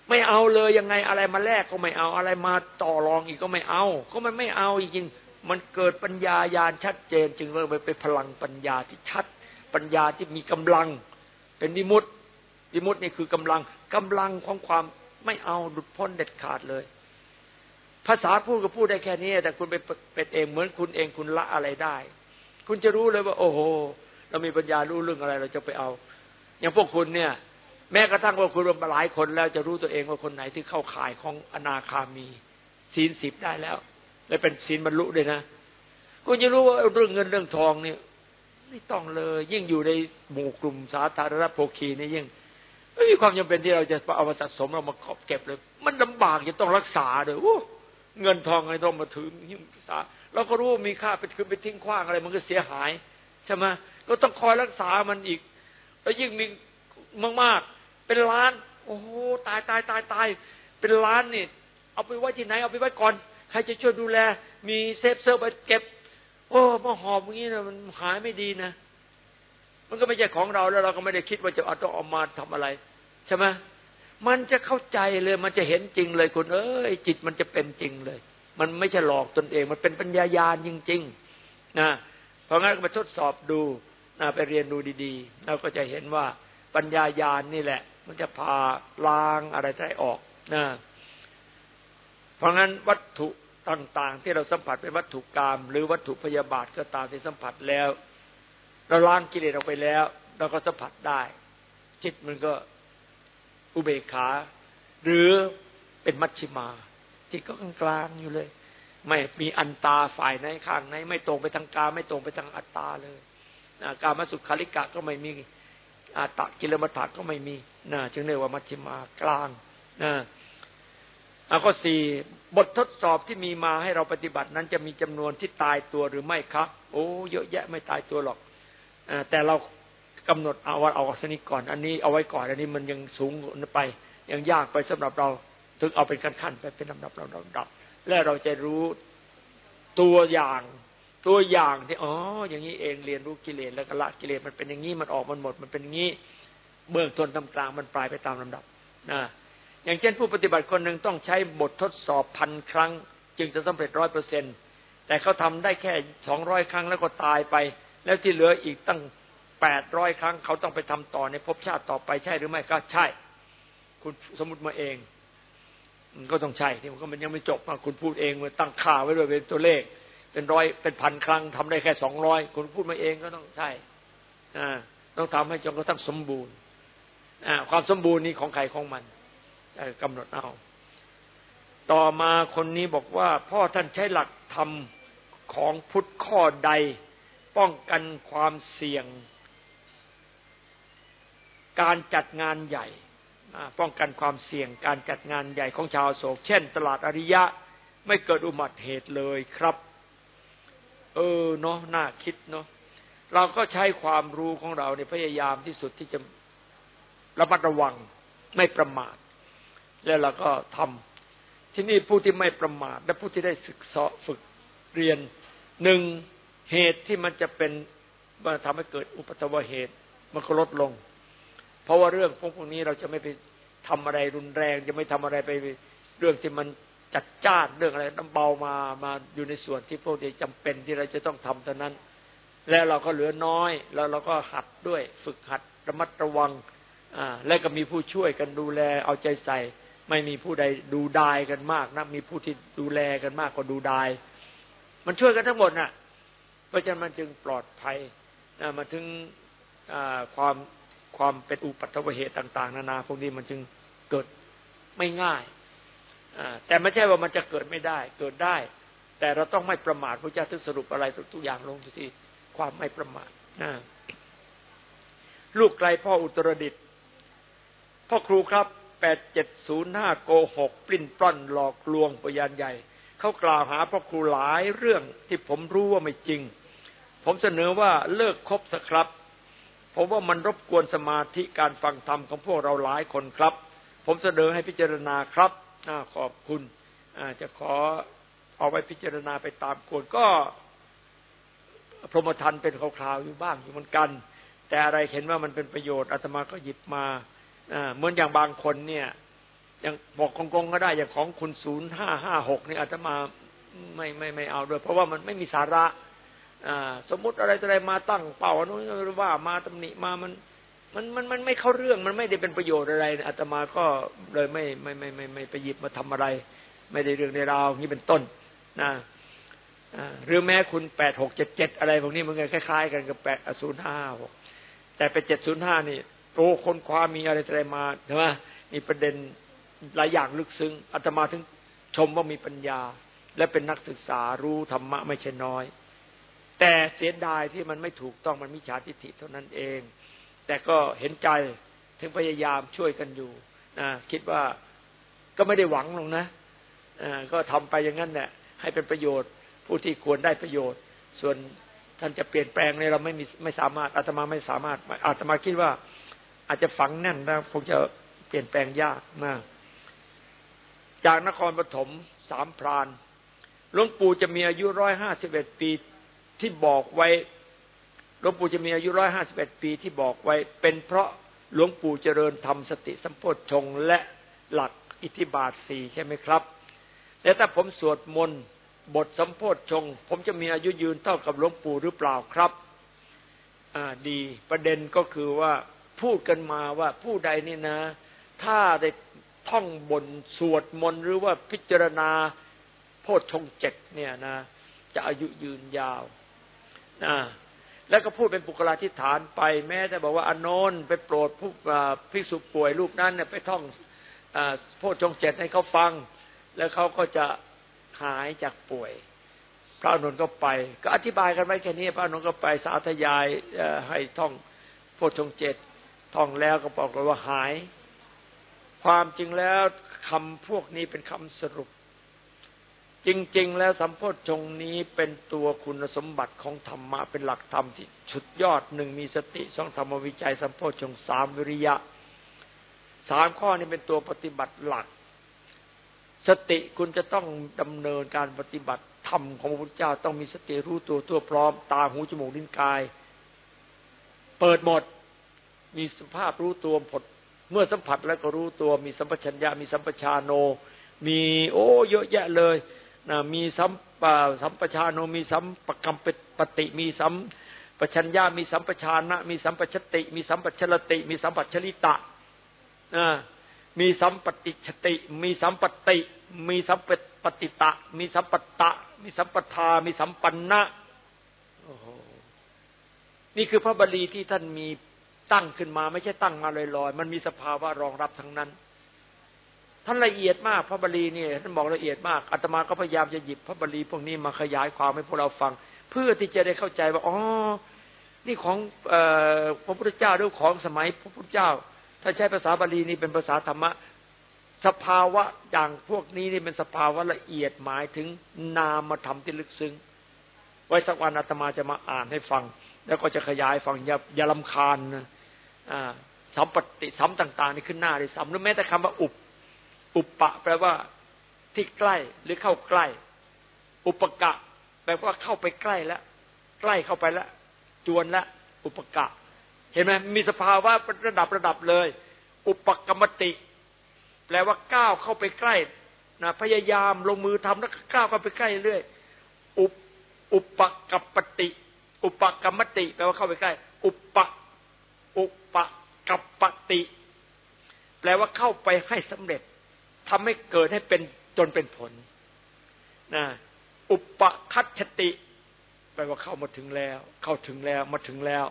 ไม่เอาเลยยังไงอะไรมาแลกก็ไม่เอาอะไรมาต่อรองอีกก็ไม่เอา ก็มันไม่เอาจริงมันเกิดปัญญาญาณชัดเจน จึงว่าไปเป็นพลังปัญญาที่ชัด ปัญญาที่มีกำลัง เป็นวิมุตติวิมุตตินี่คือกำลังกำลังของความไม่เอาหลุดพ้นเด็ดขาดเลย ภาษาพูดก็พูดได้แค่นี้ แต่คุณไปเป็นเองเหมือนคุณเองคุณละอะไรได้ คุณจะรู้เลยว่า โอ้โห เรามีปัญญารู้เรื่องอะไร เราจะไปเอา อย่างพวกคุณเนี่ย แม้กระทั่งว่าคุณมาหลายคนแล้วจะรู้ตัวเองว่าคนไหนที่เข้าข่ายของอนาคามีศีลสิบได้แล้ว และเป็นศีลบรรลุด้วยนะคุณจะรู้ว่าเรื่องเงินเรื่องทองเนี่ยไม่ต้องเลย ยิ่งอยู่ในหมู่กลุ่มสาธารณโภคีนี่ยิ่งไม่มีความจำเป็นที่เราจะเอามาสะสมเรามาเก็บเลย มันลำบากจะต้องรักษาเลยโอ้เงินทองอะไรต้องมาถึงยิ่งษาเราก็รู้ว่ามีค่าไปคือไปทิ้งขว้างอะไร มันก็เสียหายใช่ไหมก็ต้องคอยรักษามันอีก แล้วยิ่งมีมากๆ เป็นล้าน โอ้โหตายตายตายตายเป็นล้านนี่เอาไปไว้ที่ไหนเอาไปไว้ก่อน ใครจะช่วยดูแล มีเซฟเซอร์ไปเก็บ โอ้มาหอบอย่างนี้นะมันหายไม่ดีนะ มันก็ไม่ใช่ของเราแล้วเราก็ไม่ได้คิดว่าจะเอาต้องเอามาทำอะไร ใช่ไหมมันจะเข้าใจเลยมันจะเห็นจริงเลยคุณเอ้ยจิตมันจะเป็นจริงเลย มันไม่ใช่หลอกตนเอง มันเป็นปัญญาญาณจริง ๆ นะเพราะงั้นก็มาทดสอบดูนะไปเรียนดูดีๆเราก็จะเห็นว่าปัญญายาณนี่แหละ มันจะพาล้างอะไรได้ออกนะเพราะงั้นวัตถุต่าง ๆ ที่เราสัมผัสเป็นวัตถุกรรมหรือวัตถุพยาบาทก็ตามที่สัมผัสแล้ว เราล้างกิเลสออกไปแล้ว เราก็สัมผัสได้ จิตมันก็อุเบกขา หรือเป็นมัชชิมา จิตก็กลางๆอยู่เลย ไม่มีอันตาฝ่ายไหนข้างไหนไม่ตรงไปทางกาไม่ตรงไปทางอัตตาเลยการมาสุขาริกะก็ไม่มี อาตะกิลมัฏฐก็ไม่มีนะจึงเรียกว่ามัชชิมากลางนะอาข้อสี่บททดสอบที่มีมาให้เราปฏิบัตินั้นจะมีจำนวนที่ตายตัวหรือไม่ครับ โอ้เยอะแยะไม่ตายตัวหรอกแต่เรากำหนดเอาว่าเอาสนิก่อน อันนี้เอาไว้ก่อนอันนี้มันยังสูงไป ยังยากไปสำหรับเราถึงเอาเป็นขั้นๆไปเป็นลำดับลำดับ และเราจะรู้ตัวอย่าง ตัวอย่างที่อ๋ออย่างนี้เองเรียนรู้กิเลสแล้วก็ละกิเลสมันเป็นอย่างนี้มันออกมันหมด มันเป็นอย่างนี้เบื้องต้นตำกลางมันปลายไปตามลำดับนะอย่างเช่นผู้ปฏิบัติคนหนึ่งต้องใช้บททดสอบพันครั้ง จึงจะสำเร็จร้อยเปอร์เซ็นแต่เขาทำได้แค่สองร้อยครั้งแล้วก็ตายไป แล้วที่เหลืออีกตั้งแปดร้อยครั้ง เขาต้องไปทำต่อในภพชาติต่อไปใช่หรือไม่ก็ใช่ คุณสมมติมาเองมันก็ต้องใช่ที่มันก็มันยังไม่จบมาคุณพูดเองมาตั้งค่าไว้ด้วยเป็นตัวเลข เป็นร้อยเป็นพันครั้งทำได้แค่สองร้อยคุณพูดมาเองก็ต้องใช่อ่าต้องทำให้จนกระทั่งสมบูรณ์อ่าความสมบูรณ์นี้ของใครของมันกำหนดเอา ต่อมาคนนี้บอกว่า พ่อท่านใช้หลักธรรมของพุทธข้อใด ป้องกันความเสี่ยง การจัดงานใหญ่ป้องกันความเสี่ยงการจัดงานใหญ่ของชาวโศก เช่น ตลาดอริยะไม่เกิดอุบัติเหตุเลยครับ เออเนาะน่าคิดเนาะเราก็ใช้ความรู้ของเราในพยายามที่สุดที่จะระมัดระวังไม่ประมาท แล้วเราก็ทำที่นี่ผู้ที่ไม่ประมาท และผู้ที่ได้ศึกษาฝึกเรียนหนึ่งเหตุที่มันจะเป็นมาทำให้เกิดอุปตวเหตุ มันก็ลดลง เพราะว่าเรื่องพวกพวกนี้เราจะไม่ไปทำอะไรรุนแรง จะไม่ทำอะไรไปเรื่องที่มัน จัดจ้านเรื่องอะไรน้ำเบามามาอยู่ในส่วนที่พวกนี้จำเป็นที่เราจะต้องทำเท่านั้น แล้วเราก็เหลือน้อยแล้วเราก็หัดด้วยฝึกหัดระมัดระวังอ่าและก็มีผู้ช่วยกันดูแลเอาใจใส่ ไม่มีผู้ใดดูดายกันมากนะมีผู้ที่ดูแลกันมากกว่าดูดาย มันช่วยกันทั้งหมดน่ะ เพราะฉะนั้นมันจึงปลอดภัยนะมาถึงความความเป็นอุปัตถวเหตุต่าง ๆ นานาพวกนี้มันจึงเกิดไม่ง่าย แต่ไม่ใช่ว่ามันจะเกิดไม่ได้ เกิดได้ แต่เราต้องไม่ประมาทพระเจ้าถึงสรุปอะไรทุกอย่างลงที่ความไม่ประมาทนะลูกไกลพ่ออุตรดิตพ่อครูครับแปดเจ็ดศูนย์ห้าโกหกปลิ้นปล้อนหลอกลวงปยานใหญ่ เขากล่าวหาพ่อครูหลายเรื่องที่ผมรู้ว่าไม่จริง ผมเสนอว่าเลิกคบสักครับผมว่ามันรบกวนสมาธิการฟังธรรมของพวกเราหลายคนครับ ผมเสนอให้พิจารณาครับ อขอบคุณจะขอเอาไว้พิจารณาไปตามควรก็ พรหมทันเป็นคราวๆอยู่บ้างอยู่เหมือนกัน แต่อะไรเห็นว่ามันเป็นประโยชน์อาตมาก็หยิบมาเหมือนอย่างบางคนเนี่ยอย่างบอกกงๆก็ได้อย่างของคุณศูนย์ห้าห้าหกนี่อาตมาไม่ไม่ไม่เอาด้วย เพราะว่ามันไม่มีสาระอ่าสมมุติอะไรอะไรมาตั้งเป่าโน้นว่ามาตำหนิมามัน มันมันมันไม่เข้าเรื่องมันไม่ได้เป็นประโยชน์อะไรอาตมาก็เลยไม่ไม่ไม่ไม่ไม่ไปหยิบมาทำอะไร ไม่ได้เรื่องในราวนี้เป็นต้นนะหรือแม้คุณแปดหกเจ็ดเจ็ดอะไรพวกนี้มันก็คล้าย ๆ กันกับแปดศูนย์ห้าหกแต่เป็นเจ็ดศูนย์ห้านี่โอ้คนความมีอะไรอะไรมาใช่ไหมมีประเด็นหลายอย่างลึกซึ้งอาตมาถึงชมว่ามีปัญญา และเป็นนักศึกษารู้ธรรมะไม่ใช่น้อย แต่เสียดายที่มันไม่ถูกต้องมันมิจฉาทิฏฐิเท่านั้นเอง แต่ก็เห็นใจถึงพยายามช่วยกันอยู่นะคิดว่าก็ไม่ได้หวังหรอกนะก็ทำไปอย่างนั้นแหละให้เป็นประโยชน์ ผู้ที่ควรได้ประโยชน์ ส่วนท่านจะเปลี่ยนแปลงในเราไม่มีไม่สามารถอาตมาไม่สามารถอาตมาคิดว่า อาจจะฝังแน่นนะคงจะเปลี่ยนแปลงยากมาก จากนครปฐมสามพรานหลวงปู่จะมีอายุร้อยห้าสิบเอ็ดปีที่บอกไว้ หลวงปู่จะมีอายุร้อยห้าสิบเอ็ดปีที่บอกไว้ เป็นเพราะหลวงปู่เจริญทำสติสัมโพชฌงและหลักอิทธิบาทสี่ใช่ไหมครับ และถ้าผมสวดมนต์บทสัมโพธชงผมจะมีอายุยืนเท่ากับหลวงปู่หรือเปล่าครับ อ่าดีประเด็นก็คือว่าพูดกันมาว่าผู้ใดนี่นะ ถ้าได้ท่องบนสวดมนต์หรือว่าพิจารณาโพธชงเจ็ดเนี่ยนะ จะอายุยืนยาวนะ แล้วก็พูดเป็นปุกลาธิฐานไปแม้แต่บอกว่าอนนท์ไปโปรดผู้พิสุป่วยลูกนั้นเนี่ยไปท่องโพธชงเจ็ดให้เขาฟัง แล้วเขาก็จะหายจากป่วย พระนนท์ก็ไป ก็อธิบายกันไว้แค่นี้ พระนนท์ก็ไปสาธยายให้ท่องโพชงเจ็ดท่องแล้วก็บอกเลยว่าหาย ความจริงแล้วคำพวกนี้เป็นคำสรุป จริง ๆ แล้วสัมโพชฌงนี้เป็นตัวคุณสมบัติของธรรมะเป็นหลักธรรมที่ชุดยอดหนึ่งมีสติสองธรรมวิจัยสัมโพชฌงสามวิริยะสามข้อนี้เป็นตัวปฏิบัติหลัก สติคุณจะต้องดำเนินการปฏิบัติธรรมของพระพุทธเจ้าต้องมีสติรู้ตัวตัวพร้อม ตาหูจมูกลิ้นกาย เปิดหมดมีสภาพรู้ตัวผดเมื่อสัมผัสแล้วก็รู้ตัวมีสัมปชัญญะมีสัมปชาโน มีโอ้เยอะแยะเลย มีสัมปสัมปชาโนมีสัมปกรรมปฏิมีสัมปชัญญะมีสัมปชานะ มีสัมปชติ มีสัมปชลติ มีสัมปชลิตะมีสัมปติชติ มีสัมปติ มีสัมปปฏิตะ มีสัมปตะ มีสัมปทา มีสัมปันนะโอ้โหนี่คือพระบาลีที่ท่านมีตั้งขึ้นมา ไม่ใช่ตั้งมาลอยๆ มันมีสภาวะรองรับทั้งนั้น ท่านละเอียดมากพระบาลีนี่ท่านบอกละเอียดมากอาตมาก็พยายามจะหยิบพระบาลีพวกนี้มาขยายความให้พวกเราฟัง เพื่อที่จะได้เข้าใจว่าอ๋อนี่ของอพระพุทธเจ้าหรือของสมัยพระพุทธเจ้า ถ้าใช้ภาษาบาลีนี่เป็นภาษาธรรมะสภาวะอย่างพวกนี้นี่เป็นสภาวะละเอียดหมายถึงนามธรรมที่ลึกซึ้ง ไว้สักวันอาตมาจะมาอ่านให้ฟัง แล้วก็จะขยายฟังอย่าอย่าลำคาญนะสัมปติสัมต่าง ๆ นี่ขึ้นหน้าเลยสัมหรือแม้แต่คำว่าอุป อุปปะ แปลว่าที่ใกล้หรือเข้าใกล้ อุปกะ แปลว่าเข้าไปใกล้แล้วใกล้เข้าไปแล้วจวนแล้วอุปกะ เห็นไหมมีสภาวะระดับระดับเลย อุปกรรมติ แปลว่าก้าวเข้าไปใกล้นะพยายามลงมือทำแล้วก้าวเข้าไปใกล้เรื่อยอุปอุปกัปติ อุปกรรมติ แปลว่าเข้าไปใกล้ อุปอุปกัปติ แปลว่าเข้าไปให้สำเร็จ ทำให้เกิดให้เป็นจนเป็นผลนะอุปคัตชติแปลว่าเข้ามาถึงแล้ว เข้าถึงแล้วมาถึงแล้ว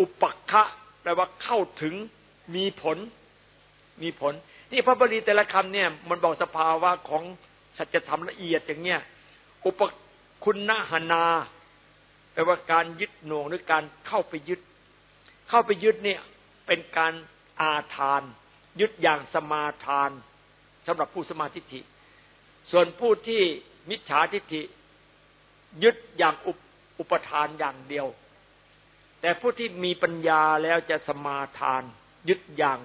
อุปคะแปลว่าเข้าถึงมีผล มีผล นี่พระบาลีแต่ละคำเนี่ย มันบอกสภาวะของสัจธรรมละเอียดอย่างเนี้ยอุปคุณหนา แปลว่าการยึดหน่วงหรือการเข้าไปยึด เข้าไปยึดเนี่ย เป็นการอาทาน ยึดอย่างสมาทาน สำหรับผู้สมาธิิส่วนผู้ที่มิจฉาทิฏฐิยึดอย่างอุปทานอย่างเดียว แต่ผู้ที่มีปัญญาแล้วจะสมาทาน ยึดอย่าง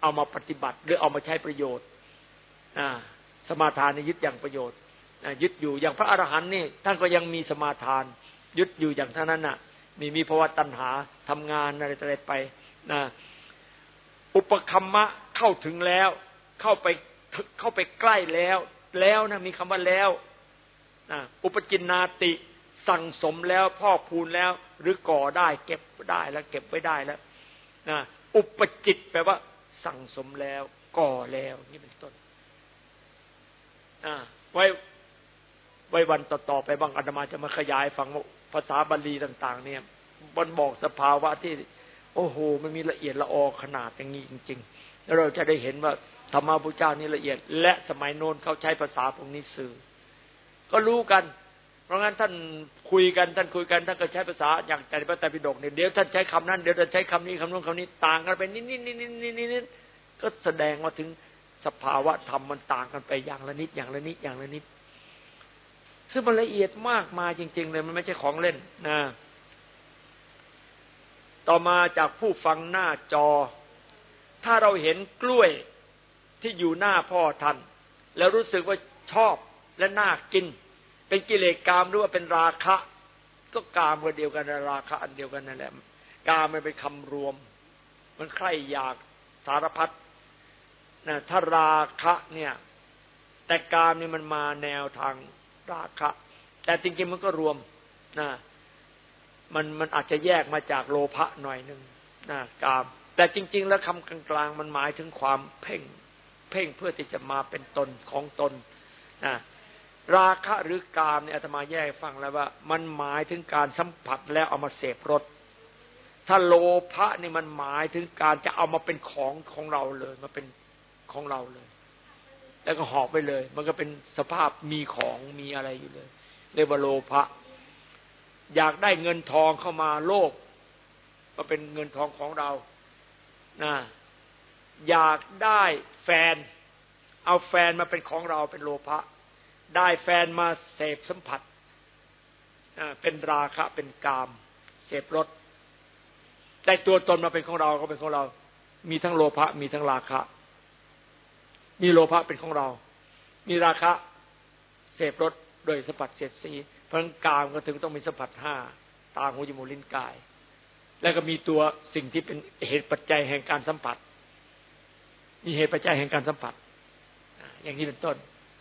เอามาปฏิบัติ หรือเอามาใช้ประโยชน์สมาทานในยึดอย่างประโยชน์ยึดอยู่อย่างพระอรหันต์นี่ท่านก็ยังมีสมาทาน ยึดอยู่อย่างท่านั้นน่ะ มีมีภาวะตัณหาทำงานอะไรอะไรไปนะอุปคัมมะเข้าถึงแล้ว เข้าไปเข้าไปใกล้แล้ว แล้วนะมีคำว่าแล้วอุปจินนาติสั่งสมแล้วพ่อพูนแล้ว หรือก่อได้ เก็บได้แล้ว เก็บไว้ได้แล้วนะอุปจิตแปลว่า สั่งสมแล้ว ก่อแล้ว นี่เป็นต้นไว้ไว้วันต่อๆไปบางอาตมาจะมาขยายฟังภาษาบาลีต่าง ๆ เนี่ยมันบอกสภาวะที่ โอ้โห มันมีละเอียดละออขนาดอย่างนี้จริง ๆ แล้วเราจะได้เห็นว่า ธรรมะพุทธเจ้านี่ละเอียด และสมัยโน้นเขาใช้ภาษาพวกนี้สื่อ ก็รู้กัน เพราะงั้นท่านคุยกัน ท่านคุยกันท่านก็ใช้ภาษาอย่างแต่พระไตรปิฎกเนี่ยเดี๋ยวท่านใช้คำนั้นเดี๋ยวท่านใช้คำนี้คำนู้นคำนี้ต่างกันไปนิดนิดนิดนิดนิดนิดก็แสดงว่าถึงสภาวะธรรมมันต่างกันไปอย่างละนิดอย่างละนิดอย่างละนิดซึ่งมันละเอียดมากมาจริง ๆ เลยมันไม่ใช่ของเล่นนะต่อมาจากผู้ฟังหน้าจอ ถ้าเราเห็นกล้วย ที่อยู่หน้าพ่อท่าน แล้วรู้สึกว่าชอบและน่ากิน เป็นกิเลสกามหรือว่าเป็นราคะ ก็กามกันเดียวกันราคะอันเดียวกันนั่นแหละกามมันเป็นคำรวม มันใคร่อยากสารพัดนะถ้าราคะเนี่ย แต่กามนี่มันมาแนวทางราคะ แต่จริงๆมันก็รวมนะมันมันอาจจะแยกมาจากโลภะหน่อยหนึ่งนะกาม แต่จริง ๆ แล้วคำกลางๆมันหมายถึงความเพ่ง เพ่งเพื่อที่จะมาเป็นตนของตนนะราคะหรือกามเนี่ยอาตมาแยกฟังแล้วว่า มันหมายถึงการสัมผัสแล้วเอามาเสพรสถ้าโลภะนี่มันหมายถึงการจะเอามาเป็นของของเราเลยมาเป็นของเราเลย แล้วก็หอบไปเลย มันก็เป็นสภาพมีของมีอะไรอยู่เลยเรียกว่าโลภะอยากได้เงินทองเข้ามาโลภก็เป็นเงินทองของเรานะ อยากได้แฟน เอาแฟนมาเป็นของเราเป็นโลภะได้แฟนมาเสพสัมผัสเป็นราคะเป็นกาม เสพรสได้ตัวตนมาเป็นของเราก็เป็นของเรา มีทั้งโลภะมีทั้งราคะ มีโลภะเป็นของเรา มีราคะ เสพรสโดยสัมผัสเสียดสีเพราะกามก็ถึงต้องมีสัมผัสห้าตาหูจมูกลิ้นกาย แล้วก็มีตัวสิ่งที่เป็นเหตุปัจจัยแห่งการสัมผัส มีเหตุปัจจัยแห่งการสัมผัสอย่างนี้เป็นต้น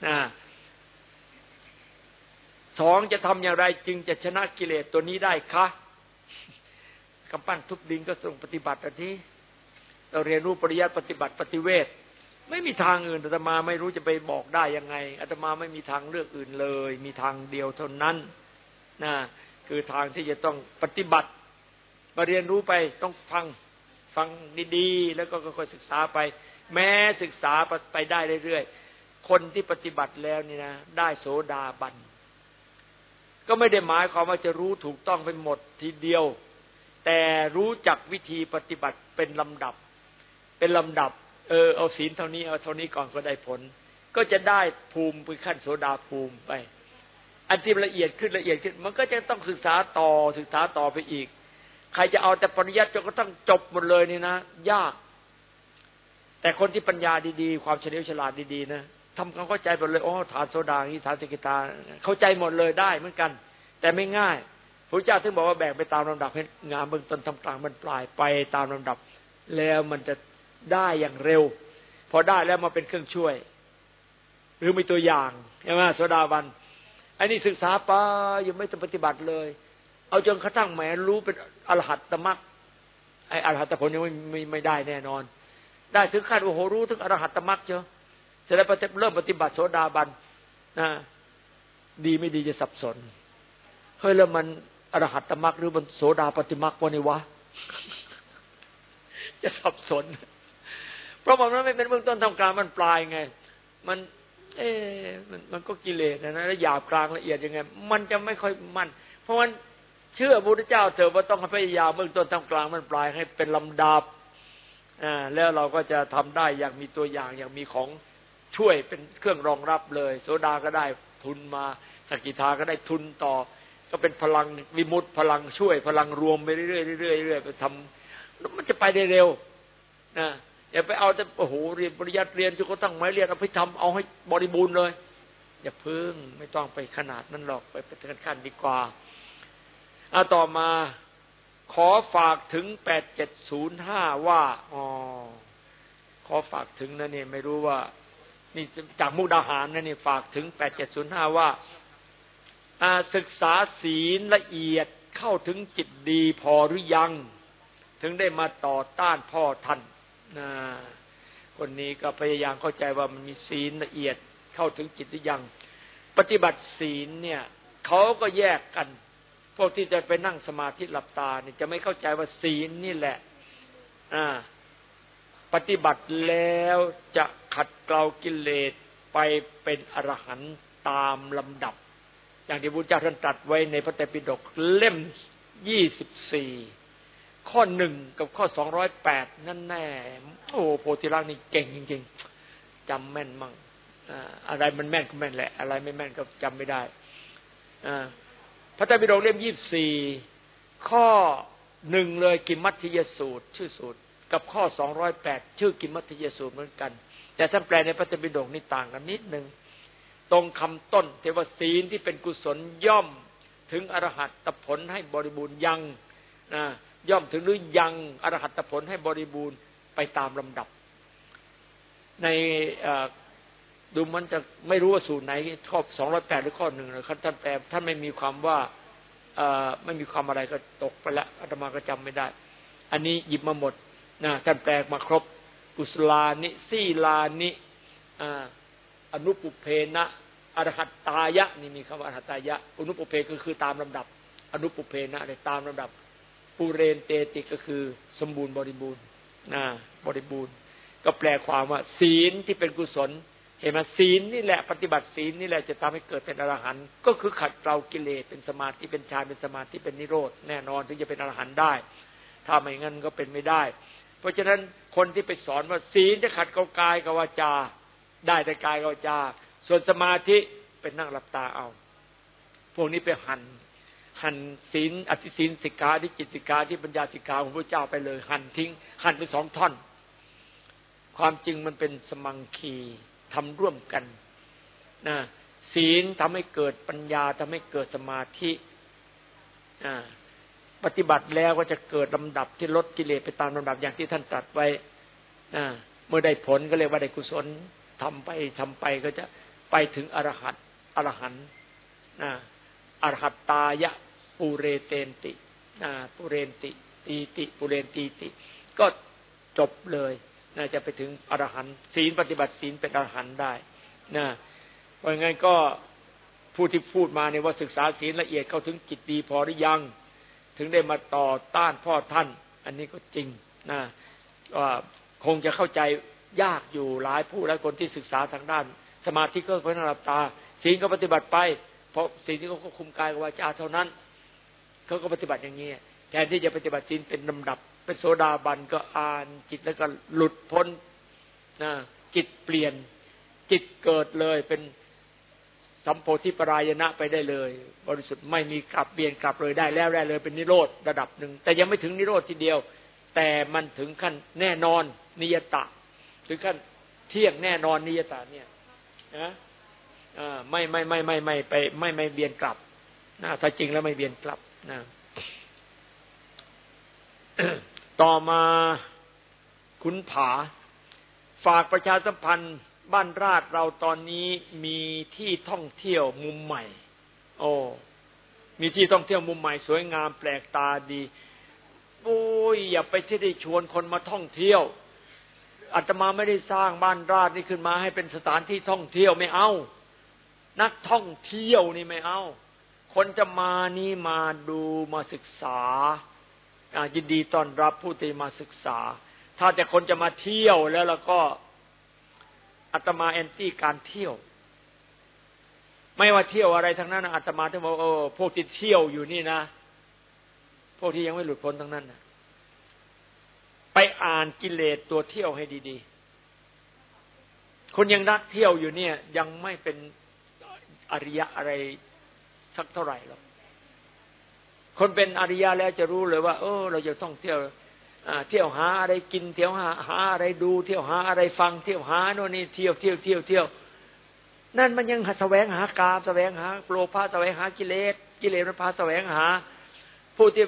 นะสองจะทำอย่างไรจึงจะชนะกิเลสตัวนี้ได้คะกำปั้นทุบดินก็ส่งปฏิบัติอันนี้เราเรียนรู้ปริยัติปฏิบัติปฏิเวทไม่มีทางอื่นอาตมาไม่รู้จะไปบอกได้ยังไงอาตมาไม่มีทางเลือกอื่นเลย มีทางเดียวเท่านั้นนะคือทางที่จะต้องปฏิบัติ มาเรียนรู้ไปต้องฟังฟังดีๆ แล้วก็ค่อยศึกษาไป แม้ศึกษาไปได้เรื่อยๆ คนที่ปฏิบัติแล้วนี่นะ ได้โสดาบัน ก็ไม่ได้หมายความว่าจะรู้ถูกต้องเป็นหมดทีเดียว แต่รู้จักวิธีปฏิบัติเป็นลำดับ เป็นลำดับ เออเอาศีลเท่านี้เอาเท่านี้ก่อนก็ได้ผล ก็จะได้ภูมิไปขั้นโสดาภูมิไป อันที่ละเอียดขึ้นละเอียดขึ้น มันก็จะต้องศึกษาต่อศึกษาต่อไปอีก ใครจะเอาแต่ปริยัติจนก็ต้องจบหมดเลยนี่นะยาก แต่คนที่ปัญญาดีๆ ความเฉลียวฉลาดดีๆนะทำความเข้าใจหมดเลยโอ้ฐานโซดานี้ฐานสกิตา เข้าใจหมดเลยได้เหมือนกัน แต่ไม่ง่ายพระเจ้าถึงบอกว่าแบ่งไปตามลำดับให้งานเบื้องต้นทำกลางบรรปลายไปตามลำดับ แล้วมันจะได้อย่างเร็ว พอได้แล้วมาเป็นเครื่องช่วย หรือมีตัวอย่างใช่ไหมโซดาบันอันนี้ศึกษาไปยังไม่ต้องปฏิบัติเลย เอาจนกระทั่งแหมรู้เป็นอรหัตตมรรคไออรหัตผลยังไม่ไม่ไม่ได้แน่นอน ได้ถึงขั้นโอ้โหรู้ถึงอรหัตตมรรคเจ้าเสร็จแล้วเริ่มปฏิบัติโสดาบันนะดีไม่ดีจะสับสนเฮ้ยแล้วมันอรหัตตมรรคหรือมันโสดาปฏิมรรควะนี่วะจะสับสน เพราะมันไม่เป็นเบื้องต้นทำกลางมันปลายไง มัน เอ๊มันมันก็กิเลสนะนะแล้วหยาบกลางละเอียดยังไง มันจะไม่ค่อยมันเพราะมันเชื่อพระพุทธเจ้าเถอะว่าต้องพยายามเบื้องต้นทำกลางมันปลายให้เป็นลำดับ แล้วเราก็จะทำได้อย่างมีตัวอย่างอย่างมีของช่วยเป็นเครื่องรองรับเลย โสดาก็ได้ทุนมาสกิทาก็ได้ทุนต่อ ก็เป็นพลังวิมุตพลังช่วย พลังรวมไปเรื่อยๆเรื่อยๆเรื่อยๆไปทำมันจะไปได้เร็วนะอย่าไปเอาแต่โอ้โหเรียนปริยัติเรียนจนก็ตั้งไม้เรียนเอาไปทำเอาให้บริบูรณ์เลย อย่าพึ่งไม่ต้องไปขนาดนั้นหรอกไปเป็นขั้นดีกว่าเอาต่อมา ขอฝากถึงแปดเจ็ดศูนย์ห้าว่าอ๋อขอฝากถึงนะเนี่ยไม่รู้ว่า นี่จากมุกดาหารนะนี่ฝากถึงแปดเจ็ดศูนย์ห้าว่าศึกษาศีลละเอียดเข้าถึงจิตดีพอหรือยัง ถึงได้มาต่อต้านพ่อท่านนะคนนี้ก็พยายามเข้าใจว่ามันมีศีลละเอียดเข้าถึงจิตหรือยัง ปฏิบัติศีลเนี่ยเขาก็แยกกันพ วกที่จะไปนั่งสมาธิหลับตาเนี่ยจะไม่เข้าใจว่าศีลนี่แหละ อ่า ปฏิบัติแล้วจะขัดเกลากิเลสไปเป็นอรหันต์ตามลำดับ อย่างที่พระเจ้าท่านตรัสไว้ในพระไตรปิฎกเล่มยี่สิบสี่ข้อหนึ่งกับข้อสองร้อยแปดนั่นแน่ โอ้โพธิรักนี่เก่งจริงๆจำแม่นมั่งอะไรมันแม่นก็แม่นแหละ อะไรไม่แม่นก็จำไม่ได้พ ระไตรปิฎกเล่มยี่สี่ข้อหนึ่งเลยกิมมัติยสูตร ชื่อสูตร กับข้อสองร้อยแปดชื่อกิมมัติยสูตรเหมือนกัน แต่ท่านแปลในพระไตรปิฎกนี่ต่างกันนิดหนึ่งตรงคำต้นเทวศีลที่เป็นกุศลย่อมถึงอรหัตผลให้บริบูรณ์ยังนะย่อมถึงหรือยังอรหัตผลให้บริบูรณ์ไปตามลำดับ ใน ดูมันจะไม่รู้ว่าสูตรไหนข้อสองร้อยแปดหรือข้อหนึ่งนะท่านแปลท่านไม่มีความว่าไม่มีความอะไรก็ตกไปล้วอาตมาก็จำไม่ได้ อันนี้หยิบมาหมดนะท่านแปลมาครบ กุสลานิสีลานิอนุปุพเพนะอรหัตตายะ นี่มีคำว่าอรหัตตายะอนุปุพเพก็คือตามลำดับ อนุปุพเพนะอะไรตามลำดับปูเรนตีติก็คือสมบูรณ์บริบูรณ์นะบริบูรณ์ ก็แปลความว่า ศีลที่เป็นกุศล เห็นไหมศีลนี่แหละปฏิบัติศีลนี่แหละจะทำให้เกิดเป็นอรหันต์ก็คือขัดเกลากิเลสเป็นสมาธิเป็นฌานเป็นสมาธิเป็นนิโรธแน่นอนถึงจะเป็นอรหันต์ได้ ถ้าไม่งั้นก็เป็นไม่ได้ เพราะฉะนั้นคนที่ไปสอนว่าศีลจะขัดเกลากายกับวาจา ได้แต่กายกับวาจา ส่วนสมาธิเป็นนั่งหลับตาเอา พวกนี้ไปหันหันศีลอธิศีลสิกขาที่จิตสิกขาที่ปัญญาสิกขาของพระเจ้าไปเลย หันทิ้ง หันเป็นสองท่อน ความจริงมันเป็นสมังคี ทำร่วมกันนะศีลทำให้เกิดปัญญาทำให้เกิดสมาธิปฏิบัติแล้วก็จะเกิดลำดับที่ลดกิเลสไปตามลำดับอย่างที่ท่านตรัสไว้เมื่อได้ผลก็เรียกว่าได้กุศลทำไปทำไปก็จะไปถึงอรหัตอรหันต์อรหัตตายะปุเรเตนติ ปุเรนติตีติ ปุเรนตีติ ก็จบเลย นะจะไปถึงอรหันต์ศีลปฏิบัติศีลเป็นอรหันต์ได้นะเพราะงั้นก็ผู้ที่พูดมาเนี่ยว่าศึกษาศีลละเอียดเข้าถึงจิตดีพอหรือยัง ถึงได้มาต่อต้านพ่อท่าน อันนี้ก็จริงนะว่าคงจะเข้าใจยากอยู่หลายผู้หลายคนที่ศึกษาทางด้าน สมาธิก็เพื่อหลับตาศีลก็ปฏิบัติไป เพราะสิ่งที่เขาคุมกายกับวาจาเท่านั้นเขาก็ปฏิบัติอย่างนี้แทนที่จะปฏิบัติศีลเป็นลำดับ เป็นโสดาบันก็อ่านจิตแล้วก็หลุดพ้นนะจิตเปลี่ยน จิตเกิดเลยเป็นสัมโพธิปรายณะไปได้เลย บริสุทธิ์ไม่มีกลับเปลี่ยนกลับเลยได้แล้วได้เลย เป็นนิโรธระดับหนึ่ง แต่ยังไม่ถึงนิโรธทีเดียว แต่มันถึงขั้นแน่นอนนิยตะ ถึงขั้นเที่ยงแน่นอนนิยตะเนี่ยนะไม่ไม่ไม่ไม่ไม่ไปไม่ไม่เบียนกลับนะถ้าจริงแล้วไม่เบียนกลับนะ ต่อมาคุณผา ฝากประชาสัมพันธ์บ้านราชเราตอนนี้มีที่ท่องเที่ยวมุมใหม่ โอ้มีที่ท่องเที่ยวมุมใหม่สวยงามแปลกตาดีโอ้ยอย่าไปที่ได้ชวนคนมาท่องเที่ยวอาตมาไม่ได้สร้างบ้านราชนี่ขึ้นมาให้เป็นสถานที่ท่องเที่ยวไม่เอา นักท่องเที่ยวนี่ไม่เอา คนจะมานี่มาดูมาศึกษา ยินดีต้อนรับผู้ที่มาศึกษา ถ้าแต่คนจะมาเที่ยวแล้วแล้วก็อาตมาแอนตี้การเที่ยว ไม่ว่าเที่ยวอะไรทั้งนั้นอาตมาถึงบอกโอ้พวกที่เที่ยวอยู่นี่นะ พวกที่ยังไม่หลุดพ้นทั้งนั้นนะไปอ่านกิเลสตัวเที่ยวให้ดี ๆ คนยังรักเที่ยวอยู่เนี่ย ยังไม่เป็นอริยะอะไรสักเท่าไหร่หรอก คนเป็นอริยะแล้วจะรู้เลยว่า เออ เราจะต้องเที่ยวเที่ยวหาอะไรกินเที่ยวหาหาอะไรดูเที่ยวหาอะไรฟังเที่ยวหาโน่นนี่เที่ยวเที่ยวเที่ยวเที่ยวนั่นมันยังแสวงหากามแสวงหาโลภะแสวงหากิเลส กิเลสมันพาแสวงหา ผู้ที่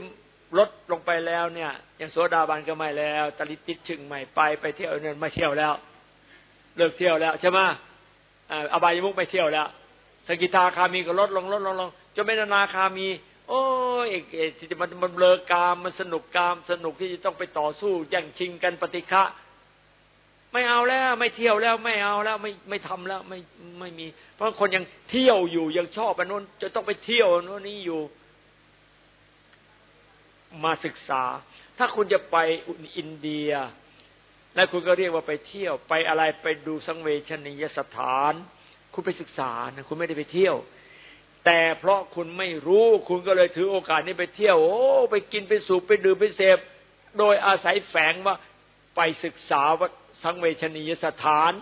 ลดลงไปแล้วเนี่ยอย่างโสดาบันก็ไม่แล้วตลิติดชึงใหม่ไปไปเที่ยวเนี่ยไม่เที่ยวแล้ว เลิกเที่ยวแล้วใช่ไหมอบายมุกไม่เที่ยวแล้วสกิทาคามีก็ลดลงลดลงลงจนเป็นนาคามี โอ้ยเอกที่มันมันเบลอกามมันสนุกกาม สนุกที่จะต้องไปต่อสู้แย่งชิงกันปฏิฆะไม่เอาแล้ว ไม่เที่ยวแล้วไม่เอาแล้วไม่ไม่ทำแล้วไม่ไม่มี เพราะคนยังเที่ยวอยู่ยังชอบอันนู้นจะต้องไปเที่ยวโน่นนี้อยู่ มาศึกษา ถ้าคุณจะไปอินเดีย แล้วคุณก็เรียกว่าไปเที่ยว ไปอะไรไปดูสังเวชนียสถาน คุณไปศึกษานะคุณไม่ได้ไปเที่ยว แต่เพราะคุณไม่รู้คุณก็เลยถือโอกาสนี้ไปเที่ยว โอ้ ไปกินไปสูบไปดื่มไปเสพ โดยอาศัยแฝงว่าไปศึกษาว่าสังเวชนียสถาน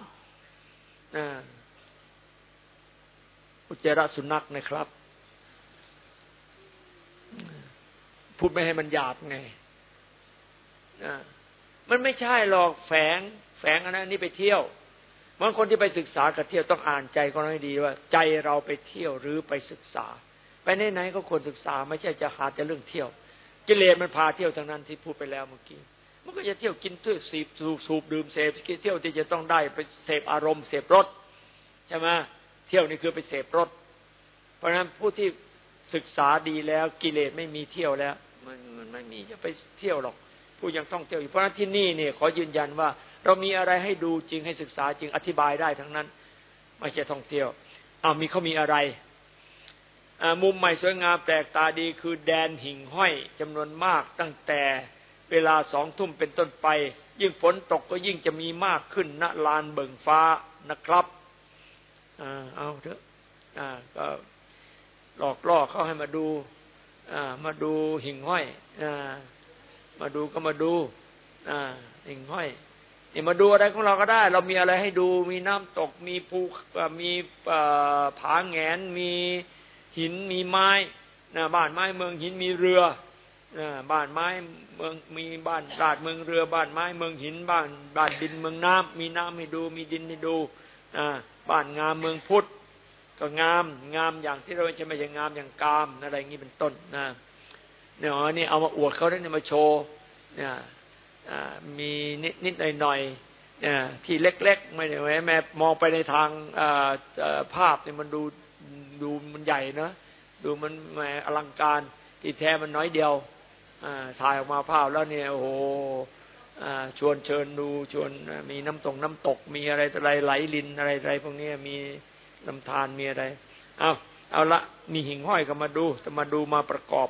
อุจจาระสุนัขนะครับ พูดไม่ให้มันหยาบไงมันไม่ใช่หรอกแฝง แฝงอันนั้นนี่ไปเที่ยว บางคนที่ไปศึกษากับเที่ยวต้องอ่านใจเขาให้ดีว่า ใจเราไปเที่ยวหรือไปศึกษา ไปไหนๆก็ควรศึกษาไม่ใช่จะหาแต่เรื่องเที่ยว กิเลสมันพาเที่ยวทั้งนั้นที่พูดไปแล้วเมื่อกี้มันก็จะเที่ยวกินเที่ยวสีสูบสูบดื่มเสพเที่ยวที่จะต้องได้ไปเสพอารมณ์เสพรสใช่ไหมเที่ยวนี่คือไปเสพรสเพราะฉะนั้นผู้ที่ศึกษาดีแล้วกิเลสไม่มีเที่ยวแล้ว มันมันไม่มีจะไปเที่ยวหรอก ผู้ยังท่องเที่ยวอยู่เพราะฉะนั้นที่นี่เนี่ยขอยืนยันว่า เรามีอะไรให้ดูจริงให้ศึกษาจริงอธิบายได้ทั้งนั้น ไม่ใช่ท่องเที่ยวเอามีเขามีอะไรมุมใหม่สวยงามแปลกตาดีคือแดนหิ่งห้อยจำนวนมากตั้งแต่เวลาสองทุ่มเป็นต้นไป ยิ่งฝนตกก็ยิ่งจะมีมากขึ้นณลานเบิ่งฟ้านะครับอเอาเถอะก็หลอกล่อเขาให้มาดูมาดูหิ่งห้อยอมาดูก็มาดูหิ่งห้อย นี่มาดูอะไรของเราก็ได้ เรามีอะไรให้ดู มีน้ำตก มีภูมีผาแงน มีหิน มีไม้นะบ้านไม้เมืองหินมีเรือบ้านไม้เมืองมีบ้านราดเมืองเรือ บ้านไม้เมืองหิน บ้านบ้านดินเมืองน้ำมีน้ำให้ดู มีดินให้ดูบ้านงามเมืองพุทธก็งามงามอย่างที่เราจะไม่ใช่งามอย่างกามอะไรอย่างนี้เป็นต้นนะเนี่ยนี่เอามาอวดเขาได้เนี่ยมาโชว์เนี่ย มีนิดนิดหน่อยหน่อยเนี่ยที่เล็กๆไม่ได้แม้มองไปในทางภาพเนี่ยมันดูดูมันใหญ่นะดูมันแหมอลังการที่แท้มันน้อยเดียวถ่ายออกมาภาพแล้วเนี่ยโอ้โหชวนเชิญดูชวนมีน้ำตกน้ำตกมีอะไรอะไรไหลลินอะไรอะไรพวกนี้มีน้ำทานมีอะไร เอาเอาละมีหิ่งห้อยก็มาดูจะมาดูมาประกอบ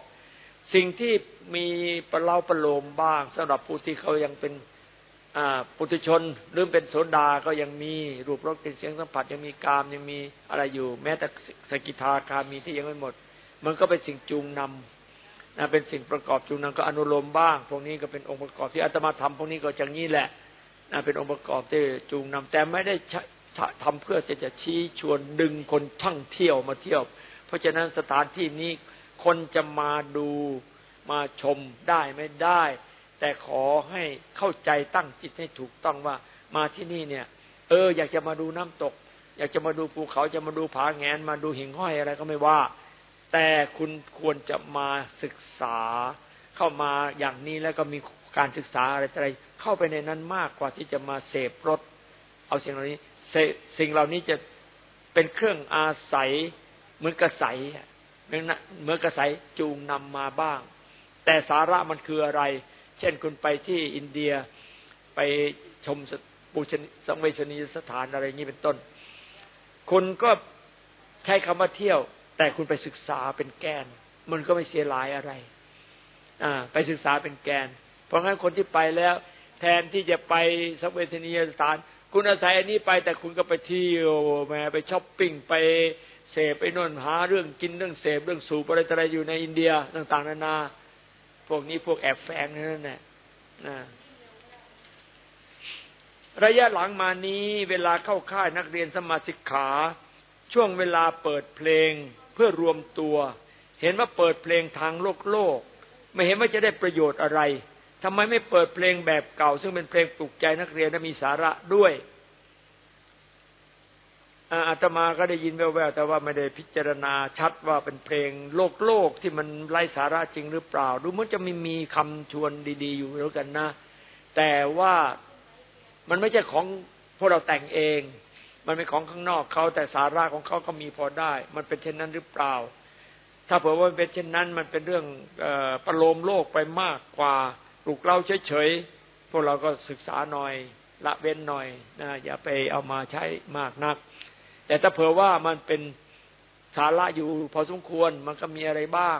สิ่งที่มีประเล่าประโลมบ้างสำหรับผู้ที่เขายังเป็นปุถุชนหรือเป็นโสดาก็ยังมีรูปรสกลิ่นเสียงสัมผัสยังมีกามยังมีอะไรอยู่ แม้แต่สกิทาคามีที่ยังไม่หมด มันก็เป็นสิ่งจูงนำนะเป็นสิ่งประกอบจุงนั้นก็อนุโลมบ้าง พวกนี้ก็เป็นองค์ประกอบที่อาตมาทำพวกนี้ก็อย่างนี้แหละนะเป็นองค์ประกอบที่จูงนำแต่ไม่ได้ทำเพื่อจะจะชี้ชวนดึงคนท่องเที่ยวมาเที่ยว เพราะฉะนั้นสถานที่นี้ คนจะมาดูมาชมได้ไม่ได้ แต่ขอให้เข้าใจตั้งจิตให้ถูกต้องว่ามาที่นี่เนี่ย เออ อยากจะมาดูน้ำตก อยากจะมาดูภูเขาจะมาดูผาแงนมาดูหิ่งห้อยอะไรก็ไม่ว่า แต่คุณควรจะมาศึกษา เข้ามาอย่างนี้แล้วก็มีการศึกษาอะไรอะไรเข้าไปในนั้นมากกว่าที่จะมาเสพรสเอาสิ่งเหล่านี้สิ่งเหล่านี้จะเป็นเครื่องอาศัยเหมือนกระใส เมื่อกระใสจูงนำมาบ้าง แต่สาระมันคืออะไร เช่นคุณไปที่อินเดียไปชมปูชนสังเวชนียสถานอะไรอย่างนี้เป็นต้น คุณก็ใช้คำว่าเที่ยว แต่คุณไปศึกษาเป็นแกน มันก็ไม่เสียหลายอะไร อ่า ไปศึกษาเป็นแกน เพราะงั้นคนที่ไปแล้ว แทนที่จะไปสักเวทนียสถาน คุณอาศัยอันนี้ไปแต่คุณก็ไปเที่ยวแม่ไปช้อปปิ้งไป เสพไปนนหาเรื่องกินเรื่องเสพเรื่องสูบอะไรอะไรอยู่ในอินเดียต่างๆนานา พวกนี้พวกแอบแฝงนั่นแหละระยะหลังมานี้เวลาเข้าค่ายนักเรียนสมาสิกขา ช่วงเวลาเปิดเพลงเพื่อรวมตัว เห็นว่าเปิดเพลงทางโลกโลก ไม่เห็นว่าจะได้ประโยชน์อะไรทำไมไม่เปิดเพลงแบบเก่า ซึ่งเป็นเพลงปลุกใจนักเรียนและมีสาระด้วย อาตมาก็ได้ยินแว่วๆแต่ว่าไม่ได้พิจารณาชัดว่าเป็นเพลงโลกโลกที่มันไร้สาระจริงหรือเปล่า ดูมันจะมีมีคำชวนดี ๆ อยู่แล้วกันนะ แต่ว่ามันไม่ใช่ของพวกเราแต่งเอง มันเป็นของข้างนอกเขาแต่สาระของเขาก็มีพอได้ มันเป็นเช่นนั้นหรือเปล่า ถ้าเผื่อว่าเป็นเช่นนั้น มันเป็นเรื่องประโลมโลกไปมากกว่าปลุกเราเฉยๆพวกเราก็ศึกษาหน่อยละเว้นหน่อยนะอย่าไปเอามาใช้มากนัก แต่ถ้าเผื่อว่ามันเป็นสาระอยู่พอสมควรมันก็มีอะไรบ้าง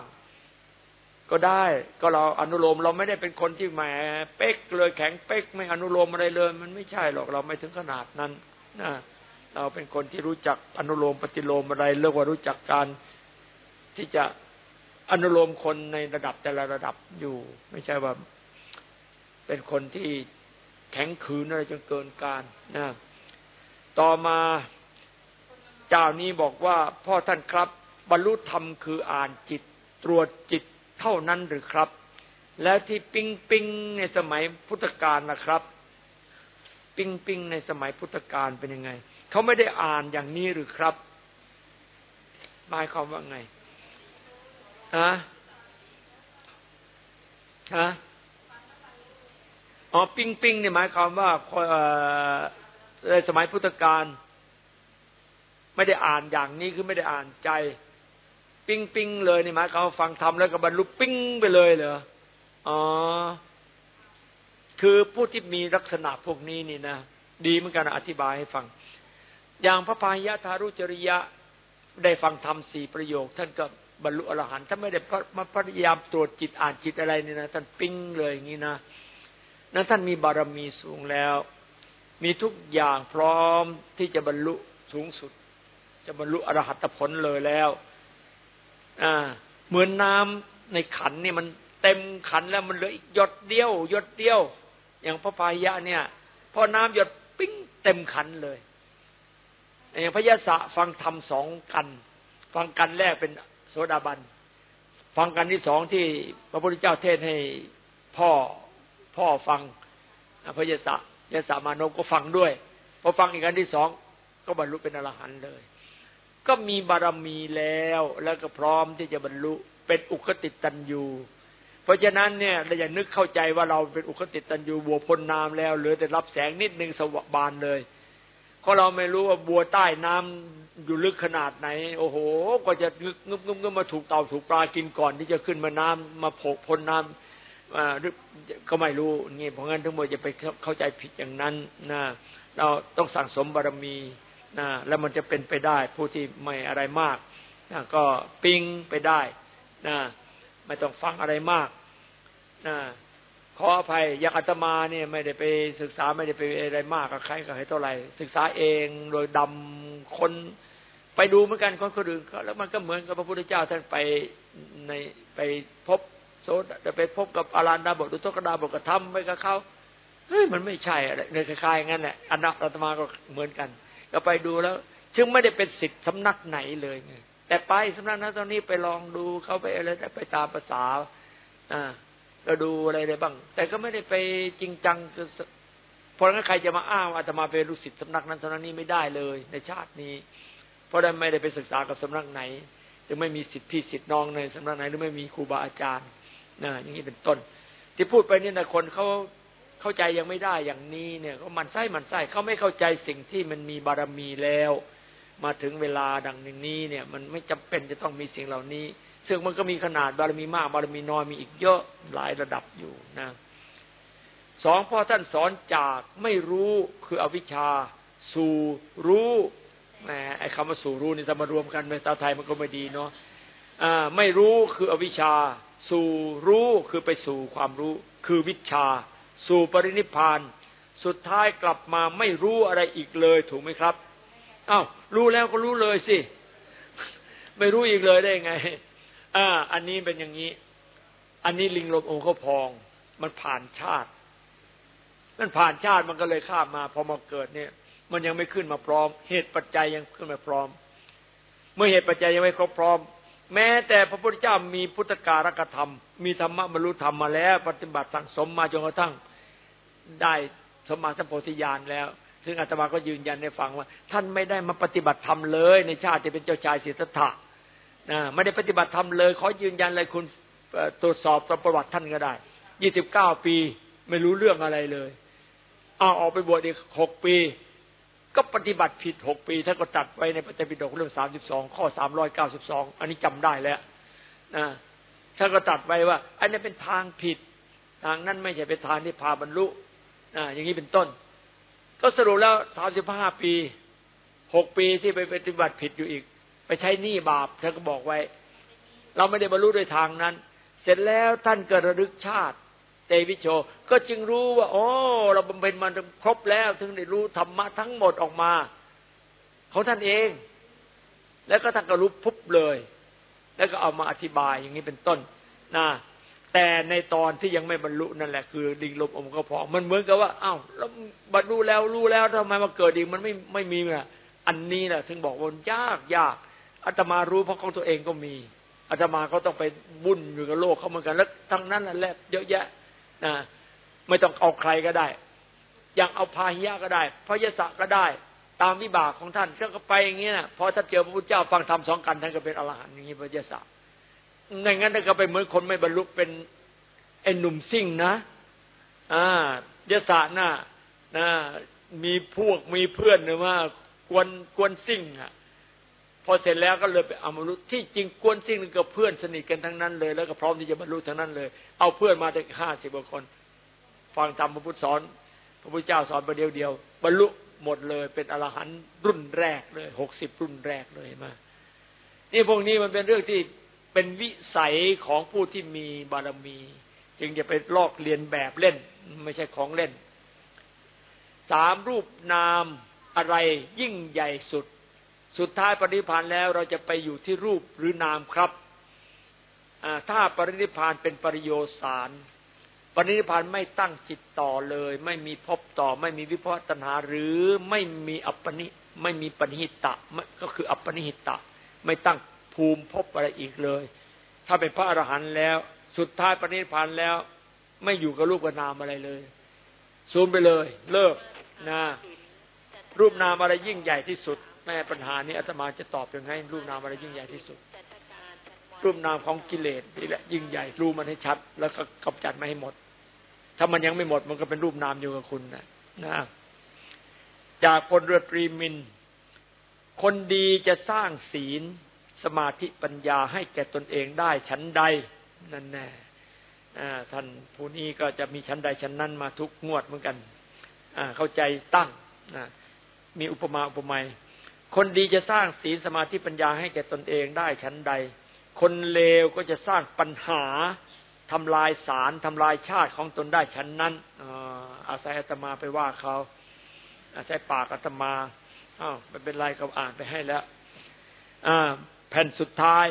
ก็ได้ก็เราอนุโลมเราไม่ได้เป็นคนที่แหมเป๊กเลยแข็งเป๊กไม่อนุโลมอะไรเลย มันไม่ใช่หรอกเราไม่ถึงขนาดนั้นนะเราเป็นคนที่รู้จักอนุโลมปฏิโลมอะไรเรียกว่ารู้จักการที่จะอนุโลมคนในระดับแต่ละระดับอยู่ ไม่ใช่ว่าเป็นคนที่แข็งขืนอะไรจนเกินการนะต่อมา เจ้านี้บอกว่าพ่อท่านครับ บรรลุธรรมคืออ่านจิต ตรวจจิตเท่านั้นหรือครับ แล้วที่ปิงปิงในสมัยพุทธกาลนะครับ ปิงปิงในสมัยพุทธกาลเป็นยังไงเขาไม่ได้อ่านอย่างนี้หรือครับหมายความว่าไงฮะฮะอ๋อปิงปิงเนี่ยหมายความว่าในสมัยพุทธกาล ไม่ได้อ่านอย่างนี้คือไม่ได้อ่านใจ ปิ้งปิ้งเลยนี่หมายควาฟังธรรมแล้วก็บรรลุปิ้งไปเลยเหรออ๋อคือผู้ที่มีลักษณะพวกนี้นี่นะดีเหมือนกันอธิบายให้ฟัง อย่างพระพายะทารุจริยะได้ฟังธรรมสี่ประโยค ท่านก็บรรลุอรหันต์ถ้าไม่ได้มาพยายามตรวจจิตอ่านจิตอะไรนี่นะท่านปิ้งเลยอย่างนี้นะนั้นท่านมีบารมีสูงแล้ว มีทุกอย่างพร้อมที่จะบรรลุสูงสุด จะบรรลุอรหัตผลเลยแล้ว อ่า เหมือนน้ำในขันนี่มันเต็มขันแล้วมันเหลืออีกหยดเดียวหยดเดียว อย่างพระพายะเนี่ย พอน้ำหยดปิ้งเต็มขันเลยอย่างพระยาศะฟังธรรมสองกัน ฟังกันแรกเป็นโสดาบัน ฟังกันที่สองที่พระพุทธเจ้าเทศให้พ่อพ่อฟังพระยาศะยาศามานพก็ฟังด้วยพอฟังอีกกันที่สองก็บรรลุเป็นอรหันต์เลย ก็มีบารมีแล้ว แล้วก็พร้อมที่จะบรรลุเป็นอุคติตันยูเพราะฉะนั้นเนี่ยเราอย่านึกเข้าใจว่าเราเป็นอุคติตันยูบัวพ้นน้ำแล้วเหลือแต่รับแสงนิดนึงสว่างบานเลยเพราะเราไม่รู้ว่าบัวใต้น้ำอยู่ลึกขนาดไหน โอ้โหก็จะงึกงึบงึบงึบมาถูกเต่าถูกปลากินก่อนที่จะขึ้นมาน้ำมาโผล่พ้นน้ำอ่าก็ไม่รู้งี้เพราะงั้นทั้งหมดจะไปเข้าใจผิดอย่างนั้นนะเราต้องสั่งสมบารมี นะแล้วมันจะเป็นไปได้ ผู้ที่ไม่อะไรมากนะก็ปิ้งไปได้นะไม่ต้องฟังอะไรมากนะขออภัยอย่างอาตมาเนี่ยไม่ได้ไปศึกษาไม่ได้ไปอะไรมากกับใครกับใครเท่าไหร่ ศึกษาเองโดยดำคนไปดูเหมือนกันคนคนอื่นแล้วมันก็เหมือนกับพระพุทธเจ้าท่านไปในไปพบโซดจะไปพบกับอารันดาบทดุทกดาบทกระทำไปกับเขาเฮ้ยมันไม่ใช่อะไรในคล้ายๆงั้นแหละอันนัอาตมาก็เหมือนกัน ก็ไปดูแล้วจึงไม่ได้เป็นสิทธิ์สำนักไหนเลยไงแต่ไปสำนักนั้นตอนนี้ไปลองดูเขาไปอะไรไปตามภาษา อ่าก็ดูอะไรได้บ้าง แต่ก็ไม่ได้ไปจริงจังเพราะงั้นใครจะมาอ้างอาตมาเป็นลูกศิษย์สำนักนั้นสำนักนี้ไม่ได้เลย ในชาตินี้ เพราะได้ไม่ได้ไปศึกษากับสำนักไหนจะไม่มีสิทธิพี่สิทธิน้องในสำนักไหนหรือไม่มีครูบาอาจารย์นะอย่างนี้เป็นต้น ที่พูดไปนี่นะคนเขา เข้าใจยังไม่ได้อย่างนี้เนี่ยก็มันไส้มันไส้เขาไม่เข้าใจสิ่งที่มันมีบารมีแล้ว มาถึงเวลาดังนี้เนี่ย มันไม่จำเป็นจะต้องมีสิ่งเหล่านี้ ซึ่งมันก็มีขนาดบารมีมากบารมีน้อยมีอีกเยอะหลายระดับอยู่นะสองพ่อท่านสอนจากไม่รู้คืออวิชชา สู่รู้แหมไอ้คำว่าสู่รู้นี่จะมารวมกันในภาษาไทยมันก็ไม่ดีเนาะอ่าไม่รู้คืออวิชชา สู่รู้คือไปสู่ความรู้ คือวิชา สู่ปรินิพาน สุดท้ายกลับมาไม่รู้อะไรอีกเลยถูกไหมครับอา้าวรู้แล้วก็รู้เลยสิ ไม่รู้อีกเลยได้ไง อ่า อันนี้เป็นอย่างนี้ อันนี้ลิงลมองค์เขาพอง มันผ่านชาติ มันผ่านชาติมันก็เลยข้ามมา พอมาเกิดเนี่ย มันยังไม่ขึ้นมาพร้อม เหตุปัจจัยยังขึ้นมาพร้อม เมื่อเหตุปัจจัยยังไม่ครบพร้อม แม้แต่พระพุทธเจ้ามีพุทธการกธรรม มีธรรมะบรรลุธรรมมาแล้ว ปฏิบัติสั่งสมมาจนกระทั่ง ได้สมมาสัมโพธิญาณแล้ว ซึ่งอาตมาก็ยืนยันในฟังว่า ท่านไม่ได้มาปฏิบัติธรรมเลย ในชาติที่เป็นเจ้าชายสิทธัตถะนะไม่ได้ปฏิบัติธรรมเลย ขอยืนยันเลยคุณตรวจสอบประวัติท่านก็ได้ยี่สิบเก้าปีไม่รู้เรื่องอะไรเลยเอาออกไปบวชอีกหกปี ก็ปฏิบัติผิดหกปีท่านก็ตัดไว้ในปฏิบิดกเรื่องสามสิบสองข้อสามร้อยเก้าสิบสองอันนี้จำได้แล้วนะท่านก็ตัดไว้ว่า อันนี้เป็นทางผิด ทางนั้นไม่ใช่เป็นทางที่พาบรรลุ นะอย่างนี้เป็นต้น ก็สรุปแล้วสามสิบห้าปีหกปีที่ไปปฏิบัติผิดอยู่อีก ไปใช้หนี้บาปท่านก็บอกไว้ เราไม่ได้บรรลุโดยทางนั้น เสร็จแล้วท่านก็ระลึกชาติเตวิโช ก็จึงรู้ว่าโอ้เราบำเพ็ญมันครบแล้ว ถึงได้รู้ธรรมะทั้งหมดออกมาของท่านเอง แล้วก็ท่านก็รู้พุบเลย แล้วก็เอามาอธิบายอย่างนี้เป็นต้นนะ แต่ในตอนที่ยังไม่บรรลุนั่นแหละคือดิงลมอมก็พอมันเหมือนกับว่าอ้าวแล้วบรรลุแล้วรู้แล้วทำไมมาเกิดอีกมันไม่ไม่มีอะอันนี้แหละถึงบอกว่ายากยากอาตมารู้เพราะของตัวเองก็มีอาตมาเขาต้องไปบุ่นอยู่กับโลกเขาเหมือนกันแล้วทั้งนั้นแหละเยอะแยะนะไม่ต้องเอาใครก็ได้ อย่างเอาพาหิยะก็ได้พระยศก็ได้ ตามวิบากของท่านก็ไปอย่างเงี้ยพอถ้าเจอพระพุทธเจ้าฟังธรรมสองกันท่านก็เป็นอรหันต์อย่างนี้พระยศ ในงั้นท่านก็ไปเหมือนคนไม่บรรลุเป็นไอ้หนุ่มซิ่งนะอ่ายศน่ะนะมีพวกมีเพื่อนหรือว่ากวนกวนซิ่งอะพอเสร็จแล้วก็เลยไปเอามารู้ที่จริงกวนซิ่งกับเพื่อนสนิทกันทั้งนั้นเลย แล้วก็พร้อมที่จะบรรลุทั้งนั้นเลย เอาเพื่อนมาได้ห้าสิบกว่าคน ฟังธรรมพระพุทธสอน พระพุทธเจ้าสอนประเดียวเดียวบรรลุหมดเลย เป็นอรหันต์รุ่นแรกเลยหกสิบรุ่นแรกเลยมานี่พวกนี้มันเป็นเรื่องที่ เป็นวิสัยของผู้ที่มีบารมี จึงจะไปลอกเรียนแบบเล่น ไม่ใช่ของเล่น สามรูปนามอะไรยิ่งใหญ่สุด สุดท้ายปรินิพานแล้วเราจะไปอยู่ที่รูปหรือนามครับถ้าปรินิพานเป็นปริโยสารปรินิพานไม่ตั้งจิตต่อเลย ไม่มีพบต่อ ไม่มีวิพัฒนาหรือไม่มีอัปปนิไม่มีปณิหิตะก็คืออัปปนิหิตะ ไม่ตั้ง ภูมิพบอะไรอีกเลย ถ้าเป็นพระอรหันต์แล้ว สุดท้ายปณิพานแล้ว ไม่อยู่กับรูปกับนามอะไรเลยซูมไปเลย เลิกนะรูปนามอะไรยิ่งใหญ่ที่สุด แม่ปัญหานี้อาตมาจะตอบยังไงรูปนามอะไรยิ่งใหญ่ที่สุด รูปนามของกิเลสนี่แหละยิ่งใหญ่รู้มันให้ชัด แล้วก็กำจัดมาให้หมด ถ้ามันยังไม่หมดมันก็เป็นรูปนามอยู่กับคุณนะนะจากพลเรือตรีมิน คนดีจะสร้างศีล สมาธิปัญญาให้แก่ตนเองได้ชั้นใดนั่นแน่ท่านผู้นี้ก็จะมีชั้นใดชั้นนั้นมาทุกงวดเหมือนกันเข้าใจตั้งมีอุปมาอุปไมยคนดีจะสร้างศีลสมาธิปัญญาให้แก่ตนเองได้ชั้นใด คนเลวก็จะสร้างปัญหาทำลายสารทำลายชาติของตนได้ชั้นนั้นอาศัยอาตมาไปว่าเขาอาศัยปากอาตมาอ้าวไม่เป็นไรก็อ่านไปให้แล้วอ่า แผ่นสุดท้าย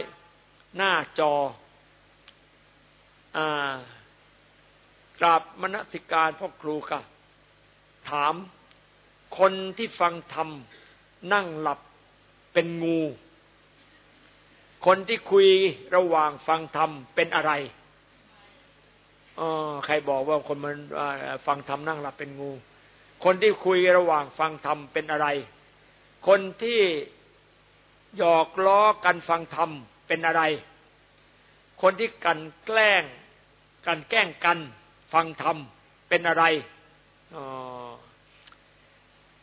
หน้าจอกราบมณสิการพ่อครูค่ะถามคนที่ฟังธรรมนั่งหลับเป็นงู คนที่คุยระหว่างฟังธรรมเป็นอะไรอ๋อใครบอกว่าคนมันฟังธรรมนั่งหลับเป็นงู คนที่คุยระหว่างฟังธรรมเป็นอะไร คนที่ หยอกล้อกันฟังธรรมเป็นอะไร คนที่กันแกล้ง กันแกล้งกันฟังธรรมเป็นอะไร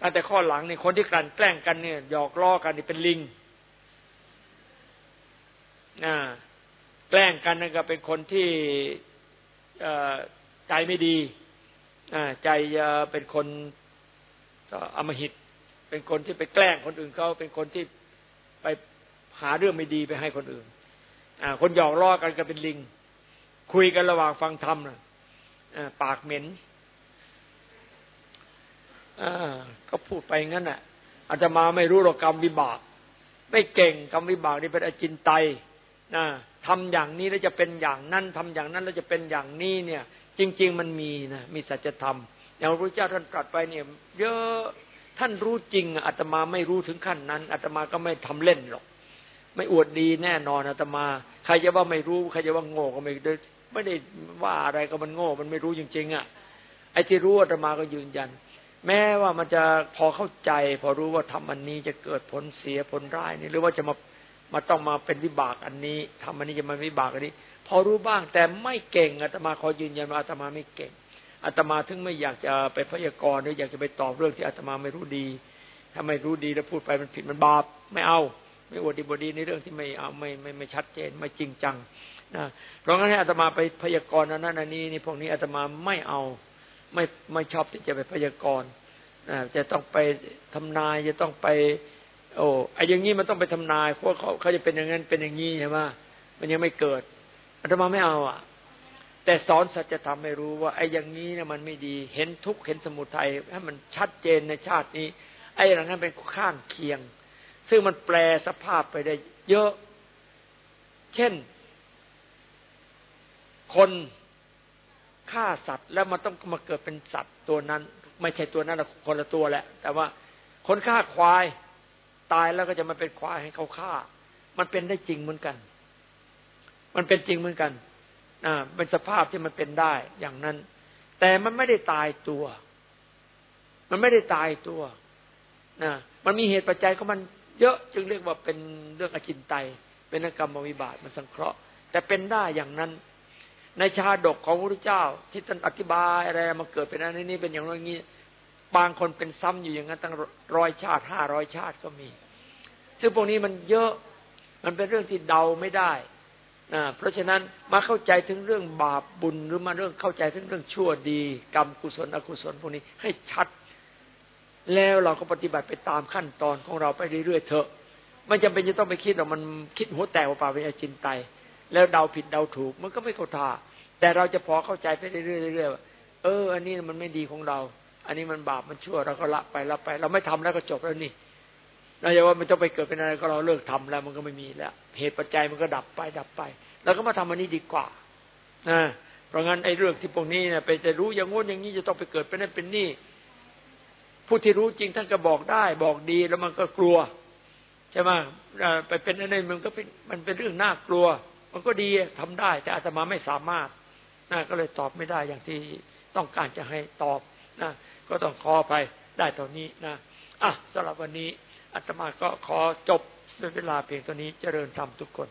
ตั้งแต่ข้อหลังนี่คนที่กันแกล้งกันเนี่ยหยอกล้อกันนี่เป็นลิงแกล้งกันนั่นก็เป็นคนที่ใจไม่ดีใจเป็นคนอมหิต เป็นคนที่ไปแกล้งคนอื่นเขาเป็นคนที่ ไปหาเรื่องไม่ดีไปให้คนอื่น อ่า คนหยอกล้อกันก็เป็นลิง คุยกันระหว่างฟังธรรมนะปากเหม็นอ่าก็พูดไปงั้นน่ะอาจจะมาไม่รู้หรอกกรรมวิบาก ไม่เก่งกรรมวิบากนี่เป็นอจินไตยนะทำอย่างนี้แล้วจะเป็นอย่างนั้นทำอย่างนั้นแล้วจะเป็นอย่างนี้เนี่ย จริง ๆ มันมีนะมีสัจธรรมอย่างพระพุทธเจ้าท่านตรัสไปเนี่ย เยอะ ท่านรู้จริงอาตมาไม่รู้ถึงขั้นนั้นอาตมาก็ไม่ทำเล่นหรอก ไม่อวดดีแน่นอนอาตมา ใครจะว่าไม่รู้ใครจะว่าโง่ก็ไม่ได้ไม่ได้ว่าอะไรก็มันโง่ มันไม่รู้จริง ๆ อะ ไอ้ที่รู้อาตมาก็ยืนยัน แม้ว่ามันจะพอเข้าใจ พอรู้ว่าทำอันนี้จะเกิดผลเสียผลร้ายนี่หรือว่าจะมามาต้องมาเป็นวิบากอันนี้ทำอันนี้จะมาวิบากอันนี้ พอรู้บ้างแต่ไม่เก่งอาตมาขอยืนยันว่าอาตมาไม่เก่ง อาตมาถึงไม่อยากจะไปพยากรณ์หรืออยากจะไปตอบเรื่องที่อาตมาไม่รู้ดี ถ้าไม่รู้ดีแล้วพูดไปมันผิดมันบาปไม่เอา ไม่อวดดีบดีในเรื่องที่ไม่เอาไม่ไม่ไม่ชัดเจนไม่จริงจังนะเพราะงั้นให้อาตมาไปพยากรณ์อันนั้นอันนี้นี่พวกนี้อาตมาไม่เอาไม่ไม่ชอบที่จะไปพยากรณ์จะต้องไปทำนายจะต้องไป โอ้ไอ้อย่างนี้มันต้องไปทำนายเพราะเขาเขาจะเป็นอย่างนั้นเป็นอย่างนี้ใช่ไหมมันยังไม่เกิดอาตมาไม่เอาอะ แต่สอนสัจธรรมให้รู้ว่าไอ้อย่างนี้เนี่ยมันไม่ดี เห็นทุกข์เห็นสมุทัยให้มันชัดเจนในชาตินี้ ไอ้เหล่านั้นเป็นข้างเคียง ซึ่งมันแปลสภาพไปได้เยอะ เช่น คนฆ่าสัตว์แล้วมันต้องมาเกิดเป็นสัตว์ตัวนั้น ไม่ใช่ตัวนั้นคนละตัวแหละ แต่ว่าคนฆ่าควายตายแล้วก็จะมาเป็นควายให้เขาฆ่า มันเป็นได้จริงเหมือนกัน มันเป็นจริงเหมือนกัน เป็นสภาพที่มันเป็นได้อย่างนั้น แต่มันไม่ได้ตายตัว มันไม่ได้ตายตัวนะมันมีเหตุปัจจัยของมันเยอะจึงเรียกว่าเป็นเรื่องอจินไตเป็นกรรมวิบากมันสังเคราะห์ แต่เป็นได้อย่างนั้น ในชาดกของพระพุทธเจ้า ที่ท่านอธิบายอะไรมาเกิดเป็นอันนี้เป็นอย่างนี้ บางคนเป็นซ้ำอยู่อย่างนั้นตั้งร้อยชาติห้าร้อยชาติก็มี ซึ่งพวกนี้มันเยอะมันเป็นเรื่องที่เดาไม่ได้ เพราะฉะนั้นมาเข้าใจถึงเรื่องบาปบุญหรือมาเรื่องเข้าใจถึงเรื่องชั่วดี กรรมกุศลอกุศลพวกนี้ให้ชัด แล้วเราก็ปฏิบัติไปตามขั้นตอนของเราไปเรื่อยๆเถอะมันจำเป็นจะต้องไปคิดว่ามันคิดหัวแตกว่าป่าเป็นอจินไตแล้วเดาผิดเดาถูก มันก็ไม่เข้าท่าแต่เราจะพอเข้าใจไปเรื่อยๆว่าเออ อันนี้มันไม่ดีของเรา อันนี้มันบาปมันชั่วเราก็ละไปละไป เราไม่ทำแล้วก็จบแล้วนี่ เราจะว่ามันจะไปเกิดเป็นอะไรก็เราเลิกทำแล้ว มันก็ไม่มีแล้ว เหตุปัจจัยมันก็ดับไปดับไป แล้วก็มาทำอันนี้ดีกว่านะเพราะงั้นไอ้เรื่องที่พวกนี้เนี่ยไปจะรู้อย่างงู้นอย่างนี้จะต้องไปเกิดเป็นนั่นเป็นนี่ผู้ที่รู้จริงท่านก็บอกได้ บอกดีแล้วมันก็กลัวใช่ไหมไปเป็นอะไรมันก็เป็นมันเป็นเรื่องน่ากลัว มันก็ดีทำได้ แต่อาตมาไม่สามารถนะก็เลยตอบไม่ได้อย่างที่ต้องการจะให้ตอบนะก็ต้องขอไปได้ตอนนี้นะอะสำหรับวันนี้ อาตมาก็ขอจบด้วยเวลาเพียงตัวนี้เจริญธรรมทุกคน